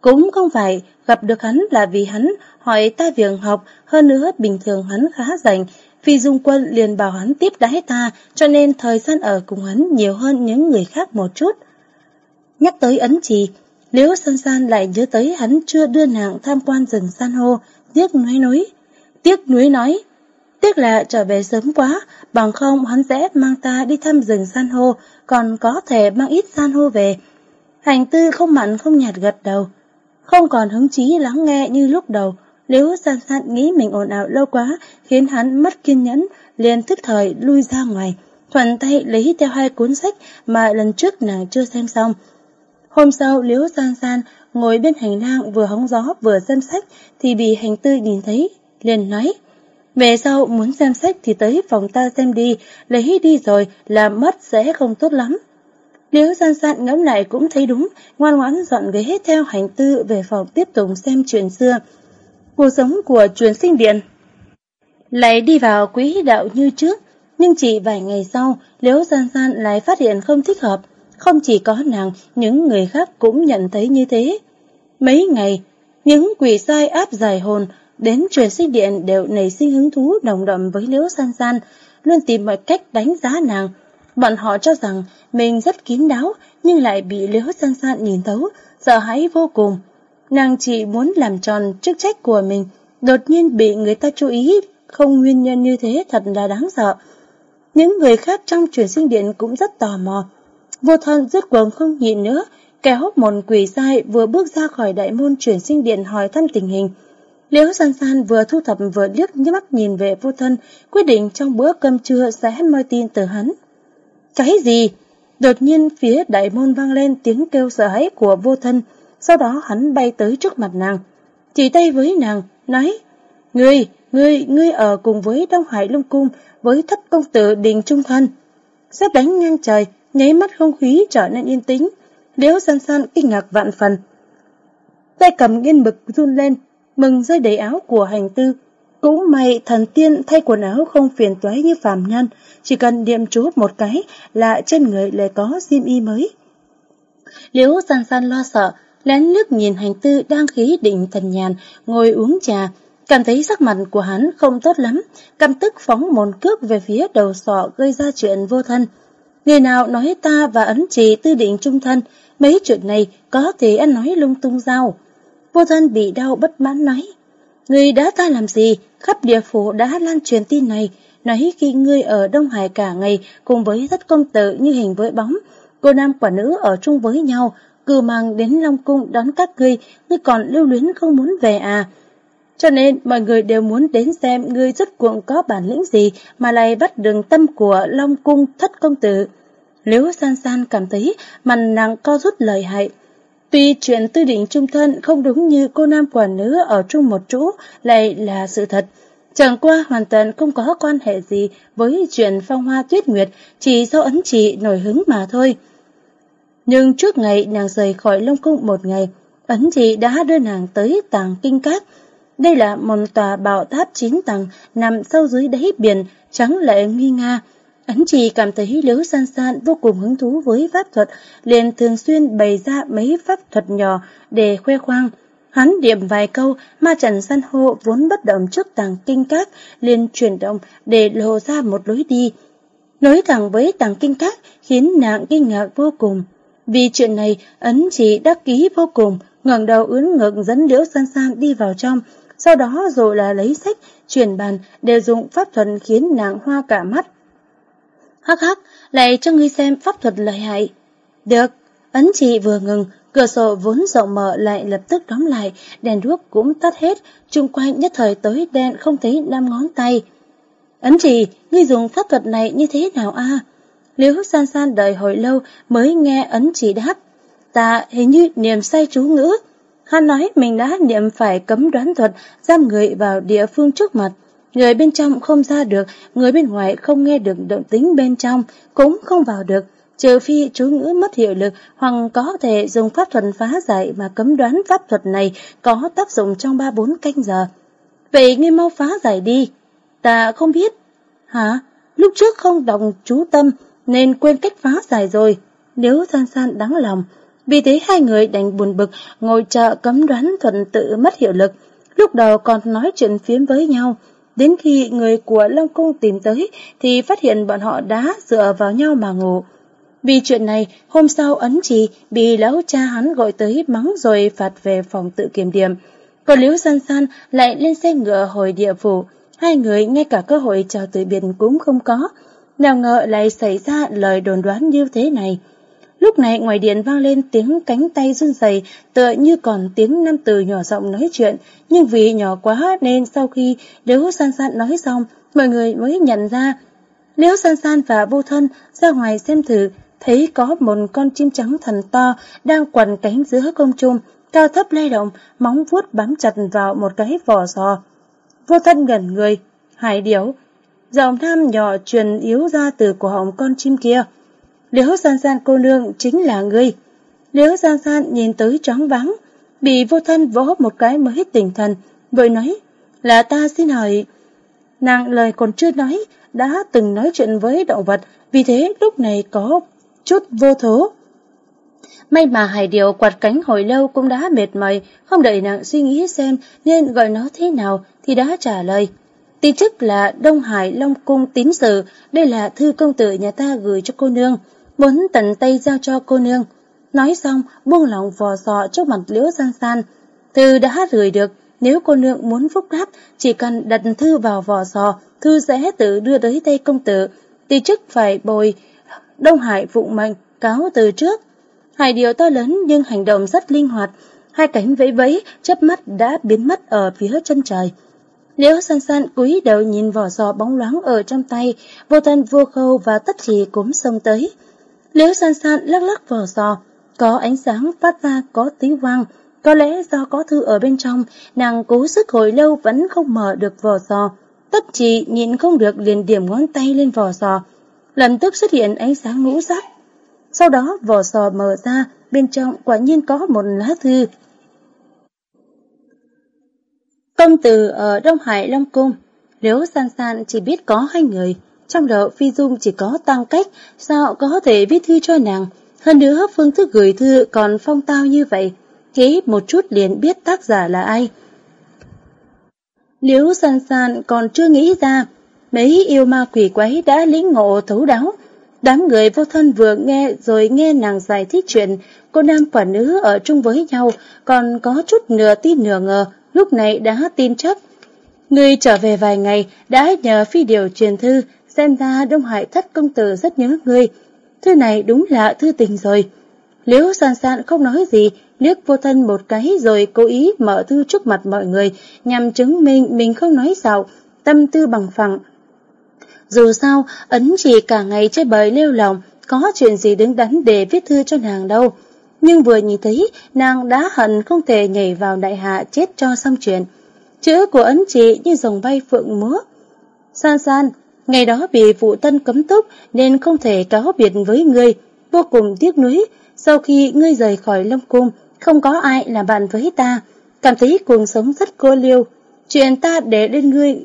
B: cũng không phải, gặp được hắn là vì hắn hỏi ta việc học, hơn nữa bình thường hắn khá rảnh, vì dung quân liền bảo hắn tiếp đái ta, cho nên thời gian ở cùng hắn nhiều hơn những người khác một chút. Nhắc tới ấn trì, Liễu San San lại nhớ tới hắn chưa đưa nàng tham quan rừng san hô, tiếc nuối núi. Tiếc nuối nói, tiếc là trở về sớm quá, bằng không hắn sẽ mang ta đi thăm rừng san hô, còn có thể mang ít san hô về. Hành tư không mặn không nhạt gật đầu, không còn hứng chí lắng nghe như lúc đầu, liễu san san nghĩ mình ồn ào lâu quá, khiến hắn mất kiên nhẫn, liền thức thời lui ra ngoài, thuận tay lấy theo hai cuốn sách mà lần trước nàng chưa xem xong. Hôm sau, Liễu San San ngồi bên hành lang vừa hóng gió vừa xem sách thì bị hành tư nhìn thấy, liền nói Về sau muốn xem sách thì tới phòng ta xem đi, lấy đi rồi làm mất sẽ không tốt lắm. Liễu San San ngẫm lại cũng thấy đúng, ngoan ngoãn dọn ghế theo hành tư về phòng tiếp tục xem chuyện xưa cuộc sống của truyền sinh điện. Lại đi vào quỹ đạo như trước, nhưng chỉ vài ngày sau, Liễu San San lại phát hiện không thích hợp. Không chỉ có nàng, những người khác cũng nhận thấy như thế. Mấy ngày, những quỷ sai áp giải hồn đến truyền sinh điện đều nảy sinh hứng thú đồng đậm với Liễu San San, luôn tìm mọi cách đánh giá nàng. Bọn họ cho rằng mình rất kín đáo, nhưng lại bị Liễu San San nhìn thấu, sợ hãi vô cùng. Nàng chỉ muốn làm tròn chức trách của mình, đột nhiên bị người ta chú ý, không nguyên nhân như thế thật là đáng sợ. Những người khác trong truyền sinh điện cũng rất tò mò. Vô thân rốt cuộc không nhịn nữa, kéo một quỷ sai vừa bước ra khỏi đại môn truyền sinh điện hỏi thăm tình hình. Liễu san san vừa thu thập vừa liếc nhếch mắt nhìn về vô thân, quyết định trong bữa cơm trưa sẽ moi tin từ hắn. Cái gì? Đột nhiên phía đại môn vang lên tiếng kêu sợ hãi của vô thân, sau đó hắn bay tới trước mặt nàng, chỉ tay với nàng, nói, Ngươi, ngươi, ngươi ở cùng với Đông Hải Lung Cung, với thất công tử Đình Trung Thân. Xếp đánh ngang trời, nháy mắt không khí trở nên yên tĩnh, liễu san san kinh ngạc vạn phần. Tay cầm nghiên mực run lên, mừng rơi đầy áo của hành tư. Cũng may thần tiên thay quần áo không phiền toái như phàm nhân, chỉ cần niệm chú một cái là trên người lại có diêm y mới. Liễu san san lo sợ, lén lướt nhìn hành tư đang khí định thần nhàn, ngồi uống trà, cảm thấy sắc mặt của hắn không tốt lắm, căm tức phóng một cước về phía đầu sọ gây ra chuyện vô thân. Người nào nói ta và ấn trì tư định trung thân, mấy chuyện này có thể ăn nói lung tung giao. Vô thân bị đau bất mãn nói. Người đã ta làm gì? Khắp địa phủ đã lan truyền tin này. Nói khi ngươi ở Đông Hải cả ngày cùng với thất công tử như hình với bóng, cô nam quả nữ ở chung với nhau, cử mang đến Long Cung đón các ngươi, ngươi còn lưu luyến không muốn về à? Cho nên mọi người đều muốn đến xem ngươi rốt cuộc có bản lĩnh gì mà lại bắt đường tâm của Long Cung thất công tử. Nếu san san cảm thấy mặt nàng co rút lời hại, Tuy chuyện tư định trung thân không đúng như cô nam quả nữ ở chung một chỗ lại là sự thật. Chẳng qua hoàn toàn không có quan hệ gì với chuyện phong hoa tuyết nguyệt, chỉ do ấn chị nổi hứng mà thôi. Nhưng trước ngày nàng rời khỏi Long Cung một ngày, ấn chị đã đưa nàng tới tàng kinh cát. Đây là một tòa bảo tháp chín tầng nằm sâu dưới đáy biển, trắng lệ nguy nga, Ấn chỉ cảm thấy Liễu San San vô cùng hứng thú với pháp thuật, liền thường xuyên bày ra mấy pháp thuật nhỏ để khoe khoang. Hắn điểm vài câu, ma trần san hô vốn bất động trước tàng kinh các, liền chuyển động để lộ ra một lối đi. Nối thẳng với tàng kinh các khiến nàng kinh ngạc vô cùng. Vì chuyện này, ấn chỉ đắc ký vô cùng, ngẩng đầu ướn ngực dẫn Liễu San San đi vào trong, sau đó rồi là lấy sách, chuyển bàn, đều dùng pháp thuật khiến nàng hoa cả mắt. Hắc hắc, lại cho ngươi xem pháp thuật lợi hại. Được, ấn chỉ vừa ngừng, cửa sổ vốn rộng mở lại lập tức đóng lại, đèn đuốc cũng tắt hết, chung quanh nhất thời tối đen không thấy năm ngón tay. Ấn chỉ, ngươi dùng pháp thuật này như thế nào a? À? Liễu san san đợi hồi lâu mới nghe ấn chỉ đáp. Ta hình như niệm say chú ngữ. Hắn nói mình đã niệm phải cấm đoán thuật giam người vào địa phương trước mặt. Người bên trong không ra được, người bên ngoài không nghe được động tính bên trong, cũng không vào được, trừ phi chú ngữ mất hiệu lực hoặc có thể dùng pháp thuật phá giải mà cấm đoán pháp thuật này có tác dụng trong 3-4 canh giờ. Vậy ngươi mau phá giải đi. Ta không biết. Hả? Lúc trước không đồng chú tâm nên quên cách phá giải rồi. Nếu san san đáng lòng. Vì thế hai người đành buồn bực ngồi chờ cấm đoán thuận tự mất hiệu lực. Lúc đầu còn nói chuyện phiếm với nhau. Đến khi người của Long Cung tìm tới thì phát hiện bọn họ đã dựa vào nhau mà ngủ. Vì chuyện này, hôm sau ấn trì bị lão cha hắn gọi tới mắng rồi phạt về phòng tự kiểm điểm. Còn Liễu San San lại lên xe ngựa hồi địa phủ, hai người ngay cả cơ hội chào từ biệt cũng không có. Nào ngờ lại xảy ra lời đồn đoán như thế này. Lúc này ngoài điện vang lên tiếng cánh tay run rẩy, tựa như còn tiếng nam từ nhỏ giọng nói chuyện, nhưng vì nhỏ quá nên sau khi Liễu San San nói xong, mọi người mới nhận ra. Liễu San San và vô thân ra ngoài xem thử, thấy có một con chim trắng thần to đang quằn cánh giữa công trung, cao thấp lay động, móng vuốt bám chặt vào một cái vỏ sò. Vô thân gần người, hải điểu, giọng nam nhỏ truyền yếu ra từ cổ họng con chim kia. Liễu san san cô nương chính là ngươi. Liễu san san nhìn tới trống vắng, bị vô thân vỗ một cái mới hết tỉnh thần, vội nói, là ta xin hỏi. Nàng lời còn chưa nói, đã từng nói chuyện với động vật, vì thế lúc này có chút vô thố. May mà hải điệu quạt cánh hồi lâu cũng đã mệt mỏi, không đợi nàng suy nghĩ xem nên gọi nó thế nào thì đã trả lời. Tin chức là Đông Hải Long Cung tín sự, đây là thư công tử nhà ta gửi cho cô nương muốn tận tay giao cho cô nương. Nói xong, buông lỏng vò sò trước mặt liễu san san. Thư đã gửi được, nếu cô nương muốn phúc đáp, chỉ cần đặt thư vào vò sò, thư sẽ tự đưa tới tay công tử. Ti chức phải bồi Đông Hải phụng mệnh, cáo từ trước. Hải điều to lớn nhưng hành động rất linh hoạt, hai cánh vẫy vẫy, chớp mắt đã biến mất ở phía chân trời. Liễu san san cúi đầu nhìn vỏ sò bóng loáng ở trong tay, vô thân vô khâu và tất thì cũng xông tới. Liễu san san lắc lắc vỏ sò, có ánh sáng phát ra có tiếng vang. Có lẽ do có thư ở bên trong, nàng cố sức hồi lâu vẫn không mở được vỏ sò. Tất chỉ nhìn không được liền điểm ngón tay lên vỏ sò. Lập tức xuất hiện ánh sáng ngũ sắc. Sau đó vỏ sò mở ra, bên trong quả nhiên có một lá thư. Công tử ở Đông Hải Long Cung, nếu San San chỉ biết có hai người, trong đầu Phi Dung chỉ có tăng cách, sao có thể viết thư cho nàng. Hơn nữa phương thức gửi thư còn phong tao như vậy, nghĩ một chút liền biết tác giả là ai. Liễu san san còn chưa nghĩ ra, mấy yêu ma quỷ quái đã lĩnh ngộ thấu đáo. Đám người vô thân vừa nghe rồi nghe nàng giải thích chuyện cô nam quả nữ ở chung với nhau, còn có chút nửa tin nửa ngờ, lúc này đã tin chắc. Người trở về vài ngày, đã nhờ phi điều truyền thư, xem ra Đông Hải thất công tử rất nhớ người. Thư này đúng là thư tình rồi. Liễu san san không nói gì, liếc vô thân một cái rồi cố ý mở thư trước mặt mọi người, nhằm chứng minh mình không nói xạo, tâm tư bằng phẳng. Dù sao, ấn chỉ cả ngày chơi bời lêu lòng, có chuyện gì đứng đắn để viết thư cho nàng đâu. Nhưng vừa nhìn thấy, nàng đã hận không thể nhảy vào đại hạ chết cho xong chuyện. Chữ của ấn chỉ như dòng bay phượng múa. San san, ngày đó bị vụ tân cấm túc nên không thể cáo biệt với ngươi, vô cùng tiếc nuối. Sau khi ngươi rời khỏi Long Cung, không có ai là bạn với ta, cảm thấy cuộc sống rất cô liêu. Chuyện ta để lên ngươi,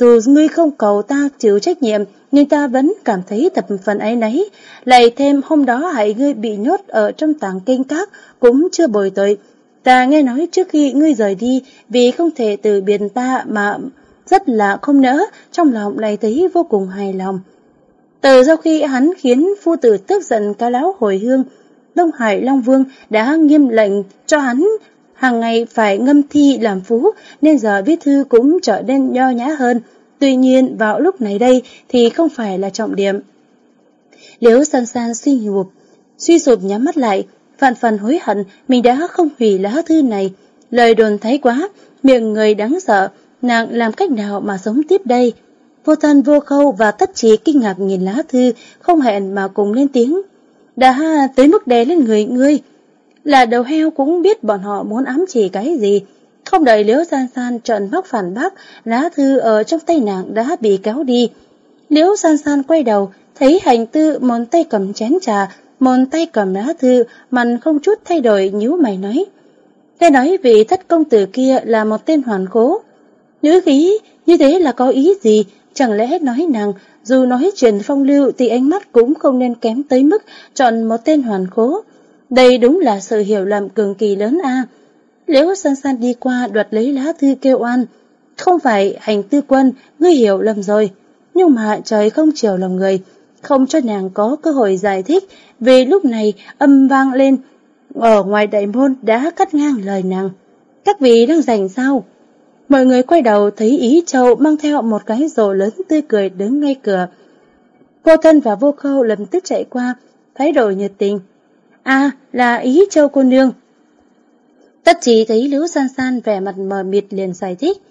B: dù ngươi không cầu ta chịu trách nhiệm, nhưng ta vẫn cảm thấy tập phần ấy nấy. Lại thêm hôm đó hãy ngươi bị nhốt ở trong tàng kinh các, cũng chưa bồi tội. Ta nghe nói trước khi ngươi rời đi, vì không thể từ biệt ta mà rất là không nỡ, trong lòng lại thấy vô cùng hài lòng. Từ sau khi hắn khiến phu tử tức giận cá láo hồi hương, Đông Hải Long Vương đã nghiêm lệnh cho hắn hàng ngày phải ngâm thi làm phú, nên giờ viết thư cũng trở nên nho nhã hơn. Tuy nhiên, vào lúc này đây thì không phải là trọng điểm. Liễu san san suy nhục, suy sụp nhắm mắt lại, phản phần hối hận mình đã không hủy lá thư này. Lời đồn thấy quá, miệng người đáng sợ, nàng làm cách nào mà sống tiếp đây? Vô thân vô khâu và tất trí kinh ngạc nhìn lá thư, không hẹn mà cùng lên tiếng. Đã tới mức đè lên người ngươi. Là đầu heo cũng biết bọn họ muốn ám chỉ cái gì. Không đợi Liễu San San trợn mắt phản bác, lá thư ở trong tay nàng đã bị kéo đi. Liễu San San quay đầu, thấy hành tư một tay cầm chén trà, một tay cầm lá thư, mặt không chút thay đổi nhíu mày nói. Nghe nói vị thất công tử kia là một tên hoàn cố. Nữ khí như thế là có ý gì? Chẳng lẽ nói nàng dù nói chuyện phong lưu thì ánh mắt cũng không nên kém tới mức chọn một tên hoàn cố. Đây đúng là sự hiểu lầm cực kỳ lớn a. Liễu san san đi qua đoạt lấy lá thư kêu oan. Không phải hành tư quân, ngươi hiểu lầm rồi. Nhưng mà trời không chiều lòng người, không cho nàng có cơ hội giải thích vì lúc này âm vang lên. Ở ngoài đại môn đã cắt ngang lời nàng. Các vị đang rảnh sao? Mọi người quay đầu thấy Ý Châu mang theo một cái rổ lớn tươi cười đứng ngay cửa. Vô thân và vô khâu lập tức chạy qua, thái độ nhiệt tình. À, là Ý Châu cô nương. Tất chỉ thấy Liễu San San vẻ mặt mờ mịt liền giải thích.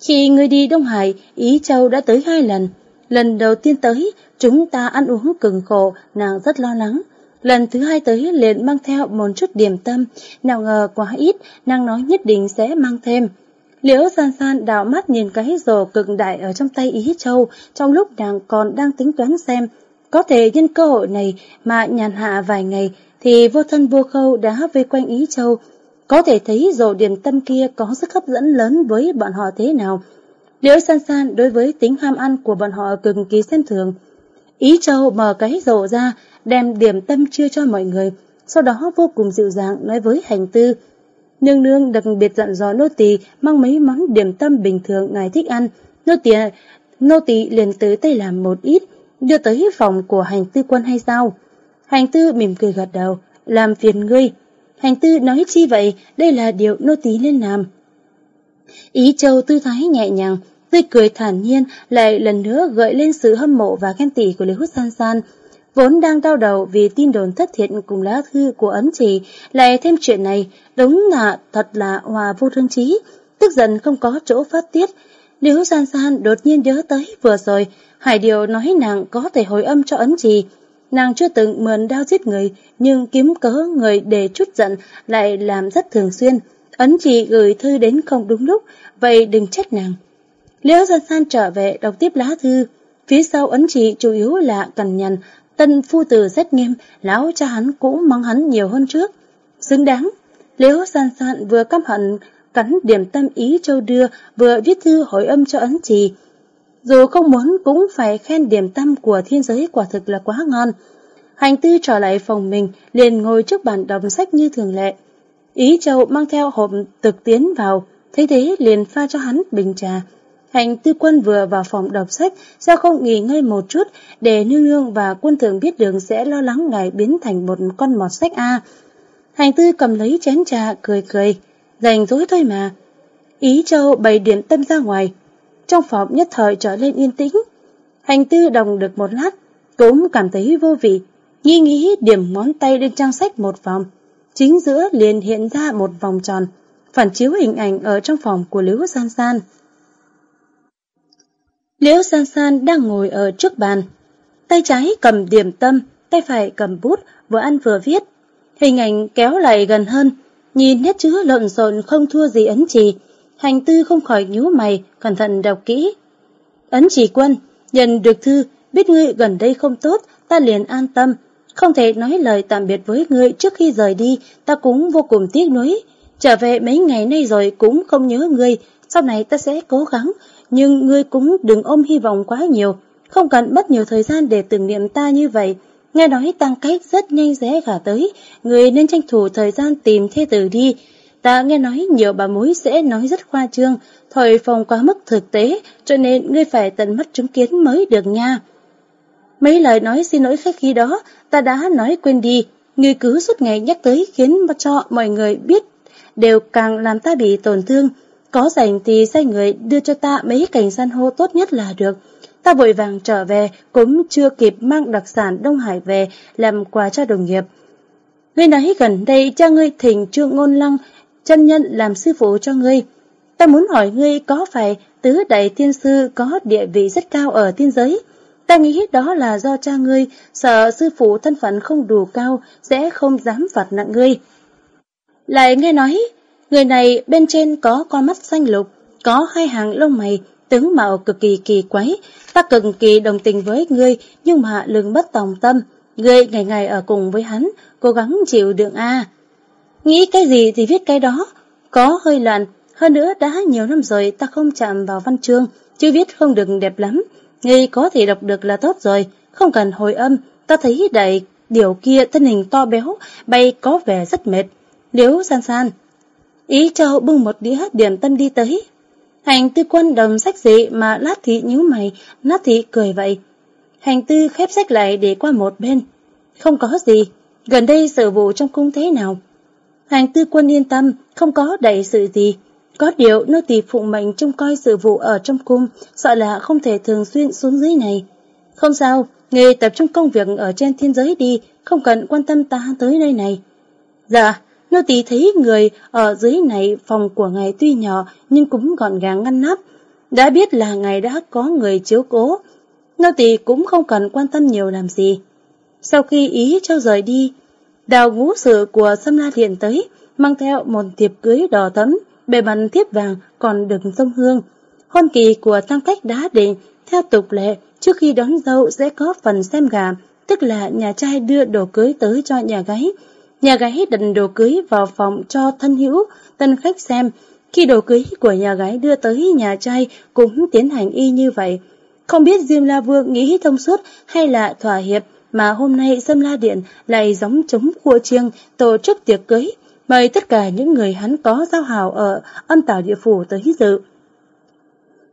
B: Khi người đi Đông Hải, Ý Châu đã tới hai lần. Lần đầu tiên tới, chúng ta ăn uống cừng khổ, nàng rất lo lắng. Lần thứ hai tới liền mang theo một chút điểm tâm, nào ngờ quá ít, nàng nói nhất định sẽ mang thêm. Liễu san san đào mắt nhìn cái rổ cực đại ở trong tay Ý Châu, trong lúc nàng còn đang tính toán xem, có thể nhân cơ hội này mà nhàn hạ vài ngày, thì vô thân vô khâu đã vây quanh Ý Châu. Có thể thấy rổ điểm tâm kia có sức hấp dẫn lớn với bọn họ thế nào. Liễu san san đối với tính ham ăn của bọn họ cực kỳ xem thường. Ý Châu mở cái rổ ra, đem điểm tâm chia cho mọi người, sau đó vô cùng dịu dàng nói với hành tư, Nương nương đặc biệt dặn dò nô tỳ mang mấy món điểm tâm bình thường ngài thích ăn. Nô tỳ nô tỳ liền tới tay làm một ít, đưa tới phòng của hành tư quân hay sao? Hành tư mỉm cười gật đầu, làm phiền ngươi. Hành tư nói chi vậy, đây là điều nô tỳ nên làm. Ý châu tư thái nhẹ nhàng, tươi cười thản nhiên lại lần nữa gợi lên sự hâm mộ và khen tỉ của Lý Hút San San vốn đang đau đầu vì tin đồn thất thiệt cùng lá thư của ấn trì, lại thêm chuyện này, đúng là thật là hòa vô thương trí, tức giận không có chỗ phát tiết. Nếu san san đột nhiên nhớ tới vừa rồi, Hải Điều nói nàng có thể hồi âm cho ấn trì. Nàng chưa từng mượn đao giết người, nhưng kiếm cớ người để chút giận lại làm rất thường xuyên. Ấn chỉ gửi thư đến không đúng lúc, vậy đừng trách nàng. Liễu san san trở về đọc tiếp lá thư. Phía sau ấn chỉ chủ yếu là cằn nhằn, Tân phu tử rất nghiêm, lão cha hắn cũng mắng hắn nhiều hơn trước. Xứng đáng, Liễu san san vừa căm hận cắn điểm tâm ý châu đưa, vừa viết thư hỏi âm cho ấn trì. Dù không muốn cũng phải khen điểm tâm của thiên giới quả thực là quá ngon. Hành tư trở lại phòng mình, liền ngồi trước bàn đọc sách như thường lệ. Ý châu mang theo hộp thực tiến vào, thấy thế liền pha cho hắn bình trà. Hành tư quân vừa vào phòng đọc sách, sao không nghỉ ngơi một chút, để nương nương và quân thường biết đường sẽ lo lắng ngài biến thành một con mọt sách A. Hành tư cầm lấy chén trà, cười cười, dành dối thôi mà. Ý châu bày điểm tâm ra ngoài, trong phòng nhất thời trở lên yên tĩnh. Hành tư đồng được một lát, cũng cảm thấy vô vị, nghi nghĩ điểm ngón tay lên trang sách một vòng. Chính giữa liền hiện ra một vòng tròn, phản chiếu hình ảnh ở trong phòng của Liễu San San. Liễu San San đang ngồi ở trước bàn, tay trái cầm điểm tâm, tay phải cầm bút, vừa ăn vừa viết. Hình ảnh kéo lại gần hơn, nhìn nét chữ lộn xộn không thua gì ấn trì. Hành tư không khỏi nhíu mày, cẩn thận đọc kỹ. Ấn chỉ quân, nhận được thư, biết ngươi gần đây không tốt, ta liền an tâm. Không thể nói lời tạm biệt với ngươi trước khi rời đi, ta cũng vô cùng tiếc nuối. Trở về mấy ngày nay rồi cũng không nhớ ngươi, sau này ta sẽ cố gắng, nhưng ngươi cũng đừng ôm hy vọng quá nhiều, không cần mất nhiều thời gian để tưởng niệm ta như vậy. Nghe nói tăng cách rất nhanh dễ gả tới, ngươi nên tranh thủ thời gian tìm thê tử đi. Ta nghe nói nhiều bà mối sẽ nói rất khoa trương, thời phòng quá mức thực tế, cho nên ngươi phải tận mắt chứng kiến mới được nha. Mấy lời nói xin lỗi khách khí đó, ta đã nói quên đi, ngươi cứ suốt ngày nhắc tới khiến cho mọi người biết, đều càng làm ta bị tổn thương. Có rảnh thì sai người đưa cho ta mấy cảnh san hô tốt nhất là được. Ta vội vàng trở về, cũng chưa kịp mang đặc sản Đông Hải về làm quà cho đồng nghiệp. Ngươi nói gần đây cha ngươi thỉnh trương ngôn lăng, chân nhân làm sư phụ cho ngươi. Ta muốn hỏi ngươi có phải tứ đại tiên sư có địa vị rất cao ở tiên giới? Ta nghĩ đó là do cha ngươi sợ sư phụ thân phận không đủ cao sẽ không dám phạt nặng ngươi. Lại nghe nói, người này bên trên có con mắt xanh lục, có hai hàng lông mày, tướng mạo cực kỳ kỳ quái. Ta cực kỳ đồng tình với ngươi, nhưng mà lừng bất tòng tâm. Ngươi ngày ngày ở cùng với hắn, cố gắng chịu đựng a. Nghĩ cái gì thì viết cái đó, có hơi loạn. Hơn nữa đã nhiều năm rồi ta không chạm vào văn chương, chứ viết không được đẹp lắm. Ngươi có thể đọc được là tốt rồi, không cần hồi âm. Ta thấy đại điều kia thân hình to béo, bay có vẻ rất mệt. nếu san san. Ý châu bưng một đĩa điểm tâm đi tới. Hành tư quân đồng sách gì mà lát thị nhíu mày, lát thị cười vậy. Hành tư khép sách lại để qua một bên. Không có gì, gần đây sự vụ trong cung thế nào? Hàng tư quân yên tâm, không có đại sự gì. Có điều nô tỳ phụng mệnh trông coi sự vụ ở trong cung, sợ là không thể thường xuyên xuống dưới này. Không sao, nghề tập trung công việc ở trên thiên giới đi, không cần quan tâm ta tới nơi này. Dạ, nô tỳ thấy người ở dưới này phòng của ngài tuy nhỏ nhưng cũng gọn gàng ngăn nắp. Đã biết là ngài đã có người chiếu cố, nô tỳ cũng không cần quan tâm nhiều làm gì. Sau khi ý cho rời đi, đào ngũ sự của Sâm La Điện tới, mang theo một thiệp cưới đỏ thấm, bề mặt thiếp vàng còn đựng sông hương. Hôn kỳ của tam cách đã định, theo tục lệ, trước khi đón dâu sẽ có phần xem gà, tức là nhà trai đưa đồ cưới tới cho nhà gái. Nhà gái đặt đồ cưới vào phòng cho thân hữu, tân khách xem. Khi đồ cưới của nhà gái đưa tới nhà trai cũng tiến hành y như vậy. Không biết Diêm La Vương nghĩ thông suốt hay là thỏa hiệp mà hôm nay Sâm La Điện lại giống chống khua chiêng tổ chức tiệc cưới mời tất cả những người hắn có giao hào ở âm tảo địa phủ tới dự.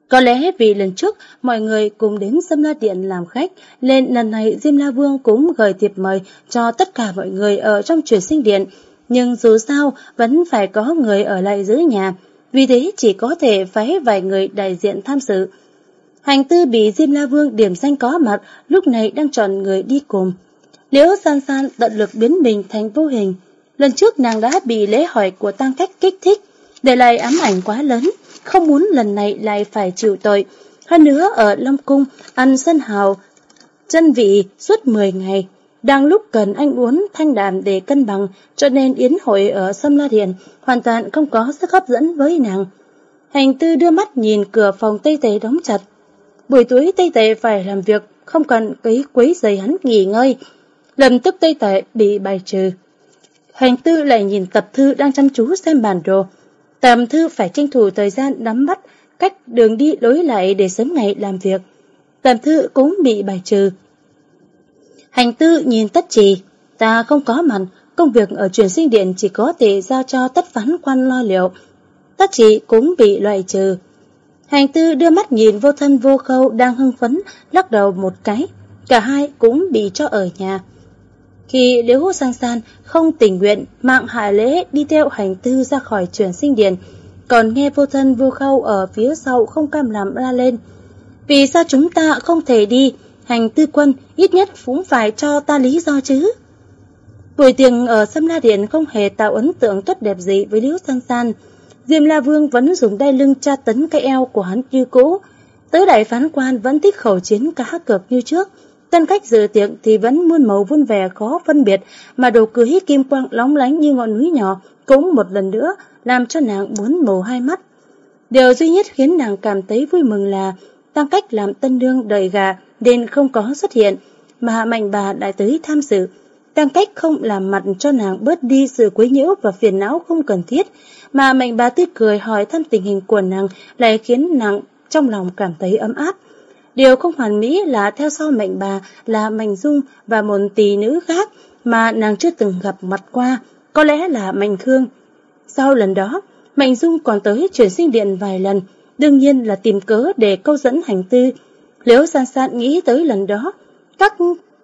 B: Có lẽ vì lần trước mọi người cùng đến Sâm La Điện làm khách, nên lần này Diêm La Vương cũng gửi thiệp mời cho tất cả mọi người ở trong truyền sinh điện. Nhưng dù sao vẫn phải có người ở lại giữ nhà, vì thế chỉ có thể phái vài người đại diện tham dự. Hành tư bị Diêm La Vương điểm danh có mặt, lúc này đang chọn người đi cùng. Liễu san san tận lực biến mình thành vô hình, Lần trước nàng đã bị lễ hỏi của tăng cách kích thích, để lại ám ảnh quá lớn, không muốn lần này lại phải chịu tội. Hơn nữa ở Long Cung, ăn sân hào, chân vị suốt 10 ngày. Đang lúc cần anh uống thanh đàm để cân bằng, cho nên yến hội ở Sâm La Điền hoàn toàn không có sức hấp dẫn với nàng. Hành tư đưa mắt nhìn cửa phòng Tây tế đóng chặt. Buổi tối Tây tệ phải làm việc, không cần cấy quấy giày hắn nghỉ ngơi. Lần tức Tây tệ bị bài trừ. Hành tư lại nhìn tập thư đang chăm chú xem bản đồ. Tạm thư phải tranh thủ thời gian nắm bắt cách đường đi lối lại để sớm ngày làm việc. Tạm thư cũng bị bài trừ. Hành tư nhìn tất trì. Ta không có mặt, công việc ở truyền sinh điện chỉ có thể giao cho tất phán quan lo liệu. Tất trì cũng bị loại trừ. Hành tư đưa mắt nhìn vô thân vô khâu đang hưng phấn, lắc đầu một cái. Cả hai cũng bị cho ở nhà. Khi Liễu Sang San không tình nguyện mạng hải lễ đi theo hành tư ra khỏi truyền sinh điện, còn nghe vô thân vô khâu ở phía sau không cam làm la lên. Vì sao chúng ta không thể đi? Hành tư quân ít nhất cũng phải cho ta lý do chứ. Buổi tiệc ở Sâm La Điện không hề tạo ấn tượng tốt đẹp gì với Liễu Sang San. Diêm La Vương vẫn dùng đai lưng tra tấn cái eo của hắn như cũ. Tứ đại phán quan vẫn thích khẩu chiến cá cược như trước. Tân khách dự tiệc thì vẫn muôn màu vun vẻ khó phân biệt, mà đồ cưới kim quang lóng lánh như ngọn núi nhỏ cũng một lần nữa làm cho nàng muốn màu hai mắt. Điều duy nhất khiến nàng cảm thấy vui mừng là tăng cách làm tân đương đợi gà nên không có xuất hiện, mà mạnh bà đã tới tham dự. Tăng cách không làm mặt cho nàng bớt đi sự quấy nhiễu và phiền não không cần thiết, mà mạnh bà tươi cười hỏi thăm tình hình của nàng lại khiến nàng trong lòng cảm thấy ấm áp. Điều không hoàn mỹ là theo sau mệnh bà là Mạnh Dung và một tỷ nữ khác mà nàng chưa từng gặp mặt qua, có lẽ là Mạnh Khương. Sau lần đó, Mạnh Dung còn tới chuyển sinh điện vài lần, đương nhiên là tìm cớ để câu dẫn hành tư. Liễu san san nghĩ tới lần đó, các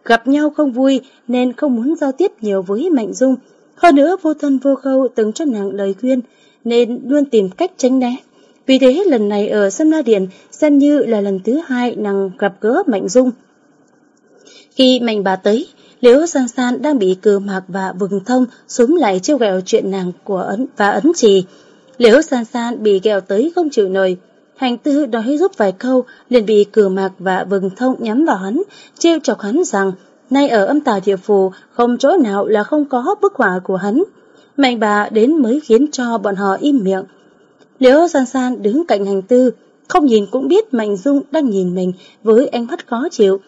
B: gặp nhau không vui nên không muốn giao tiếp nhiều với Mạnh Dung. Hơn nữa vô thân vô khâu từng cho nàng lời khuyên nên luôn tìm cách tránh né. Vì thế lần này ở Sâm La Điện xem như là lần thứ hai nàng gặp gỡ Mạnh Dung. Khi Mạnh bà tới, Liễu san San đang bị cờ mạc và vừng thông xuống lại trêu ghẹo chuyện nàng của ấn và ấn trì. Liễu San San bị ghẹo tới không chịu nổi. Hành tư nói giúp vài câu liền bị cử mạc và vừng thông nhắm vào hắn, trêu chọc hắn rằng nay ở âm tà địa phù không chỗ nào là không có bức họa của hắn. Mạnh bà đến mới khiến cho bọn họ im miệng. Liễu San San đứng cạnh hành tư, không nhìn cũng biết Mạnh Dung đang nhìn mình với ánh mắt khó chịu.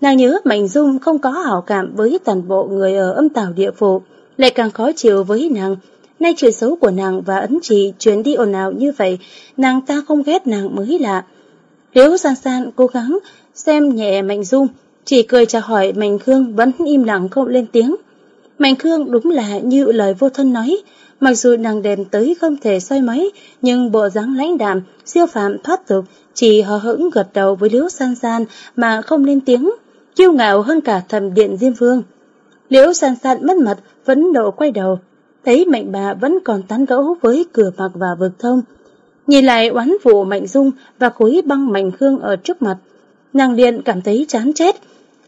B: Nàng nhớ Mạnh Dung không có hảo cảm với toàn bộ người ở âm tảo địa phủ, lại càng khó chịu với nàng. Nay chuyện xấu của nàng và ấn trì chuyển đi ồn ào như vậy, nàng ta không ghét nàng mới lạ. Liễu San San cố gắng xem nhẹ Mạnh Dung, chỉ cười chào hỏi Mạnh Khương vẫn im lặng không lên tiếng. Mạnh Khương đúng là như lời vô thân nói, mặc dù nàng đẹp tới không thể soi mấy, nhưng bộ dáng lãnh đạm, siêu phạm thoát tục, chỉ hờ hững gật đầu với Liễu San San mà không lên tiếng, kiêu ngạo hơn cả thầm điện Diêm Vương. Liễu San San mất mặt, vẫn độ quay đầu, thấy mạnh bà vẫn còn tán gẫu với cửa bạc và vực thông. Nhìn lại oán vụ Mạnh Dung và khối băng Mạnh Khương ở trước mặt, nàng liền cảm thấy chán chết,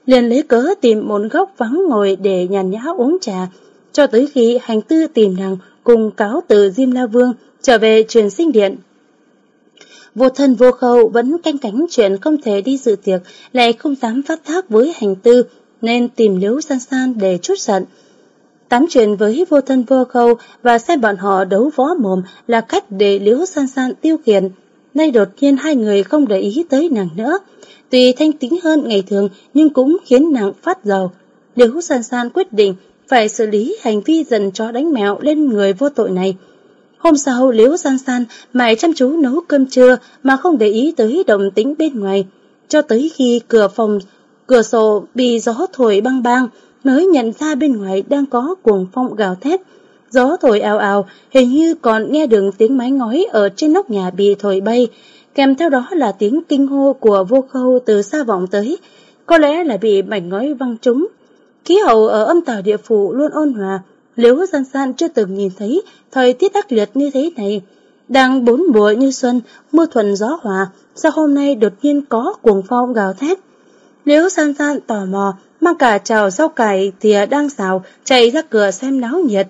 B: liền lấy cớ tìm một góc vắng ngồi để nhàn nhã uống trà, cho tới khi hành tư tìm nàng cùng cáo từ Diêm La Vương trở về truyền sinh điện. Vô thân vô khâu vẫn canh cánh chuyện không thể đi dự tiệc, lại không dám phát thác với hành tư, nên tìm liếu san san để chút giận. Tám chuyện với vô thân vô khâu và xem bọn họ đấu võ mồm là cách để liếu san san tiêu khiển. Nay đột nhiên hai người không để ý tới nàng nữa. Tuy thanh tính hơn ngày thường nhưng cũng khiến nàng phát giàu. Liễu San San quyết định phải xử lý hành vi dần chó đánh mèo lên người vô tội này. Hôm sau, Liễu San San mải chăm chú nấu cơm trưa mà không để ý tới động tĩnh bên ngoài. Cho tới khi cửa phòng, cửa sổ bị gió thổi băng băng, mới nhận ra bên ngoài đang có cuồng phong gào thét. Gió thổi ào ào, hình như còn nghe được tiếng mái ngói ở trên nóc nhà bị thổi bay, kèm theo đó là tiếng kinh hô của vô khâu từ xa vọng tới, có lẽ là bị mảnh ngói văng trúng. Khí hậu ở âm tàu địa phủ luôn ôn hòa, nếu gian san chưa từng nhìn thấy thời tiết ác liệt như thế này. Đang bốn mùa như xuân, mưa thuần gió hòa, sao hôm nay đột nhiên có cuồng phong gào thét. Nếu san san tò mò, mang cả chào rau cải thìa đang xào, chạy ra cửa xem náo nhiệt.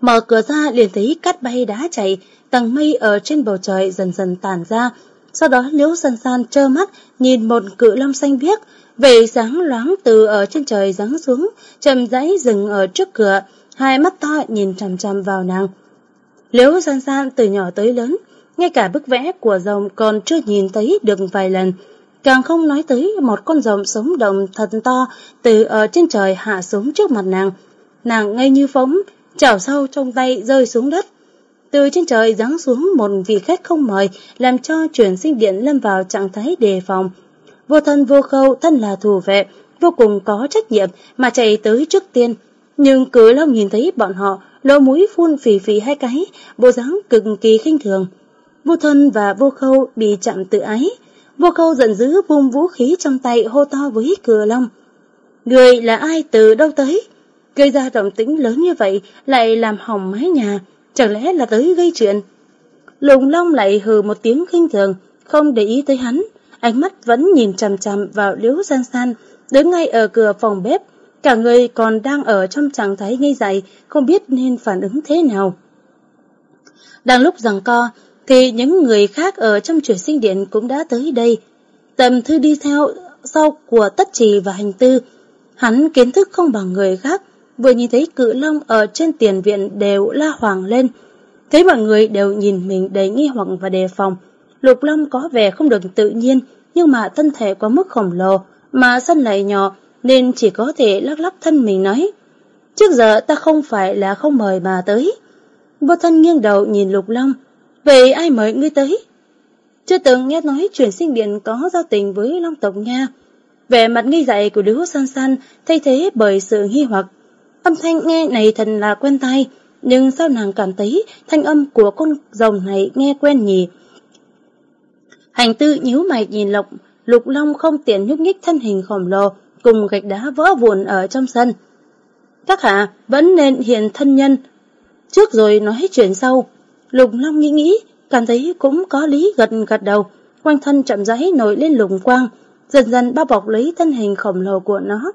B: Mở cửa ra liền thấy cát bay đá chạy, tầng mây ở trên bầu trời dần dần tàn ra. Sau đó liễu san san trơ mắt nhìn một cự long xanh biếc, về sáng loáng từ ở trên trời giáng xuống, chậm rãi dừng ở trước cửa, hai mắt to nhìn chằm chằm vào nàng. Liễu san san từ nhỏ tới lớn, ngay cả bức vẽ của rồng còn chưa nhìn thấy được vài lần, càng không nói tới một con rồng sống động thật to từ ở trên trời hạ xuống trước mặt nàng. Nàng ngây như phóng, chảo sâu trong tay rơi xuống đất. Từ trên trời giáng xuống một vị khách không mời, làm cho chuyển sinh điện lâm vào trạng thái đề phòng. Vô thân vô khâu, thân là thủ vệ, vô cùng có trách nhiệm mà chạy tới trước tiên. Nhưng cứ lâu nhìn thấy bọn họ, lỗ mũi phun phì phì hai cái, bộ dáng cực kỳ khinh thường. Vô thân và vô khâu bị chạm tự ái. Vô khâu giận dữ vung vũ khí trong tay hô to với cửa long. Người là ai từ đâu tới? Gây ra động tĩnh lớn như vậy lại làm hỏng mái nhà, chẳng lẽ là tới gây chuyện? Lùng long lại hừ một tiếng khinh thường, không để ý tới hắn, ánh mắt vẫn nhìn chằm chằm vào liễu san san, đứng ngay ở cửa phòng bếp, cả người còn đang ở trong trạng thái ngây dại, không biết nên phản ứng thế nào. Đang lúc rằng co, thì những người khác ở trong chuyển sinh điện cũng đã tới đây. Tầm thư đi theo sau của tất trì và hành tư. Hắn kiến thức không bằng người khác, vừa nhìn thấy cự long ở trên tiền viện đều la hoàng lên. Thấy mọi người đều nhìn mình đầy nghi hoặc và đề phòng. Lục long có vẻ không được tự nhiên, nhưng mà thân thể có mức khổng lồ, mà sân lại nhỏ, nên chỉ có thể lắc lắc thân mình nói. Trước giờ ta không phải là không mời mà tới. Vô thân nghiêng đầu nhìn lục long, Vậy ai mời ngươi tới? Chưa từng nghe nói chuyển sinh điện có giao tình với Long tộc nha. Vẻ mặt nghi dại của đứa san san thay thế bởi sự nghi hoặc. Âm thanh nghe này thật là quen tai, nhưng sao nàng cảm thấy thanh âm của con rồng này nghe quen nhỉ? Hành tư nhíu mày nhìn lộc, lục long không tiện nhúc nhích thân hình khổng lồ cùng gạch đá vỡ vụn ở trong sân. Các hạ vẫn nên hiện thân nhân, trước rồi nói chuyện sau. Lục Long nghĩ nghĩ, cảm thấy cũng có lý gật gật đầu, quanh thân chậm rãi nổi lên lùng quang, dần dần bao bọc lấy thân hình khổng lồ của nó.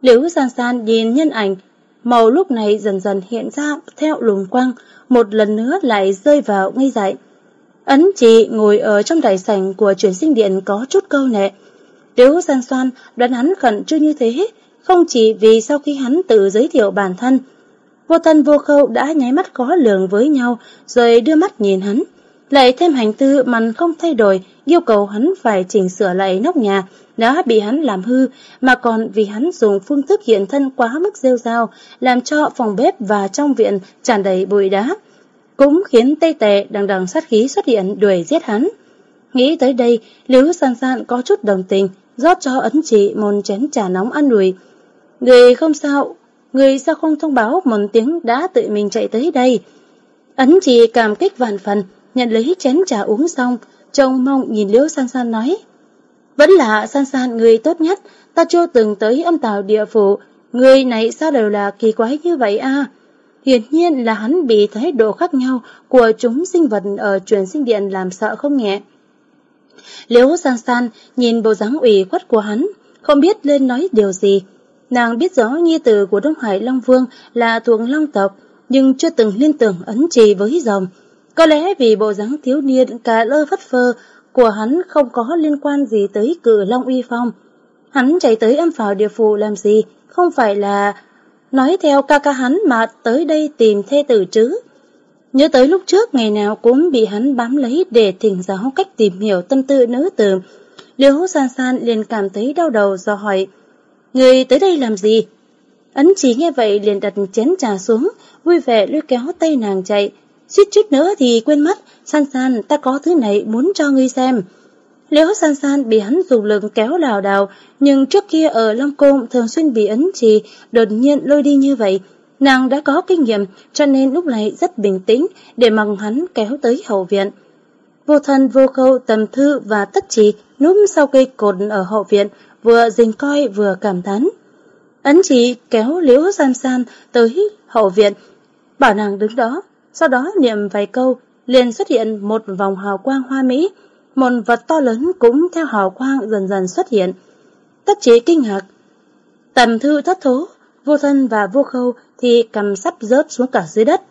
B: Liễu san san nhìn nhân ảnh, màu lúc này dần dần hiện ra theo lùng quang, một lần nữa lại rơi vào ngây dại. Ấn chị ngồi ở trong đại sảnh của chuyển sinh điện có chút câu nệ. Liễu san san đoán hắn khẩn trương như thế, không chỉ vì sau khi hắn tự giới thiệu bản thân, Vô thân vô khâu đã nháy mắt khó lường với nhau, rồi đưa mắt nhìn hắn. Lại thêm hành tư màn không thay đổi, yêu cầu hắn phải chỉnh sửa lại nóc nhà, đã bị hắn làm hư, mà còn vì hắn dùng phương thức hiện thân quá mức rêu rao, làm cho phòng bếp và trong viện tràn đầy bụi đá. Cũng khiến Tây Tề đằng đằng sát khí xuất hiện đuổi giết hắn. Nghĩ tới đây, Liễu San San có chút đồng tình, rót cho ấn chị một chén trà nóng ăn ủi. Người không sao, người sao không thông báo một tiếng đã tự mình chạy tới đây. Ấn chỉ cảm kích vạn phần, nhận lấy chén trà uống xong, trông mong nhìn Liễu San San nói. Vẫn là San San người tốt nhất, ta chưa từng tới âm tào địa phủ, người này sao đều là kỳ quái như vậy a? À? Hiển nhiên là hắn bị thái độ khác nhau của chúng sinh vật ở truyền sinh điện làm sợ không nhẹ. Liễu San San nhìn bộ dáng ủy khuất của hắn, không biết lên nói điều gì, Nàng biết rõ nhi tử của Đông Hải Long Vương là thuộc Long tộc, nhưng chưa từng liên tưởng ấn trì với dòng. Có lẽ vì bộ dáng thiếu niên cả lơ phất phơ của hắn không có liên quan gì tới cử Long Uy Phong. Hắn chạy tới âm phào địa phủ làm gì, không phải là nói theo ca ca hắn mà tới đây tìm thê tử chứ. Nhớ tới lúc trước ngày nào cũng bị hắn bám lấy để thỉnh giáo cách tìm hiểu tâm tư nữ tử. Liêu san san liền cảm thấy đau đầu do hỏi, Người tới đây làm gì? Ấn chỉ nghe vậy liền đặt chén trà xuống, vui vẻ lôi kéo tay nàng chạy. Suýt chút nữa thì quên mất, san san ta có thứ này muốn cho ngươi xem. Liễu san san bị hắn dùng lực kéo lào đào, nhưng trước kia ở Long Côn thường xuyên bị ấn trì, đột nhiên lôi đi như vậy. Nàng đã có kinh nghiệm, cho nên lúc này rất bình tĩnh để mặc hắn kéo tới hậu viện. Vô thân vô khâu tầm thư và tất trì núm sau cây cột ở hậu viện, vừa dình coi vừa cảm thán. Ấn chỉ kéo liễu san san tới hậu viện, bảo nàng đứng đó, sau đó niệm vài câu, liền xuất hiện một vòng hào quang hoa mỹ, một vật to lớn cũng theo hào quang dần dần xuất hiện. Tất chế kinh ngạc, tầm thư thất thố, vô thân và vô khâu thì cầm sắp rớt xuống cả dưới đất.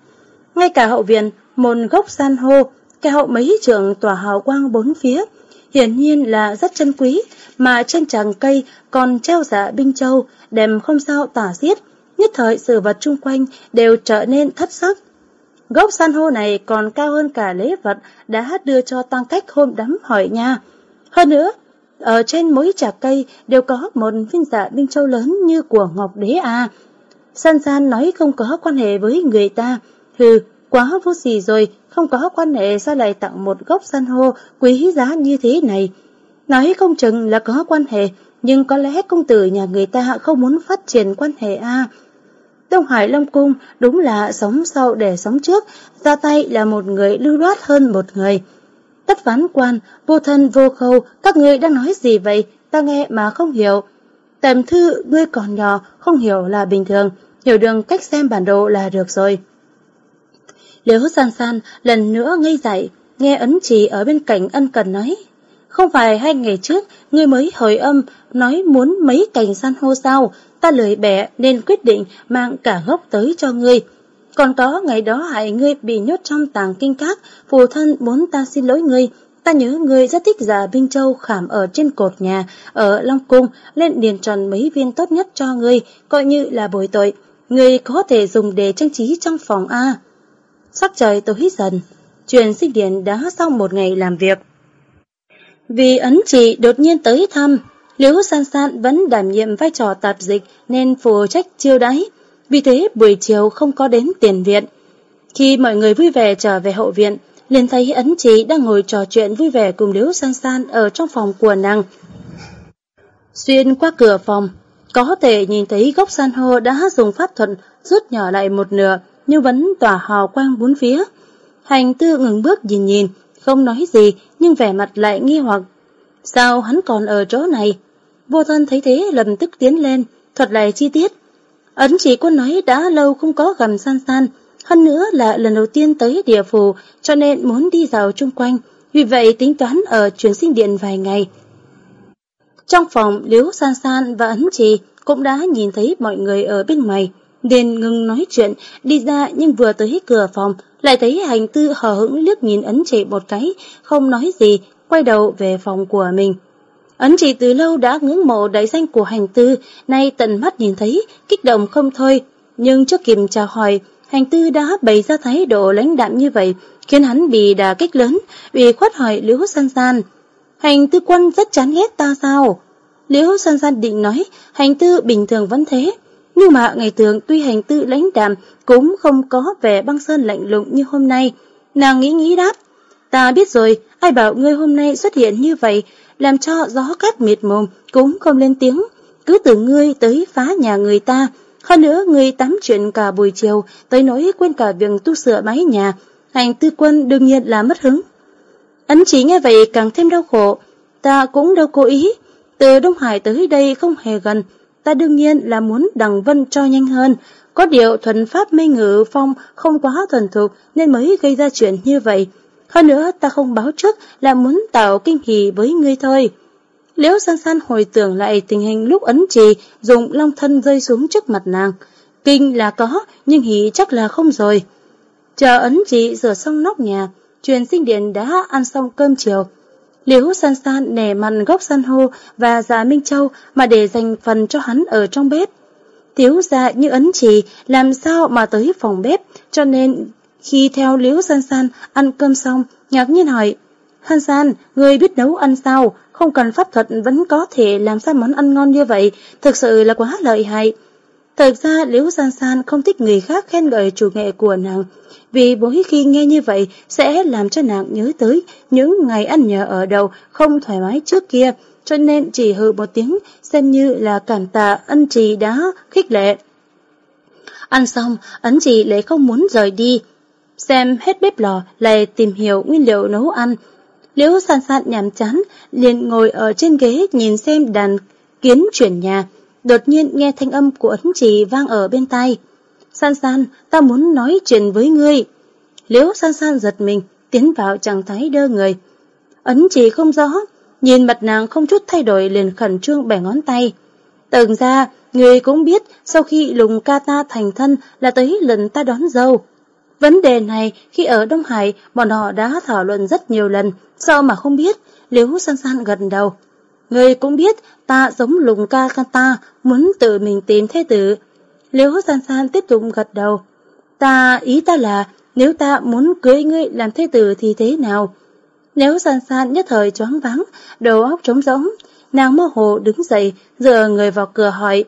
B: Ngay cả hậu viện, một gốc san hô, cái hậu mấy trường tỏa hào quang bốn phía, hiển nhiên là rất chân quý, mà trên tràng cây còn treo giả binh châu, đem không sao tả xiết, nhất thời sự vật chung quanh đều trở nên thất sắc. Gốc san hô này còn cao hơn cả lễ vật đã đưa cho tăng cách hôm đắm hỏi nha. Hơn nữa, ở trên mỗi trà cây đều có một viên dạ binh châu lớn như của Ngọc Đế à. San San nói không có quan hệ với người ta. Hừ, quá vô gì rồi, không có quan hệ sao lại tặng một gốc san hô quý giá như thế này. Nói không chừng là có quan hệ, nhưng có lẽ công tử nhà người ta không muốn phát triển quan hệ a. Đông Hải Long Cung đúng là sống sau để sống trước, ra tay là một người lưu loát hơn một người. Tất ván quan, vô thân vô khâu, các ngươi đang nói gì vậy? Ta nghe mà không hiểu. Tầm thư, ngươi còn nhỏ, không hiểu là bình thường, hiểu đường cách xem bản đồ là được rồi. Liễu san san lần nữa ngây dậy, nghe ấn trì ở bên cạnh ân cần nói. Không phải hai ngày trước, ngươi mới hồi âm, nói muốn mấy cành san hô sao, ta lười bẻ nên quyết định mang cả gốc tới cho ngươi. Còn có ngày đó hại ngươi bị nhốt trong tàng kinh các, phù thân muốn ta xin lỗi ngươi. Ta nhớ ngươi rất thích giả Binh Châu khảm ở trên cột nhà, ở Long Cung, lên điền tròn mấy viên tốt nhất cho ngươi, coi như là bồi tội. Ngươi có thể dùng để trang trí trong phòng A. Sắc trời tối dần, truyền sinh điện đã xong một ngày làm việc. Vì ấn trị đột nhiên tới thăm, Liễu San San vẫn đảm nhiệm vai trò tạp dịch nên phụ trách chiêu đãi, vì thế buổi chiều không có đến tiền viện. Khi mọi người vui vẻ trở về hậu viện, liền thấy ấn trí đang ngồi trò chuyện vui vẻ cùng Liễu San San ở trong phòng của nàng. Xuyên qua cửa phòng, có thể nhìn thấy gốc san hô đã dùng pháp thuật rút nhỏ lại một nửa, nhưng vẫn tỏa hào quang bốn phía. Hành tư ngừng bước nhìn nhìn, không nói gì, nhưng vẻ mặt lại nghi hoặc. Sao hắn còn ở chỗ này? Vô thân thấy thế lập tức tiến lên, thuật lại chi tiết. Ấn chỉ quân nói đã lâu không có gầm san san, hơn nữa là lần đầu tiên tới địa phủ cho nên muốn đi dạo chung quanh, vì vậy tính toán ở chuyến sinh điện vài ngày. Trong phòng, Liễu San San và Ấn Trì cũng đã nhìn thấy mọi người ở bên ngoài, nên ngừng nói chuyện, đi ra nhưng vừa tới cửa phòng, lại thấy hành tư hờ hững liếc nhìn Ấn Trì một cái, không nói gì, quay đầu về phòng của mình. Ấn chỉ từ lâu đã ngưỡng mộ đại danh của hành tư, nay tận mắt nhìn thấy, kích động không thôi. Nhưng trước kịp chào hỏi, hành tư đã bày ra thái độ lãnh đạm như vậy, khiến hắn bị đà kích lớn, bị khuất hỏi Liễu San San. Hành tư quân rất chán ghét ta sao? Liễu San San định nói, hành tư bình thường vẫn thế. Nhưng mà ngày thường tuy hành tư lãnh đạm cũng không có vẻ băng sơn lạnh lùng như hôm nay. Nàng nghĩ nghĩ đáp, ta biết rồi, ai bảo ngươi hôm nay xuất hiện như vậy, làm cho gió cát mệt mồm cũng không lên tiếng. Cứ từ ngươi tới phá nhà người ta, hơn nữa ngươi tắm chuyện cả buổi chiều, tới nỗi quên cả việc tu sửa mái nhà, hành tư quân đương nhiên là mất hứng. Ấn chỉ nghe vậy càng thêm đau khổ, ta cũng đâu cố ý, từ Đông Hải tới đây không hề gần, ta đương nhiên là muốn đằng vân cho nhanh hơn, có điều thuần pháp mê ngữ phong không quá thuần thục nên mới gây ra chuyện như vậy. Hơn nữa ta không báo trước là muốn tạo kinh hỉ với ngươi thôi. Liễu san san hồi tưởng lại tình hình lúc ấn trì dùng long thân rơi xuống trước mặt nàng. Kinh là có, nhưng hỉ chắc là không rồi. Chờ ấn trì rửa xong nóc nhà, truyền sinh điện đã ăn xong cơm chiều. Liễu san san nẻ mặn gốc san hô và già Minh Châu mà để dành phần cho hắn ở trong bếp. Thiếu ra như ấn trì làm sao mà tới phòng bếp cho nên khi theo Liễu San San ăn cơm xong, ngạc nhiên hỏi, San San, người biết nấu ăn sao? Không cần pháp thuật vẫn có thể làm ra món ăn ngon như vậy, thực sự là quá lợi hại thật ra Liễu San San không thích người khác khen ngợi chủ nghệ của nàng, vì mỗi khi nghe như vậy sẽ làm cho nàng nhớ tới những ngày ăn nhờ ở đầu không thoải mái trước kia, cho nên chỉ hừ một tiếng xem như là cảm tạ ân trì đã khích lệ. Ăn xong, ấn trì lại không muốn rời đi, xem hết bếp lò lại tìm hiểu nguyên liệu nấu ăn. Liễu san san nhàm chán, liền ngồi ở trên ghế nhìn xem đàn kiến chuyển nhà. Đột nhiên nghe thanh âm của ấn trì vang ở bên tai. San san, ta muốn nói chuyện với ngươi. Liễu san san giật mình, tiến vào trạng thái đơ người. Ấn trì không rõ, nhìn mặt nàng không chút thay đổi liền khẩn trương bẻ ngón tay. Tưởng ra, người cũng biết sau khi lùng ca ta thành thân là tới lần ta đón dâu. Vấn đề này khi ở Đông Hải bọn họ đã thảo luận rất nhiều lần, sao mà không biết, Liễu san san gần đầu. Người cũng biết ta giống lùng ca ca ta, muốn tự mình tìm thế tử. Liễu san san tiếp tục gật đầu. Ta, ý ta là, nếu ta muốn cưới ngươi làm thế tử thì thế nào? Nếu san san nhất thời choáng vắng, đầu óc trống rỗng, nàng mơ hồ đứng dậy, dựa người vào cửa hỏi.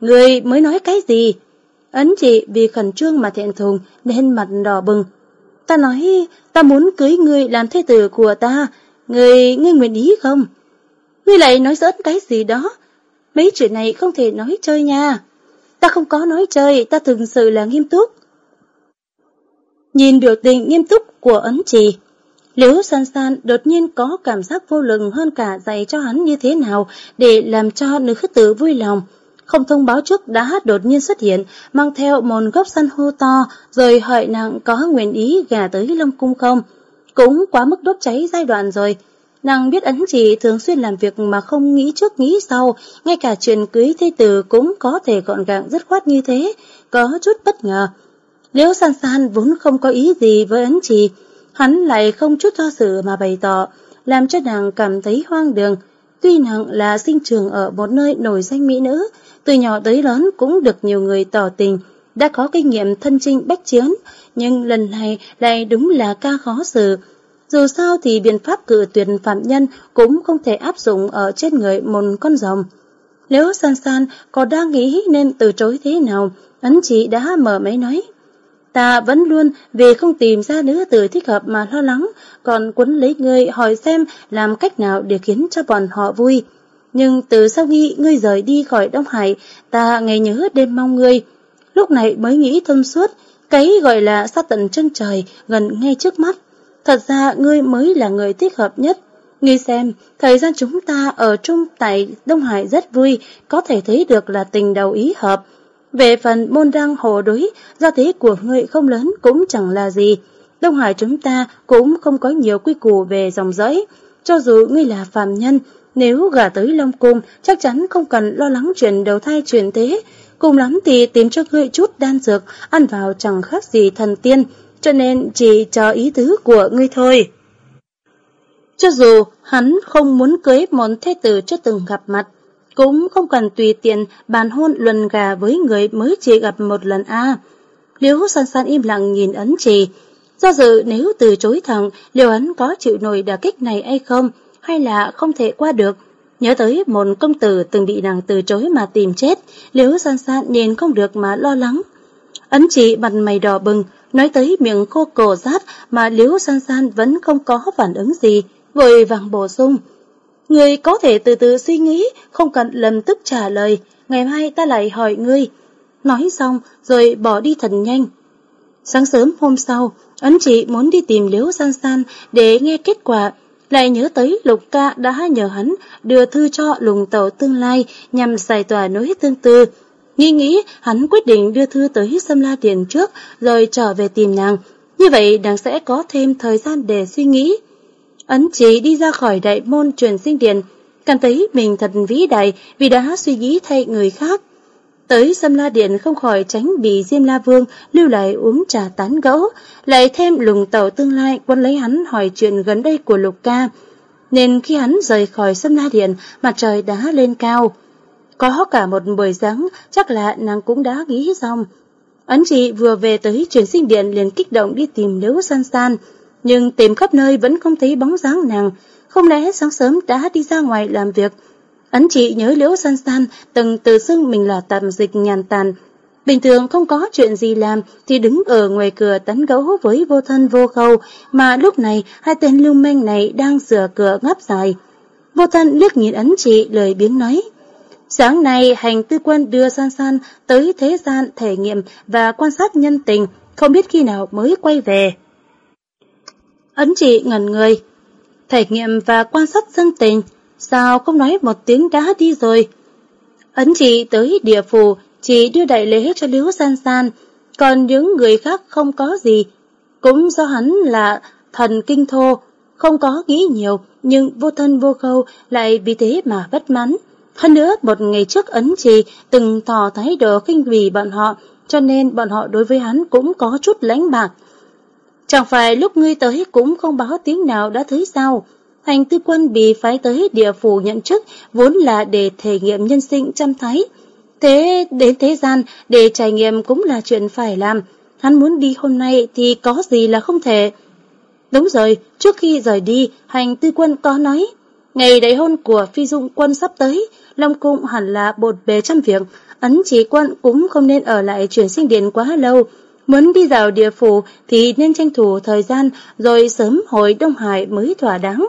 B: Người mới nói cái gì? Ấn chị vì khẩn trương mà thẹn thùng nên mặt đỏ bừng. Ta nói, ta muốn cưới ngươi làm thế tử của ta, ngươi, ngươi nguyện ý không? Ngươi lại nói giỡn cái gì đó? Mấy chuyện này không thể nói chơi nha. Ta không có nói chơi, ta thực sự là nghiêm túc. Nhìn biểu tình nghiêm túc của ấn trì, Liễu san san đột nhiên có cảm giác vô lực hơn cả dạy cho hắn như thế nào để làm cho nữ tử vui lòng. Không thông báo trước đã đột nhiên xuất hiện, mang theo một gốc săn hô to, rồi hỏi nàng có nguyện ý gà tới Long Cung không. Cũng quá mức đốt cháy giai đoạn rồi. Nàng biết ấn chỉ thường xuyên làm việc mà không nghĩ trước nghĩ sau, ngay cả chuyện cưới thê tử cũng có thể gọn gàng dứt khoát như thế, có chút bất ngờ. Liễu san san vốn không có ý gì với ấn chỉ, hắn lại không chút do sự mà bày tỏ, làm cho nàng cảm thấy hoang đường. Tuy nàng là sinh trường ở một nơi nổi danh mỹ nữ, từ nhỏ tới lớn cũng được nhiều người tỏ tình, đã có kinh nghiệm thân trinh bách chiến, nhưng lần này lại đúng là ca khó xử. Dù sao thì biện pháp cử tuyệt phạm nhân cũng không thể áp dụng ở trên người một con rồng. Nếu san san có đang nghĩ nên từ chối thế nào, ấn chị đã mở máy nói. Ta vẫn luôn vì không tìm ra nữ tử thích hợp mà lo lắng, còn quấn lấy ngươi hỏi xem làm cách nào để khiến cho bọn họ vui. Nhưng từ sau khi ngươi rời đi khỏi Đông Hải, ta ngày nhớ đêm mong ngươi. Lúc này mới nghĩ thông suốt, cái gọi là sát tận chân trời gần ngay trước mắt. Thật ra ngươi mới là người thích hợp nhất. Ngươi xem, thời gian chúng ta ở chung tại Đông Hải rất vui, có thể thấy được là tình đầu ý hợp. Về phần môn đăng hồ đối, gia thế của ngươi không lớn cũng chẳng là gì. Đông Hải chúng ta cũng không có nhiều quy củ về dòng dõi. Cho dù ngươi là phàm nhân, nếu gả tới Long Cung, chắc chắn không cần lo lắng chuyện đầu thai chuyển thế. Cùng lắm thì tìm cho ngươi chút đan dược, ăn vào chẳng khác gì thần tiên, cho nên chỉ cho ý tứ của ngươi thôi. Cho dù hắn không muốn cưới món thế tử chưa từng gặp mặt, cũng không cần tùy tiện bàn hôn luân gà với người mới chỉ gặp một lần a. À. Liễu san san im lặng nhìn ấn trì, do dự nếu từ chối thẳng, liệu hắn có chịu nổi đả kích này hay không, hay là không thể qua được. Nhớ tới một công tử từng bị nàng từ chối mà tìm chết, liễu san san nhìn không được mà lo lắng. Ấn trì mặt mày đỏ bừng, nói tới miệng khô cổ rát mà liễu san san vẫn không có phản ứng gì, vội vàng bổ sung. Người có thể từ từ suy nghĩ, không cần lầm tức trả lời, ngày mai ta lại hỏi ngươi. Nói xong rồi bỏ đi thật nhanh. Sáng sớm hôm sau, ấn chị muốn đi tìm Liễu San San để nghe kết quả, lại nhớ tới Lục Ca đã nhờ hắn đưa thư cho lùng tàu tương lai nhằm giải tỏa nỗi tương tư. Nghĩ nghĩ, hắn quyết định đưa thư tới Sâm La Điện trước rồi trở về tìm nàng. Như vậy nàng sẽ có thêm thời gian để suy nghĩ. Ấn chỉ đi ra khỏi đại môn truyền sinh điện, cảm thấy mình thật vĩ đại vì đã suy nghĩ thay người khác. Tới Sâm La Điện không khỏi tránh bị Diêm La Vương lưu lại uống trà tán gẫu, lại thêm lùng tàu tương lai quân lấy hắn hỏi chuyện gần đây của Lục Ca. Nên khi hắn rời khỏi Sâm La Điện, mặt trời đã lên cao. Có cả một buổi sáng, chắc là nàng cũng đã nghĩ xong. Ấn chị vừa về tới truyền sinh điện liền kích động đi tìm Liễu San San, nhưng tìm khắp nơi vẫn không thấy bóng dáng nàng, không lẽ sáng sớm đã đi ra ngoài làm việc. Ấn chị nhớ Liễu San San từng tự xưng mình là tạm dịch nhàn tàn. Bình thường không có chuyện gì làm thì đứng ở ngoài cửa tán gấu với vô thân vô khâu mà lúc này hai tên lưu manh này đang sửa cửa ngáp dài. Vô thân liếc nhìn ấn chị lời biếng nói. Sáng nay hành tư quân đưa San San tới thế gian thể nghiệm và quan sát nhân tình, không biết khi nào mới quay về. Ấn chị ngẩn người. Thể nghiệm và quan sát dân tình, sao không nói một tiếng đã đi rồi? Ấn chị tới địa phủ, chỉ đưa đại lễ cho Liễu San San, còn những người khác không có gì. Cũng do hắn là thần kinh thô, không có nghĩ nhiều, nhưng vô thân vô khâu lại vì thế mà bất mắn. Hơn nữa, một ngày trước ấn trì từng tỏ thái độ khinh bỉ bọn họ, cho nên bọn họ đối với hắn cũng có chút lãnh bạc. Chẳng phải lúc ngươi tới cũng không báo tiếng nào đã thấy sao? Hành tư quân bị phái tới địa phủ nhận chức vốn là để thể nghiệm nhân sinh trăm thái. Thế đến thế gian để trải nghiệm cũng là chuyện phải làm. Hắn muốn đi hôm nay thì có gì là không thể. Đúng rồi, trước khi rời đi, hành tư quân có nói, ngày đại hôn của phi dung quân sắp tới, Long Cung hẳn là bột bề trăm việc, ấn chỉ quân cũng không nên ở lại chuyển sinh điện quá lâu, Muốn đi vào địa phủ thì nên tranh thủ thời gian rồi sớm hồi Đông Hải mới thỏa đáng.